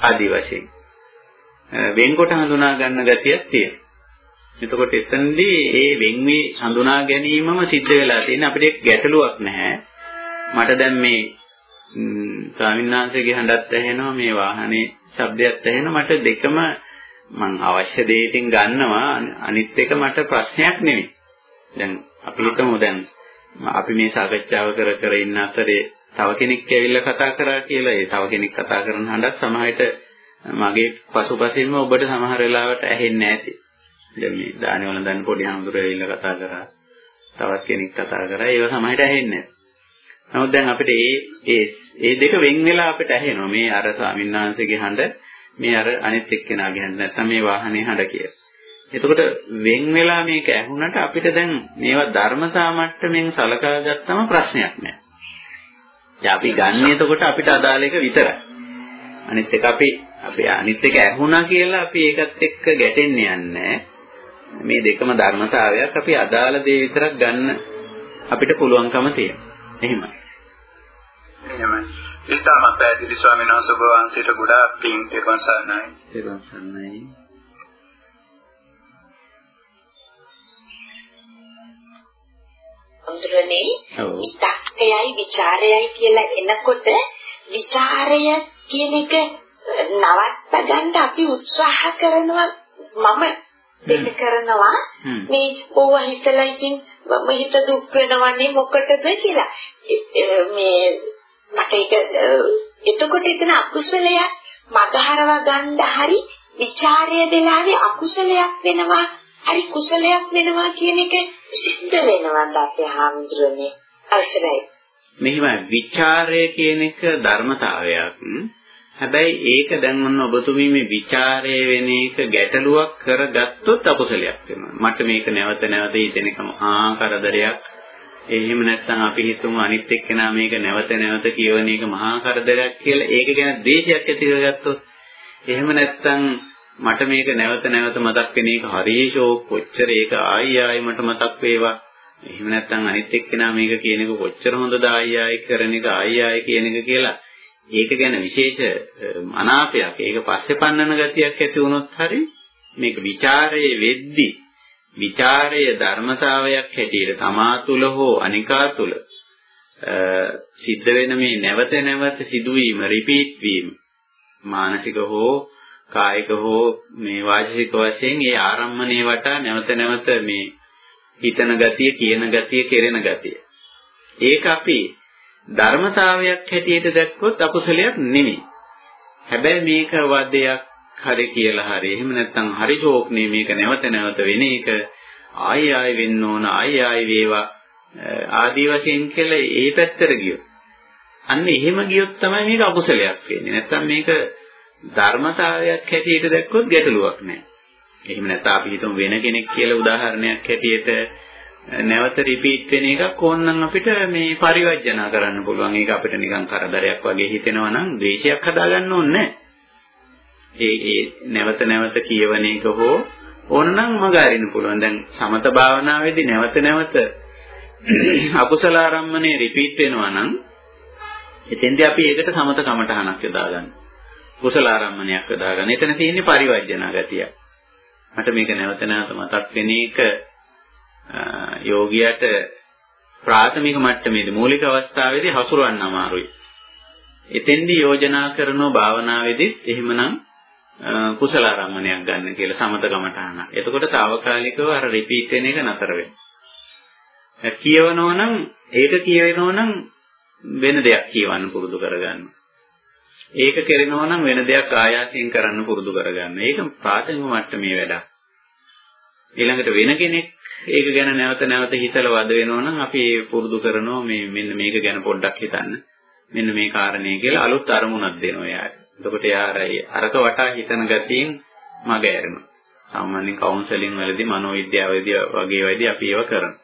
ආදි වශයෙන් වෙන්කොට හඳුනා ගන්න ගතියක් තියෙනවා. එතකොට එතනදී ඒ වෙන්වි හඳුනා ගැනීමම සිද්ධ වෙලා තියෙන අපිට ගැටලුවක් නැහැ. මට දැන් මේ ස්වාමීන් වහන්සේගේ හඬත් ඇහෙනවා මේ වාහනේ ශබ්දයක් ඇහෙනවා මට දෙකම මං අවශ්‍ය දෙයකින් ගන්නවා අනිත් එක මට ප්‍රශ්නයක් නෙවෙයි. දැන් අපි හිතමු දැන් අපි මේ සාකච්ඡාව කර කර ඉන්න අතරේ තව කෙනෙක් ඇවිල්ලා කතා කරා කියලා ඒ තව කෙනෙක් කතා කරන හඬත් සමහරට මගේ පසුපසින්ම ඔබට සමහර වෙලාවට ඇහෙන්නේ නැති. දැන් මේ දානි වල දැන් පොඩි හඳුරේ ඇවිල්ලා කතා කරා. තවත් කෙනෙක් කතා කරා. ඒව සමහරට ඇහෙන්නේ නැහැ. නමුත් දැන් අපිට ඒ ඒ ඒ දෙක වෙන් වෙලා අපිට ඇහෙනවා. මේ අර ස්වාමීන් වහන්සේගේ හඬ මේ අර අනිත් එක්කෙනාගේ හඬ නැත්නම් මේ වාහනේ හඬ කියලා. එතකොට වෙන් වෙලා මේක ඇහුණට අපිට දැන් මේවා ධර්ම සාමට්ටමින් සලකා ගත්තම ප්‍රශ්නයක් නෑ. දැන් අපි ගන්න එතකොට අපිට අදාළ එක විතරයි. අනිත් එක අපි අපි අනිත් එක ඇහුණා කියලා අපි ඒකත් එක්ක ගැටෙන්නේ නැහැ. මේ දෙකම ධර්මතාවයක් අපි අදාළ දේ විතරක් ගන්න අපිට පුළුවන්කම තියෙනවා. එහෙමයි. එහෙමයි. ඉස්තාම පැහැදිලි ස්වාමීන් වහන්සේ ඔබ වහන්සේට ගොඩාක් පින් දෙවන් සරණයි. දෙවන් සරණයි. අඳුරනේ විතක්කයයි ਵਿਚාරයයි කියලා එනකොට විචාරය කියන එක නවත්ත ගන්න අපි උත්සාහ කරනවා මම ඒක කරනවා. මේ ඕව හිතලා ඉතින් මම හිත දුක් වෙනවන්නේ මොකටද කියලා. මේ මට ඒක එතකොට එතන අකුසලයක් මගහරවා ගන්න හරි ਵਿਚාරය දෙලාවේ අකුසලයක් වෙනවා හරි කුසලයක් වෙනවා කියන එක සිද්ධ වෙනවා අපේ හාමුදුරනේ. අවශ්‍යයි මෙහිම ਵਿਚාරය කියන එක ධර්මතාවයක්. හැබැයි ඒක දැන් ඔන්න ඔබතුමී මේ ਵਿਚාරය වෙන එක ගැටලුවක් කරගත්තොත් අකුසලයක් වෙනවා. මට මේක නැවත නැවත හිතෙන එක මහා කරදරයක් එහෙම නැත්නම් අපි හිතමු අනිත් එක්කෙනා මේක නැවත නැවත කියවන එක මහා කරදරයක් කියලා. ඒක ගැන ද්වේෂයක් ඇති කරගත්තොත් එහෙම නැත්නම් මට මේක නැවත නැවත මතක් වෙන එක හරියෂෝ කොච්චර ඒක ආයි ආයි මට මතක් වේවා. එහෙම නැත්නම් අනිත් එක්කෙනා මේක කියන එක කොච්චර හොඳද ආයි ආයි කරන එක ආයි ආයි කියන එක කියලා ඒක ගැන විශේෂ අනාපයක්. ඒක පස්සේ පන්නන ගතියක් ඇති වුණොත් හරි මේක ਵਿਚාරයේ වෙද්දී විචාරයේ ධර්මතාවයක් හැටියට තමා තුළ හෝ අනිකා තුළ සිද්ධ වෙන මේ නැවත නැවත සිදුවීම රිපීට් වීම මානසික හෝ කායික හෝ මේ වාචික වශයෙන් ඒ ආරම්මණය වටා නැවත නැවත මේ හිතන ගතිය කියන ගතිය කෙරෙන ගතිය. ඒක අපි ධර්මතාවයක් හැටියට දැක්කොත් අකුසලයක් නෙමෙයි. හැබැයි මේක වදයක් හරි කියලා හරි එහෙම නැත්නම් හරි ශෝක්නේ මේක නැවත නැවත වෙන එක. ආයි ආයි වෙන්න ඕන ආයි ආයි වේවා ආදී වශයෙන් කියලා ඒ පැත්තට ගියොත්. අන්න එහෙම ගියොත් තමයි මේක අකුසලයක් වෙන්නේ. නැත්නම් මේක ධර්මතාවයක් හැටියට දැක්කොත් ගැටලුවක් නැහැ එහෙම නැත්නම් අපි හිතමු වෙන කෙනෙක් කියලා උදාහරණයක් හැටියට නැවත රිපීට් වෙන එකක් ඕනනම් අපිට මේ පරිවර්ජනා කරන්න පුළුවන්. ඒක අපිට නිකන් කරදරයක් වගේ හිතෙනවා නම් ද්වේෂයක් හදාගන්න ඕනේ ඒ ඒ නැවත නැවත කියවන එක හෝ ඕනනම් මග අරින්න පුළුවන්. දැන් සමත භාවනාවේදී නැවත නැවත අකුසල ආරම්මණය රිපීට් වෙනවා නම් එතෙන්දී අපි ඒකට සමත කමටහනක් යොදා ගන්න. කුසල ආරම්මණයක් යොදා ගන්න. එතන තියෙන්නේ පරිවර්ජනා ගතියක්. මට මේක නැවත නැවත මතක් වෙන එක යෝගියට ප්‍රාථමික මට්ටමේදී මූලික අවස්ථාවේදී හසුරවන්න අමාරුයි. එතෙන්දී යෝජනා කරනෝ භාවනාවේදීත් එහෙමනම් කුසල ආරම්මණයක් ගන්න කියලා සමත කමඨාන. එතකොට తాවකාලිකව අර රිපීට් වෙන එක නතර වෙනවා. කියවනෝ නම් ඒක කියවෙනෝ නම් වෙන දෙයක් කියවන්න පුරුදු කරගන්න. ඒක කරනවා නම් වෙන දෙයක් ආයාසයෙන් කරන්න පුරුදු කරගන්න. ඒක ප්‍රාථමික මට්ටමේ වැඩක්. ඊළඟට වෙන කෙනෙක් ඒක ගැන නැවත නැවත හිතලා වද වෙනවා නම් අපි පුරුදු කරනවා මේ මෙන්න මේක ගැන පොඩ්ඩක් හිතන්න. මෙන්න මේ කාරණේ කියලා අලුත් අරමුණක් දෙනවා එයාට. එතකොට එයා අරක වටා හිතන ගතියෙන් මග ඇරෙනවා. සාමාන්‍යයෙන් කවුන්සලින් වලදී මනෝවිද්‍යාවේදී වගේ වැඩි අපි ඒව කරනවා.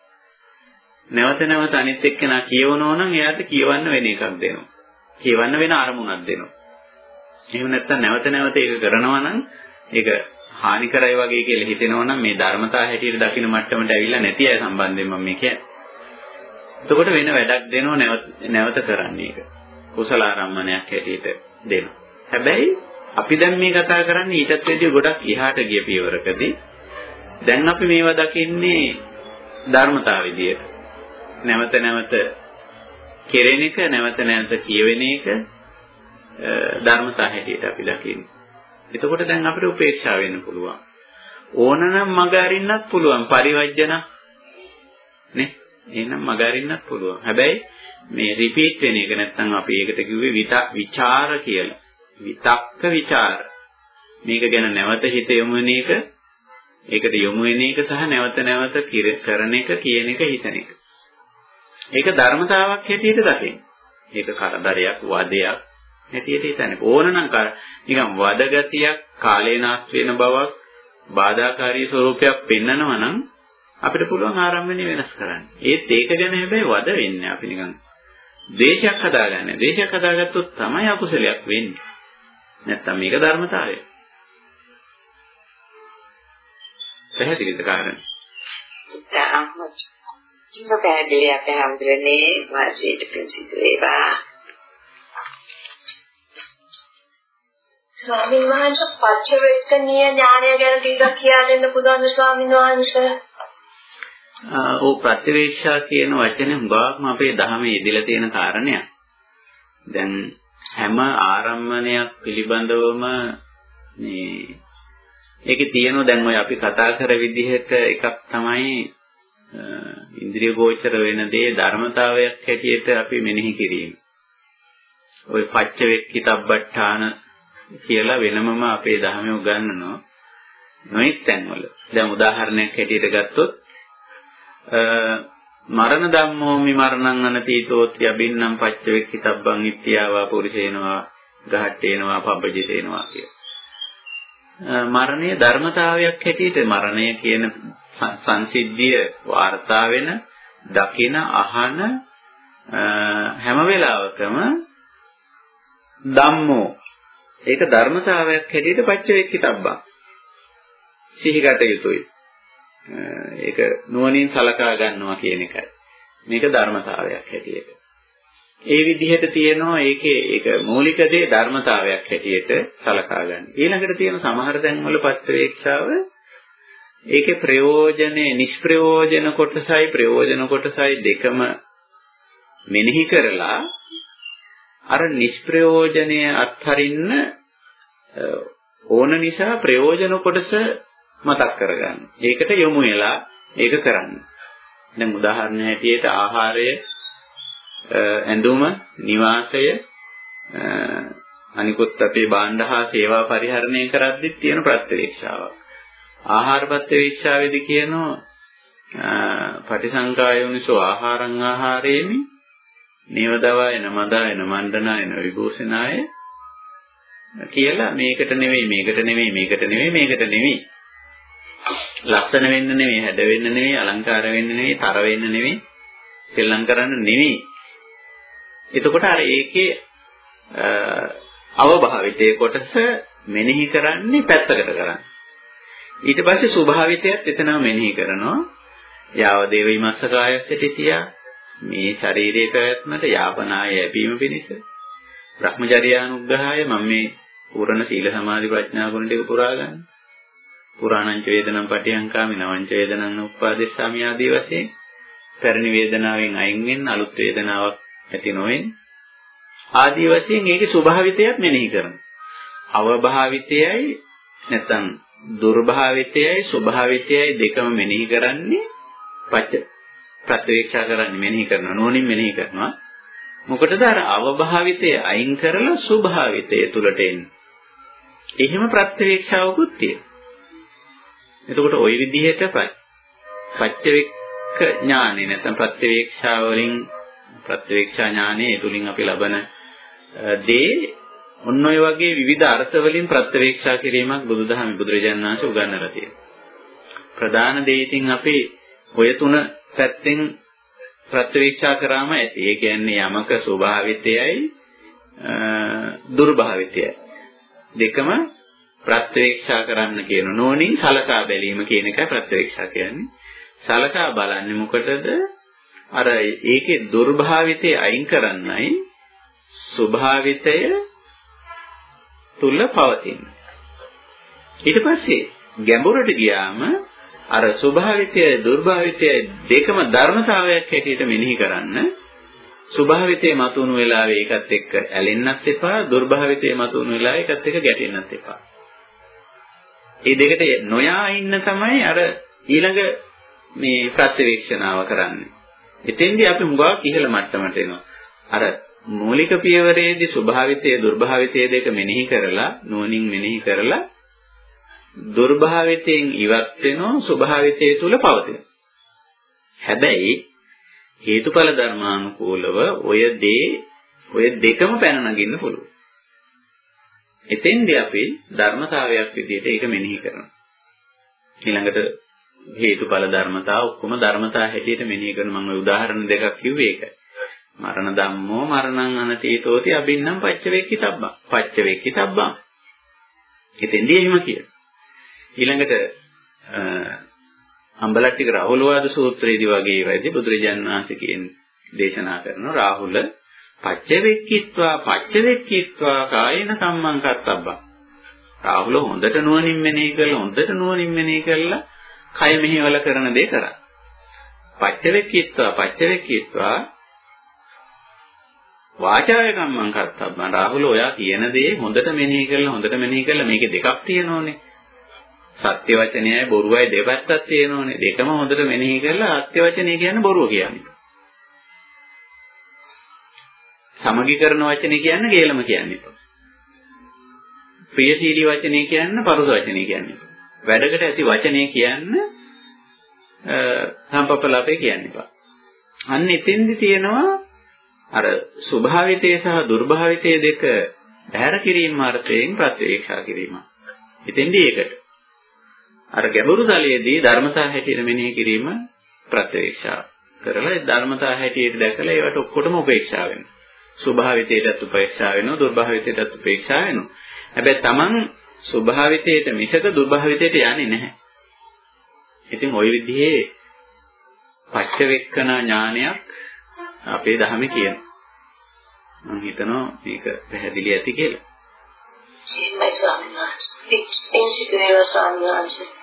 නැවත නැවත අනිත් එක්කෙනා කියවනවා නම් එයාට කියවන්න වෙන එකක් දෙනවා. කියවන්න වෙන අරමුණක් දෙනවා. එහෙම නැත්නම් නැවත නැවත ඒක කරනවා නම් ඒක හානි කරයි වගේ කියලා හිතෙනවා නම් මේ ධර්මතා හැටියට දකින්න මට්ටමට ඇවිල්ලා නැති අය සම්බන්ධයෙන් මම මේ කියන්නේ. එතකොට වෙන වැඩක් දෙනව නැවත නැවත කරන්නේ ඒක. කුසල ආරම්මණයක් හැටියට දෙනවා. හැබැයි අපි දැන් මේ කතා කරන්නේ ඊටත් වැඩිය ගොඩක් ඉහාට ගිය පියවරකදී දැන් අපි මේවා දකින්නේ ධර්මතාව විදියට. නැවත නැවත කෙරෙන එක නැවත නැවත කියවෙන එක ධර්මතා හැටියට අපි දකින්නේ. එතකොට දැන් අපිට උපේක්ෂා වෙන්න පුළුවන්. ඕනනම් මග අරින්නත් පුළුවන් පරිවර්ජන නේ. එහෙනම් මග අරින්නත් පුළුවන්. හැබැයි මේ රිපීට් වෙන එක නැත්නම් අපි ඒකට කිව්වේ විචාර කියලා. විතක්ක විචාර. මේක ගැන නැවත හිත යොමු වෙන එක ඒකට යොමු වෙන එක සහ නැවත නැවත කරන එක කියන එක හිතන එක. ඒක ධර්මතාවක් හැටියට දකින්න. ඒක කරදරයක් වදයක් හැටියට හිතන්නේ. ඕනනම් නිකන් වදගතියක් කාලේනාස් වෙන බවක් බාධාකාරී ස්වરૂපයක් පෙන්නනවා නම් අපිට පුළුවන් ආරම්භණය වෙනස් කරන්න. ඒත් ඒක ගැන හැබැයි වද වෙන්නේ අපි නිකන් ද්වේෂයක් හදාගන්න. ද්වේෂයක් හදාගත්තොත් තමයි අකුසලයක් වෙන්නේ. නැත්තම් මේක ධර්මතාවය. පැහැදිලිද කාරණේ? ඉතින් පැහැදිලි අපේ හැමදෙන්නේ වාසියට පිසිදු වේවා. ස්වාමීන් වහන්සේ පච්චවේක්කනීය ඥානය ගැන ටිකක් කියා දෙන්න පුළුවන්ද ස්වාමීන් වහන්සේ? ඔව් ප්‍රතිවේක්ෂා කියන වචනේ හුඟක්ම අපේ ධර්මයේ ඉදිලා තියෙන කාරණයක්. දැන් හැම ආරම්මණයක් පිළිබඳවම මේ ඒකේ තියෙනවා දැන් ඔය අපි කතා කර විදිහට එකක් තමයි ඉන්ද්‍රිය ගෝචර වෙන දේ ධර්මතාවයක් හැටියට අපි මෙනෙහි කිරීම. ওই පච්ච වෙක්කිතබ්බඨාන කියලා වෙනමම අපේ ධර්මයේ උගන්වනවා. නොඑක් තැන්වල. දැන් උදාහරණයක් හැටියට ගත්තොත් මරණ ධම්මෝ විමරණං අනතීතෝත්‍ය අබින්නම් පච්ච වෙක්කිතබ්බං ඉත්‍යාවා පුරිසේනවා ගහට්ටේනවා පබ්බජිතේනවා කියලා. මරණය ධර්මතාවයක් හැටියට මරණය කියන සංසිද්ධිය වාර්තා වෙන දකින අහන හැම වෙලාවකම ධම්මෝ ඒක ධර්මතාවයක් හැටියට පච්චවේක්කිතබ්බා සිහිගත යුතුයි. ඒක නුවණින් සලකා ගන්නවා කියන එකයි. මේක ධර්මතාවයක් හැටියට. ඒ විදිහට තියෙනවා ඒකේ ඒක මූලික දේ ධර්මතාවයක් හැටියට සලකා ගන්න. ඊළඟට තියෙන සමහර තැන්වල පස්වේක්ෂාව ඒකේ ප්‍රයෝජනේ නිෂ්ප්‍රයෝජන කොටසයි ප්‍රයෝජන කොටසයි දෙකම මෙනෙහි කරලා අර නිෂ්ප්‍රයෝජනය අත්හරින්න ඕන නිසා ප්‍රයෝජන කොටස මතක් කරගන්න. ඒකට යොමු වෙලා ඒක කරන්න. දැන් උදාහරණ හැටියට ආහාරය ඇඳුම, නිවාසය අනිකුත් අපේ භාණ්ඩ හා සේවා පරිහරණය කරද්දිත් තියෙන ප්‍රත්‍යවේක්ෂාවක්. ආහාර ප්‍රත්‍යවේක්ෂාවේදී කියනවා පටිසංකායෝනිසෝ ආහාරං ආහාරේමි නේවදවායන මදායන මණ්ඩනායන විභූෂනාය කියලා මේකට නෙවෙයි මේකට නෙවෙයි මේකට නෙවෙයි මේකට නෙවෙයි ලස්සන වෙන්න නෙවෙයි හැඩ වෙන්න නෙවෙයි අලංකාර වෙන්න නෙවෙයි තර වෙන්න නෙවෙයි සෙල්ලම් කරන්න නෙවෙයි එතකොට අර ඒකේ අවභාවිතයේ කොටස මෙනෙහි කරන්නේ පැත්තකට කරන්නේ. ඊට පස්සේ ස්වභාවිතයත් එතනම මෙනෙහි කරනවා. යාව දේවීමස්ස කායස්සටිතියා මේ ශරීරයේ පැවැත්මට යාපනාය යැපීම පිණිස Brahmacharyaනුග්‍රහය මම මේ පූර්ණ සීල සමාධි ප්‍රඥා ගුණ ටික පුරා ගන්න. පුරාණංච වේදනම් පටියංකාමි නවංච වේදනං උප්පාදේශාමි ආදී වශයෙන් පැරණි වේදනාවෙන් අයින් වෙන්න අලුත් වේදනාවක් ඇති නොවෙන්නේ. ආදී වශයෙන් ඒකේ ස්වභාවිතයත් මෙනෙහි කරනවා. අවභාවිතයයි නැත්නම් දුර්භාවිතයයි ස්වභාවිතයයි දෙකම මෙනෙහි කරන්නේ පච්ච ප්‍රත්‍යක්ෂා කරන්නේ මෙනෙහි කරනවා නෝනින් මෙනෙහි කරනවා. මොකටද අර අවභාවිතය අයින් කරලා ස්වභාවිතය තුලට එන්නේ. එහෙම ප්‍රත්‍යක්ෂාවකුත් තියෙනවා. එතකොට ওই විදිහට පච්චවෙක්ක ඥානෙ නැත්නම් ප්‍රත්‍යවේක්ෂා වලින් ප්‍රත්‍යවේක්ෂා ඥානයේ තුලින් අපි ලබන දේ ඔන්න ඔය වගේ විවිධ අර්ථ වලින් ප්‍රත්‍යවේක්ෂා කිරීමක් බුදුදහම බුදුරජාණන් වහන්සේ උගන්වලා තියෙනවා. ප්‍රධාන දේ ඉතින් අපි ඔය තුන පැත්තෙන් ප්‍රත්‍යවේක්ෂා කරාම ඇති. ඒ කියන්නේ යමක ස්වභාවිතයයි දුර්භාවිතයයි. දෙකම ප්‍රත්‍යවේක්ෂා කරන්න කියන නෝනින් සලකා බැලීම කියන එකයි ප්‍රත්‍යවේක්ෂා කියන්නේ. සලකා බලන්නේ මොකටද? අර ඒකේ දුර්භාවිතය අයින් කරන්නයි ස්වභාවිතය තුල පවතින. ඊට පස්සේ ගැඹුරට ගියාම අර ස්වභාවිතය දුර්භාවිතය දෙකම ධර්මතාවයක් හැටියට මෙනෙහි කරන්න ස්වභාවිතයේ මතුණු වෙලාවේ ඒකත් එක්ක ඇලෙන්නත් එපා දුර්භාවිතයේ මතුණු වෙලාවේ ඒකත් එක්ක ගැටෙන්නත් එපා. මේ දෙකට නොයා ඉන්න තමයි අර ඊළඟ මේ ප්‍රත්‍යවේක්ෂණාව කරන්නේ. එතෙන්දී අපි හුඟක් ඉහළ මට්ටමට එනවා. අර මූලික පියවරේදී ස්වභාවිතය දුර්භාවිතය දෙක මෙනෙහි කරලා නුවණින් මෙනෙහි කරලා දුර්භාවිතයෙන් ඉවත් වෙනවා ස්වභාවිතය තුල පවතින. හැබැයි හේතුඵල ධර්මානුකූලව ඔය දේ ඔය දෙකම පැන නගින්න පුළුවන්. එතෙන්දී අපි ධර්මතාවයක් විදිහට ඒක මෙනෙහි කරනවා. ඊළඟට හේතුඵල ධර්මතා ඔක්කොම ධර්මතා හැටියට මෙනෙහි කරන මම උදාහරණ දෙකක් කිව්වේ ඒකයි. මරණ ධම්මෝ මරණං අනතීතෝති අබින්නම් පච්චවේක්කිතබ්බං. පච්චවේක්කිතබ්බං. එතෙන්දී එහෙම කියනවා. ඊළඟට අම්බලට්ටික රාහුලවාද සූත්‍රයේදී වගේ වෙයිදී බුදුරජාණන් වහන්සේ කියන්නේ දේශනා කරන රාහුල පච්චවෙක්කිත්වා පච්චවෙක්කිත්වා කායන කම්මං කත්තබ්බා රාහුල හොඳට නුවණින් මෙනෙහි කරලා හොඳට නුවණින් මෙනෙහි කරලා කය මෙහෙවල කරන දේ කරා. පච්චවෙක්කිත්වා පච්චවෙක්කිත්වා වාචාය කම්මං කත්තබ්බා රාහුල ඔයා කියන දේ හොඳට මෙනෙහි කරලා හොඳට මෙනෙහි කරලා මේකේ දෙකක් තියෙනෝනේ. සත්‍ය වචනයයි බොරුවයි දෙපැත්තක් තියෙනෝනේ. දෙකම හොඳට මෙනෙහි කරලා සත්‍ය වචනය කියන්නේ බොරුව කියන්නේ. සමගි කරන වචනේ කියන්නේ ගේලම කියන්නේ. ප්‍රියශීලී වචනේ කියන්නේ පරුස වචනේ කියන්නේ. වැඩකට ඇති වචනේ කියන්නේ සම්පප්පලාපේ කියන්නේ. අන්න එතෙන්දි තියෙනවා අර ස්වභාවිතය සහ දුර්භාවිතය දෙක බැහැර කිරීම අර්ථයෙන් ප්‍රත්‍යක්ෂා කිරීම. එතෙන්දී ඒකට අර ගැඹුරු තලයේදී ධර්මතා හැටියට මෙනෙහි කිරීම ප්‍රත්‍යවේක්ෂා කරලා ඒ ධර්මතා හැටියට දැකලා ඒවට ඔක්කොටම උපේක්ෂා වෙනවා. ස්වභාවිතයටත් උපේක්ෂා වෙනවා, දුර්භාවිතයටත් උපේක්ෂා වෙනවා. හැබැයි Taman ස්වභාවිතයට මිසක දුර්භාවිතයට යන්නේ නැහැ. ඉතින් ওই විදිහේ පච්චවෙක්කන ඥානයක් අපේ ධර්මයේ කියනවා. මම හිතනවා මේක පැහැදිලි ඇති කියලා. එහෙමයි ස්වාමීන් වහන්සේ. එන්සිකේව ස්වාමීන් වහන්සේ.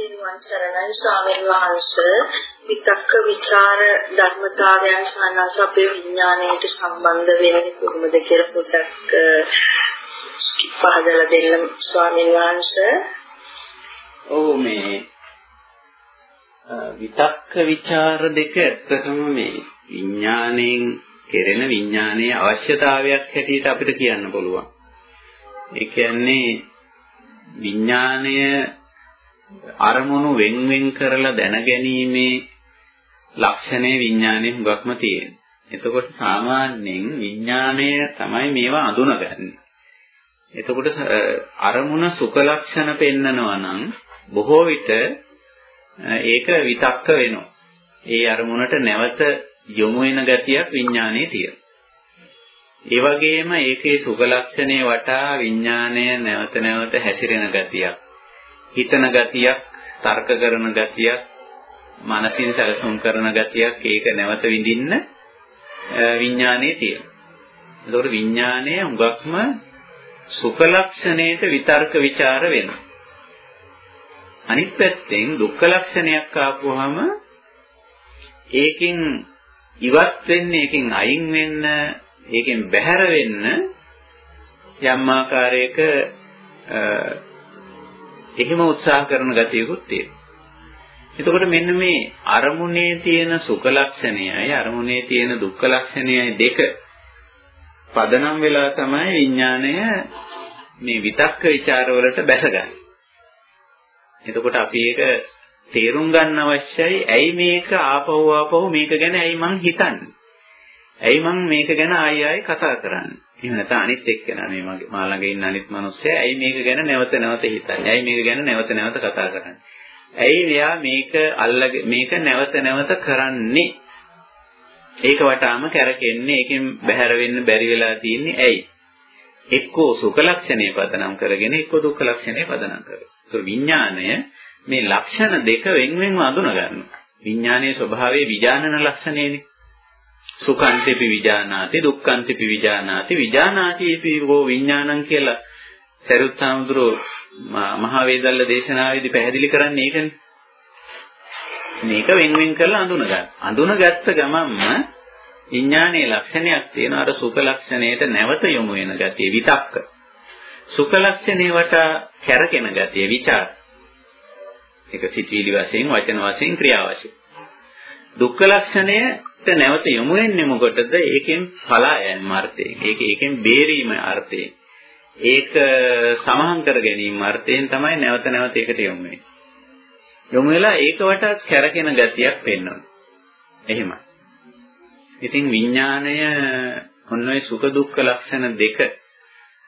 තෙරුවන් සරණයි ස්වාමීන් වහන්සේ විතක්ක ਵਿਚාර ධර්මතාවයන් සන්නස අපේ විඥාණයට සම්බන්ධ වෙන්නේ කොහොමද කියලා පොඩ්ඩක් පහදලා දෙන්න ස්වාමීන් වහන්සේ. ඔව් මේ විතක්ක ਵਿਚාර දෙක ඇත්තටම මේ විඥාණයෙන් කෙරෙන විඥානයේ අවශ්‍යතාවයක් හැටියට අපිට කියන්න පුළුවන්. ඒ කියන්නේ විඥාණය අරමුණු වෙන් වෙන් කරලා දැනගැනීමේ ලක්ෂණය විඥානයේ හුඟක්ම තියෙනවා. එතකොට සාමාන්‍යයෙන් විඥාණය තමයි මේවා අඳුනගන්නේ. එතකොට අරමුණ සුඛ ලක්ෂණ පෙන්නනවා නම් බොහෝ විට ඒක විතක්ක වෙනවා. ඒ අරමුණට නැවත යොමු වෙන ගතියක් විඥානයේ තියෙනවා. ඒ වගේම ඒකේ සුඛ ලක්ෂණේ වටා විඥානය නැවත නැවත හැසිරෙන ගතියක්. හිතන ගතියක්, තර්ක කරන ගතියක්, මානසික සැලසුම් කරන ගතියක් ඒක නැවත විඳින්න විඥානයේ තියෙනවා. ඒතකොට විඥානය හුඟක්ම සුඛ ලක්ෂණයට විතර්ක ਵਿਚාර වෙනවා. අනිත් පැත්තෙන් දුක්ඛ ලක්ෂණයක් ආපුවාම ඒකෙන් ඉවත් වෙන්න, ඒකෙන් අයින් වෙන්න, ඒකෙන් බැහැර වෙන්න යම් ආකාරයක එහෙම උත්සාහ කරන ගතියකුත් තියෙනවා. එතකොට මෙන්න මේ අරමුණේ තියෙන සුඛ ලක්ෂණයයි අරමුණේ තියෙන දුක්ඛ ලක්ෂණයයි දෙක පදනම් වෙලා තමයි විඥාණය මේ විතක්ක ਵਿਚාර වලට බැසගන්නේ. එතකොට අපි ඒක තේරුම් ගන්න අවශ්‍යයි. ඇයි මේක ආපහු ආපහු මේක ගැන ඇයි මං හිතන්නේ? ඇයි මං මේක ගැන ආයෙ ආයෙ කතා කරන්නේ? එහෙම නැත්නම් අනිත් එක්කෙනා මේ මගේ මා ළඟ ඉන්න අනිත් මිනිස්සයා ඇයි මේක ගැන නැවත නැවත හිතන්නේ? ඇයි මේක ගැන නැවත නැවත කතා කරන්නේ? ඇයි එයා මේක අල්ලගෙන මේක නැවත නැවත කරන්නේ? ඒක වටාම කැරකෙන්නේ ඒකෙන් බැහැර වෙන්න බැරි වෙලා තියෙන්නේ ඇයි? එක්කෝ සුඛ ලක්ෂණය පදනම් කරගෙන එක්කෝ දුක්ඛ ලක්ෂණය පදනම් කරගෙන. ඒක විඥාණය මේ ලක්ෂණ දෙක වෙන් වෙන්ව අඳුන ගන්නවා. විඥානයේ ස්වභාවයේ විඥානන ලක්ෂණයනේ. සුඛංතිපි විඥානාති දුක්ඛංතිපි විඥානාති විඥානාතිපි වූ විඥානං කියලා සරුත් සාමුද්‍රෝ මහා වේදල්ල දේශනාවේදී පැහැදිලි කරන්නේ ඒකනේ. මේක වෙන් වෙන් කරලා අඳුන ගන්න. අඳුනගත්ත ගමන්ම විඥානයේ ලක්ෂණයක් තියෙන අර සුඛ ලක්ෂණයට නැවත යොමු වෙන ගතිය විතක්ක. සුඛ ලක්ෂණේ වටා කැරකෙන ගතිය විචාර. ඒක සිතවිලි වශයෙන් වචන වශයෙන් ක්‍රියා වශයෙන්. දුක්ඛ ලක්ෂණයට නැවත යොමු වෙන්නේ මොකටද? ඒකෙන් පලා යෑම අර්ථයෙන්. ඒක ඒකෙන් බේරීම අර්ථයෙන්. ඒක සමහන් කර ගැනීම අර්ථයෙන් තමයි නැවත නැවත ඒකට යොමු වෙන්නේ. යොමු වෙලා ඒක වටා කැරකෙන ගතියක් පෙන්වනවා. එහෙමයි. ඉතින් විඥාණය ඔන්න ඔය සුඛ දුක්ඛ ලක්ෂණ දෙක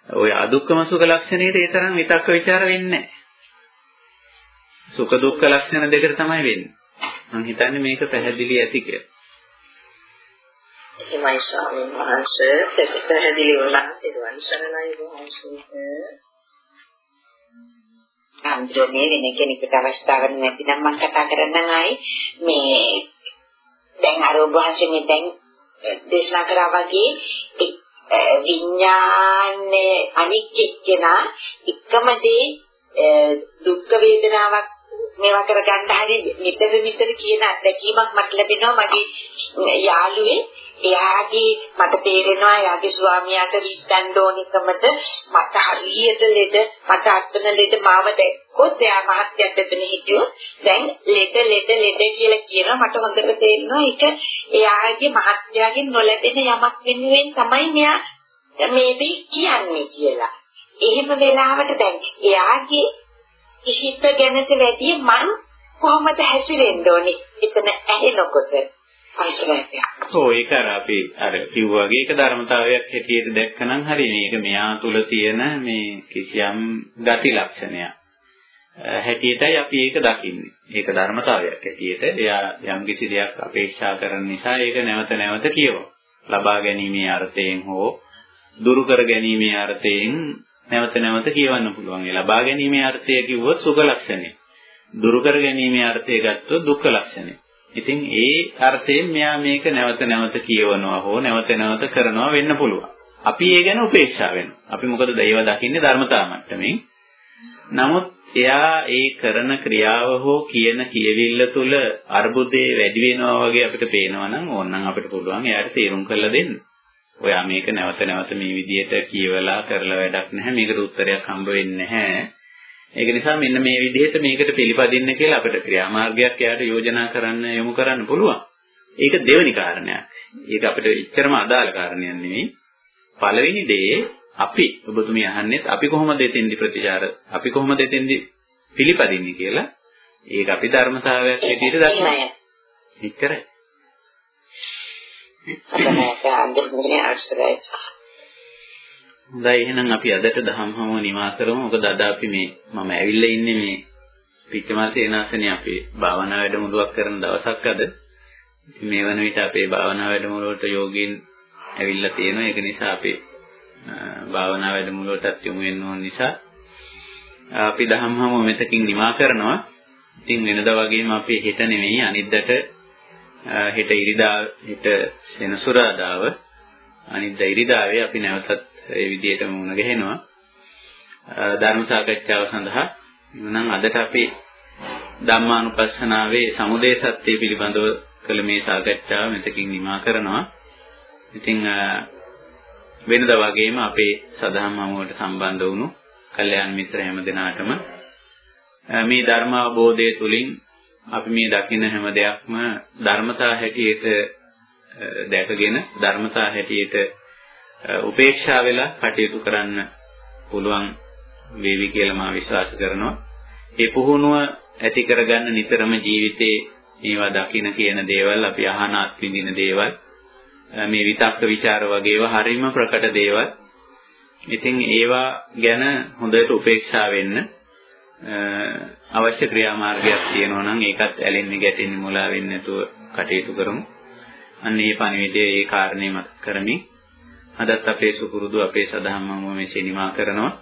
ඔය අදුක්කම සුඛ ලක්ෂණයට ඒ තරම් විතක්ක ਵਿਚාර වෙන්නේ නැහැ. සුඛ දුක්ඛ ලක්ෂණ දෙකට තමයි වෙන්නේ. මම හිතන්නේ මේක පැහැදිලි ඇති කියලා. එහෙමයි ස්වාමීන් වහන්සේ පැහැදිලි වුණා. පිරුවන් සරණයි වහන්සේට. අන්ද්‍රෝනේ වෙන කෙනෙකුට අවස්ථාවක් නැතිනම් මම කතා කරන්නම් ආයි. මේ දැන් අර ඔබ වහන්සේ මේ දැන් දේශනා කරා වගේ විඥානේ අනික් එක්කෙනා එකම දේ දුක් වේදනාවක් මේවා කරගන්න හරි නිතර නිතර කියන අත්දැකීමක් මට ලැබෙනවා. මගේ යාළුවේ එයාගේ මට තේරෙනවා එයාගේ ස්වාමියාට රිද්දන්න ඕනිකමට මට හරියට ලෙඩ මට අත්න ලෙඩ මාව දැක්කොත් එයා මහත්යත් එතන හිටියොත් දැන් ලෙඩ ලෙඩ ලෙඩ කියලා කියනවා. මට හොඳට තේරෙනවා. ඒක එයාගේ මහත්යාගෙන් නොලැබෙන යමක් වෙනුවෙන් තමයි මෙයා මේ කියන්නේ කියලා. එහෙම වෙලාවට දැන් එයාගේ හිත ගැනට වැඩිය මං කොහොමද හැසිරෙන්න ඕනේ? එතන ඇහෙනකොට. ඔව් ඒක අර අපි අර කිව්වාගේ ඒක ධර්මතාවයක් හැටියට දැක්කනම් හරි මේක මෙයා තුල තියෙන මේ කිසියම් ගති ලක්ෂණයක් හැටියටයි අපි ඒක දකින්නේ. ඒක ධර්මතාවයක් හැටියට එයා යම් කිසි දෙයක් අපේක්ෂා කරන නිසා ඒක නැවත නැවත කියවනවා. ලබා ගැනීමේ අර්ථයෙන් හෝ දුරු කර ගැනීමේ අර්ථයෙන් නැවත නැවත කියවන්න පුළුවන්. ඒ ලබා ගැනීමේ අර්ථය කිව්වොත් සුඛ ලක්ෂණය. දුරු කර ගැනීමේ අර්ථය ගත්තොත් දුක්ඛ ලක්ෂණය. ඉතින් ඒ අර්ථයෙන් මෙයා මේක නැවත නැවත කියවනවා හෝ නැවත නැවත කරනවා වෙන්න පුළුවන්. අපි ඒ ගැන උපේක්ෂා වෙනවා. අපි මොකද දෛව දකින්නේ ධර්මතා මට්ටමින්. නමුත් එයා ඒ කරන ක්‍රියාව හෝ කියන කියවිල්ල තුළ අර්බුදේ වැඩි වෙනවා වගේ අපිට පේනවා නම් ඕනනම් අපිට පුළුවන් එයාට තීරුම් කරලා දෙන්න. ඔයා මේක නැවත නැවත මේ විදිහට කියවලා කරලා වැඩක් නැහැ. මේකට උත්තරයක් හම්බ වෙන්නේ නැහැ. ඒක නිසා මෙන්න මේ විදිහට මේකට පිළිපදින්න කියලා අපිට ක්‍රියාමාර්ගයක් එයාට යෝජනා කරන්න යොමු කරන්න පුළුවන්. ඒක දෙවෙනි කාරණයක්. ඒක අපිට එච්චරම අදාළ කාරණයක් නෙවෙයි. පළවෙනි දේ අපි ඔබතුමිය අහන්නෙත් අපි කොහොමද එතෙන්දි ප්‍රතිචාර අපි කොහොමද එතෙන්දි පිළිපදින්නේ කියලා ඒක අපි ධර්මතාවයක් හැටියට දක්වනවා. එච්චරයි. හොඳයි එහෙනම් අපි අදට දහම් හමුව නිමා කරමු. මොකද අද අපි මේ මම ඇවිල්ලා ඉන්නේ මේ පිච්චමල් සේනාසනේ අපේ භාවනා වැඩමුළුවක් කරන දවසක් අද. මේ වන විට අපේ භාවනා වැඩමුළුවට යෝගීන් ඇවිල්ලා තියෙනවා. ඒක නිසා අපේ භාවනා වැඩමුළුවටත් යොමු වෙන්න ඕන නිසා අපි දහම් හමුව මෙතකින් නිමා කරනවා. ඉතින් වෙනදා වගේම අපි හෙට නෙමෙයි අනිද්දාට හෙට ඉරිදා හෙට සෙනසුරාදාව අනිද්දා ඉරිදාවේ අපි නැවතත් ඒ විදිහටම මුණ ගැහෙනවා. ධර්ම සාකච්ඡාව සඳහා. එනම් අදට අපි ධම්මානුපස්සනාවේ සමුදේ සත්‍ය පිළිබඳව කළ මේ සාකච්ඡාව මෙතකින් නිමා කරනවා. ඉතින් වෙනදා වගේම අපේ සදහම් හමුවට සම්බන්ධ වුණු කල්යාණ මිත්‍ර හැම දෙනාටම මේ ධර්ම අවබෝධය තුලින් අපි මේ දකින හැම දෙයක්ම ධර්මතා හැටියට දැකගෙන ධර්මතා හැටියට උපේක්ෂා වෙලා කටයුතු කරන්න පුළුවන් වේවි කියලා මා විශ්වාස කරනවා. ඒ පුහුණුව ඇති කරගන්න නිතරම ජීවිතේ මේවා දකින කියන දේවල් අපි අහන අත්විඳින දේවල් මේ විතක්ක ਵਿਚාර වගේව හරීම ප්‍රකට දේවල්. ඉතින් ඒවා ගැන හොඳට උපේක්ෂා වෙන්න අවශ්‍ය ක්‍රියාමාර්ගයක් තියෙනවා නම් ඒකත් ඇලෙන්නේ ගැටෙන්නේ මුලා වෙන්නේ නැතුව කටයුතු කරමු. අන්න ඒ පණිවිඩය ඒ කාරණේ මත කරමින් අදත් අපේ සුපුරුදු අපේ සදහම්මම මේ සිනමා කරනවා.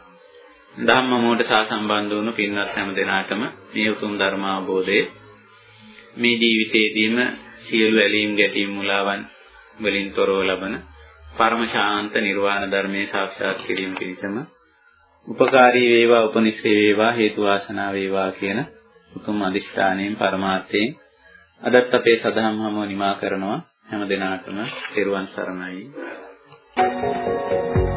ධම්මමෝට සා සම්බන්ධ වුණු පින්වත් හැම දෙනාටම මේ උතුම් ධර්ම අවබෝධය. මේ ජීවිතේදීම සියලු ඇලීම් ගැටීම් මුලාවන් වලින් තොරව ලබන පරම ශාන්ත නිර්වාණ ධර්මයේ සාක්ෂාත් කිරීම පිණිසම උපකාරී වේවා උපනිශ්‍රේ වේවා හේතු වාසනා වේවා කියන උතුම් අදිෂ්ඨානයෙන් පරමාර්ථයෙන් අදත් අපේ සදහම් හමුව නිමා කරනවා. හැම දිනාටම පෙරවන් සරණයි. Thank you.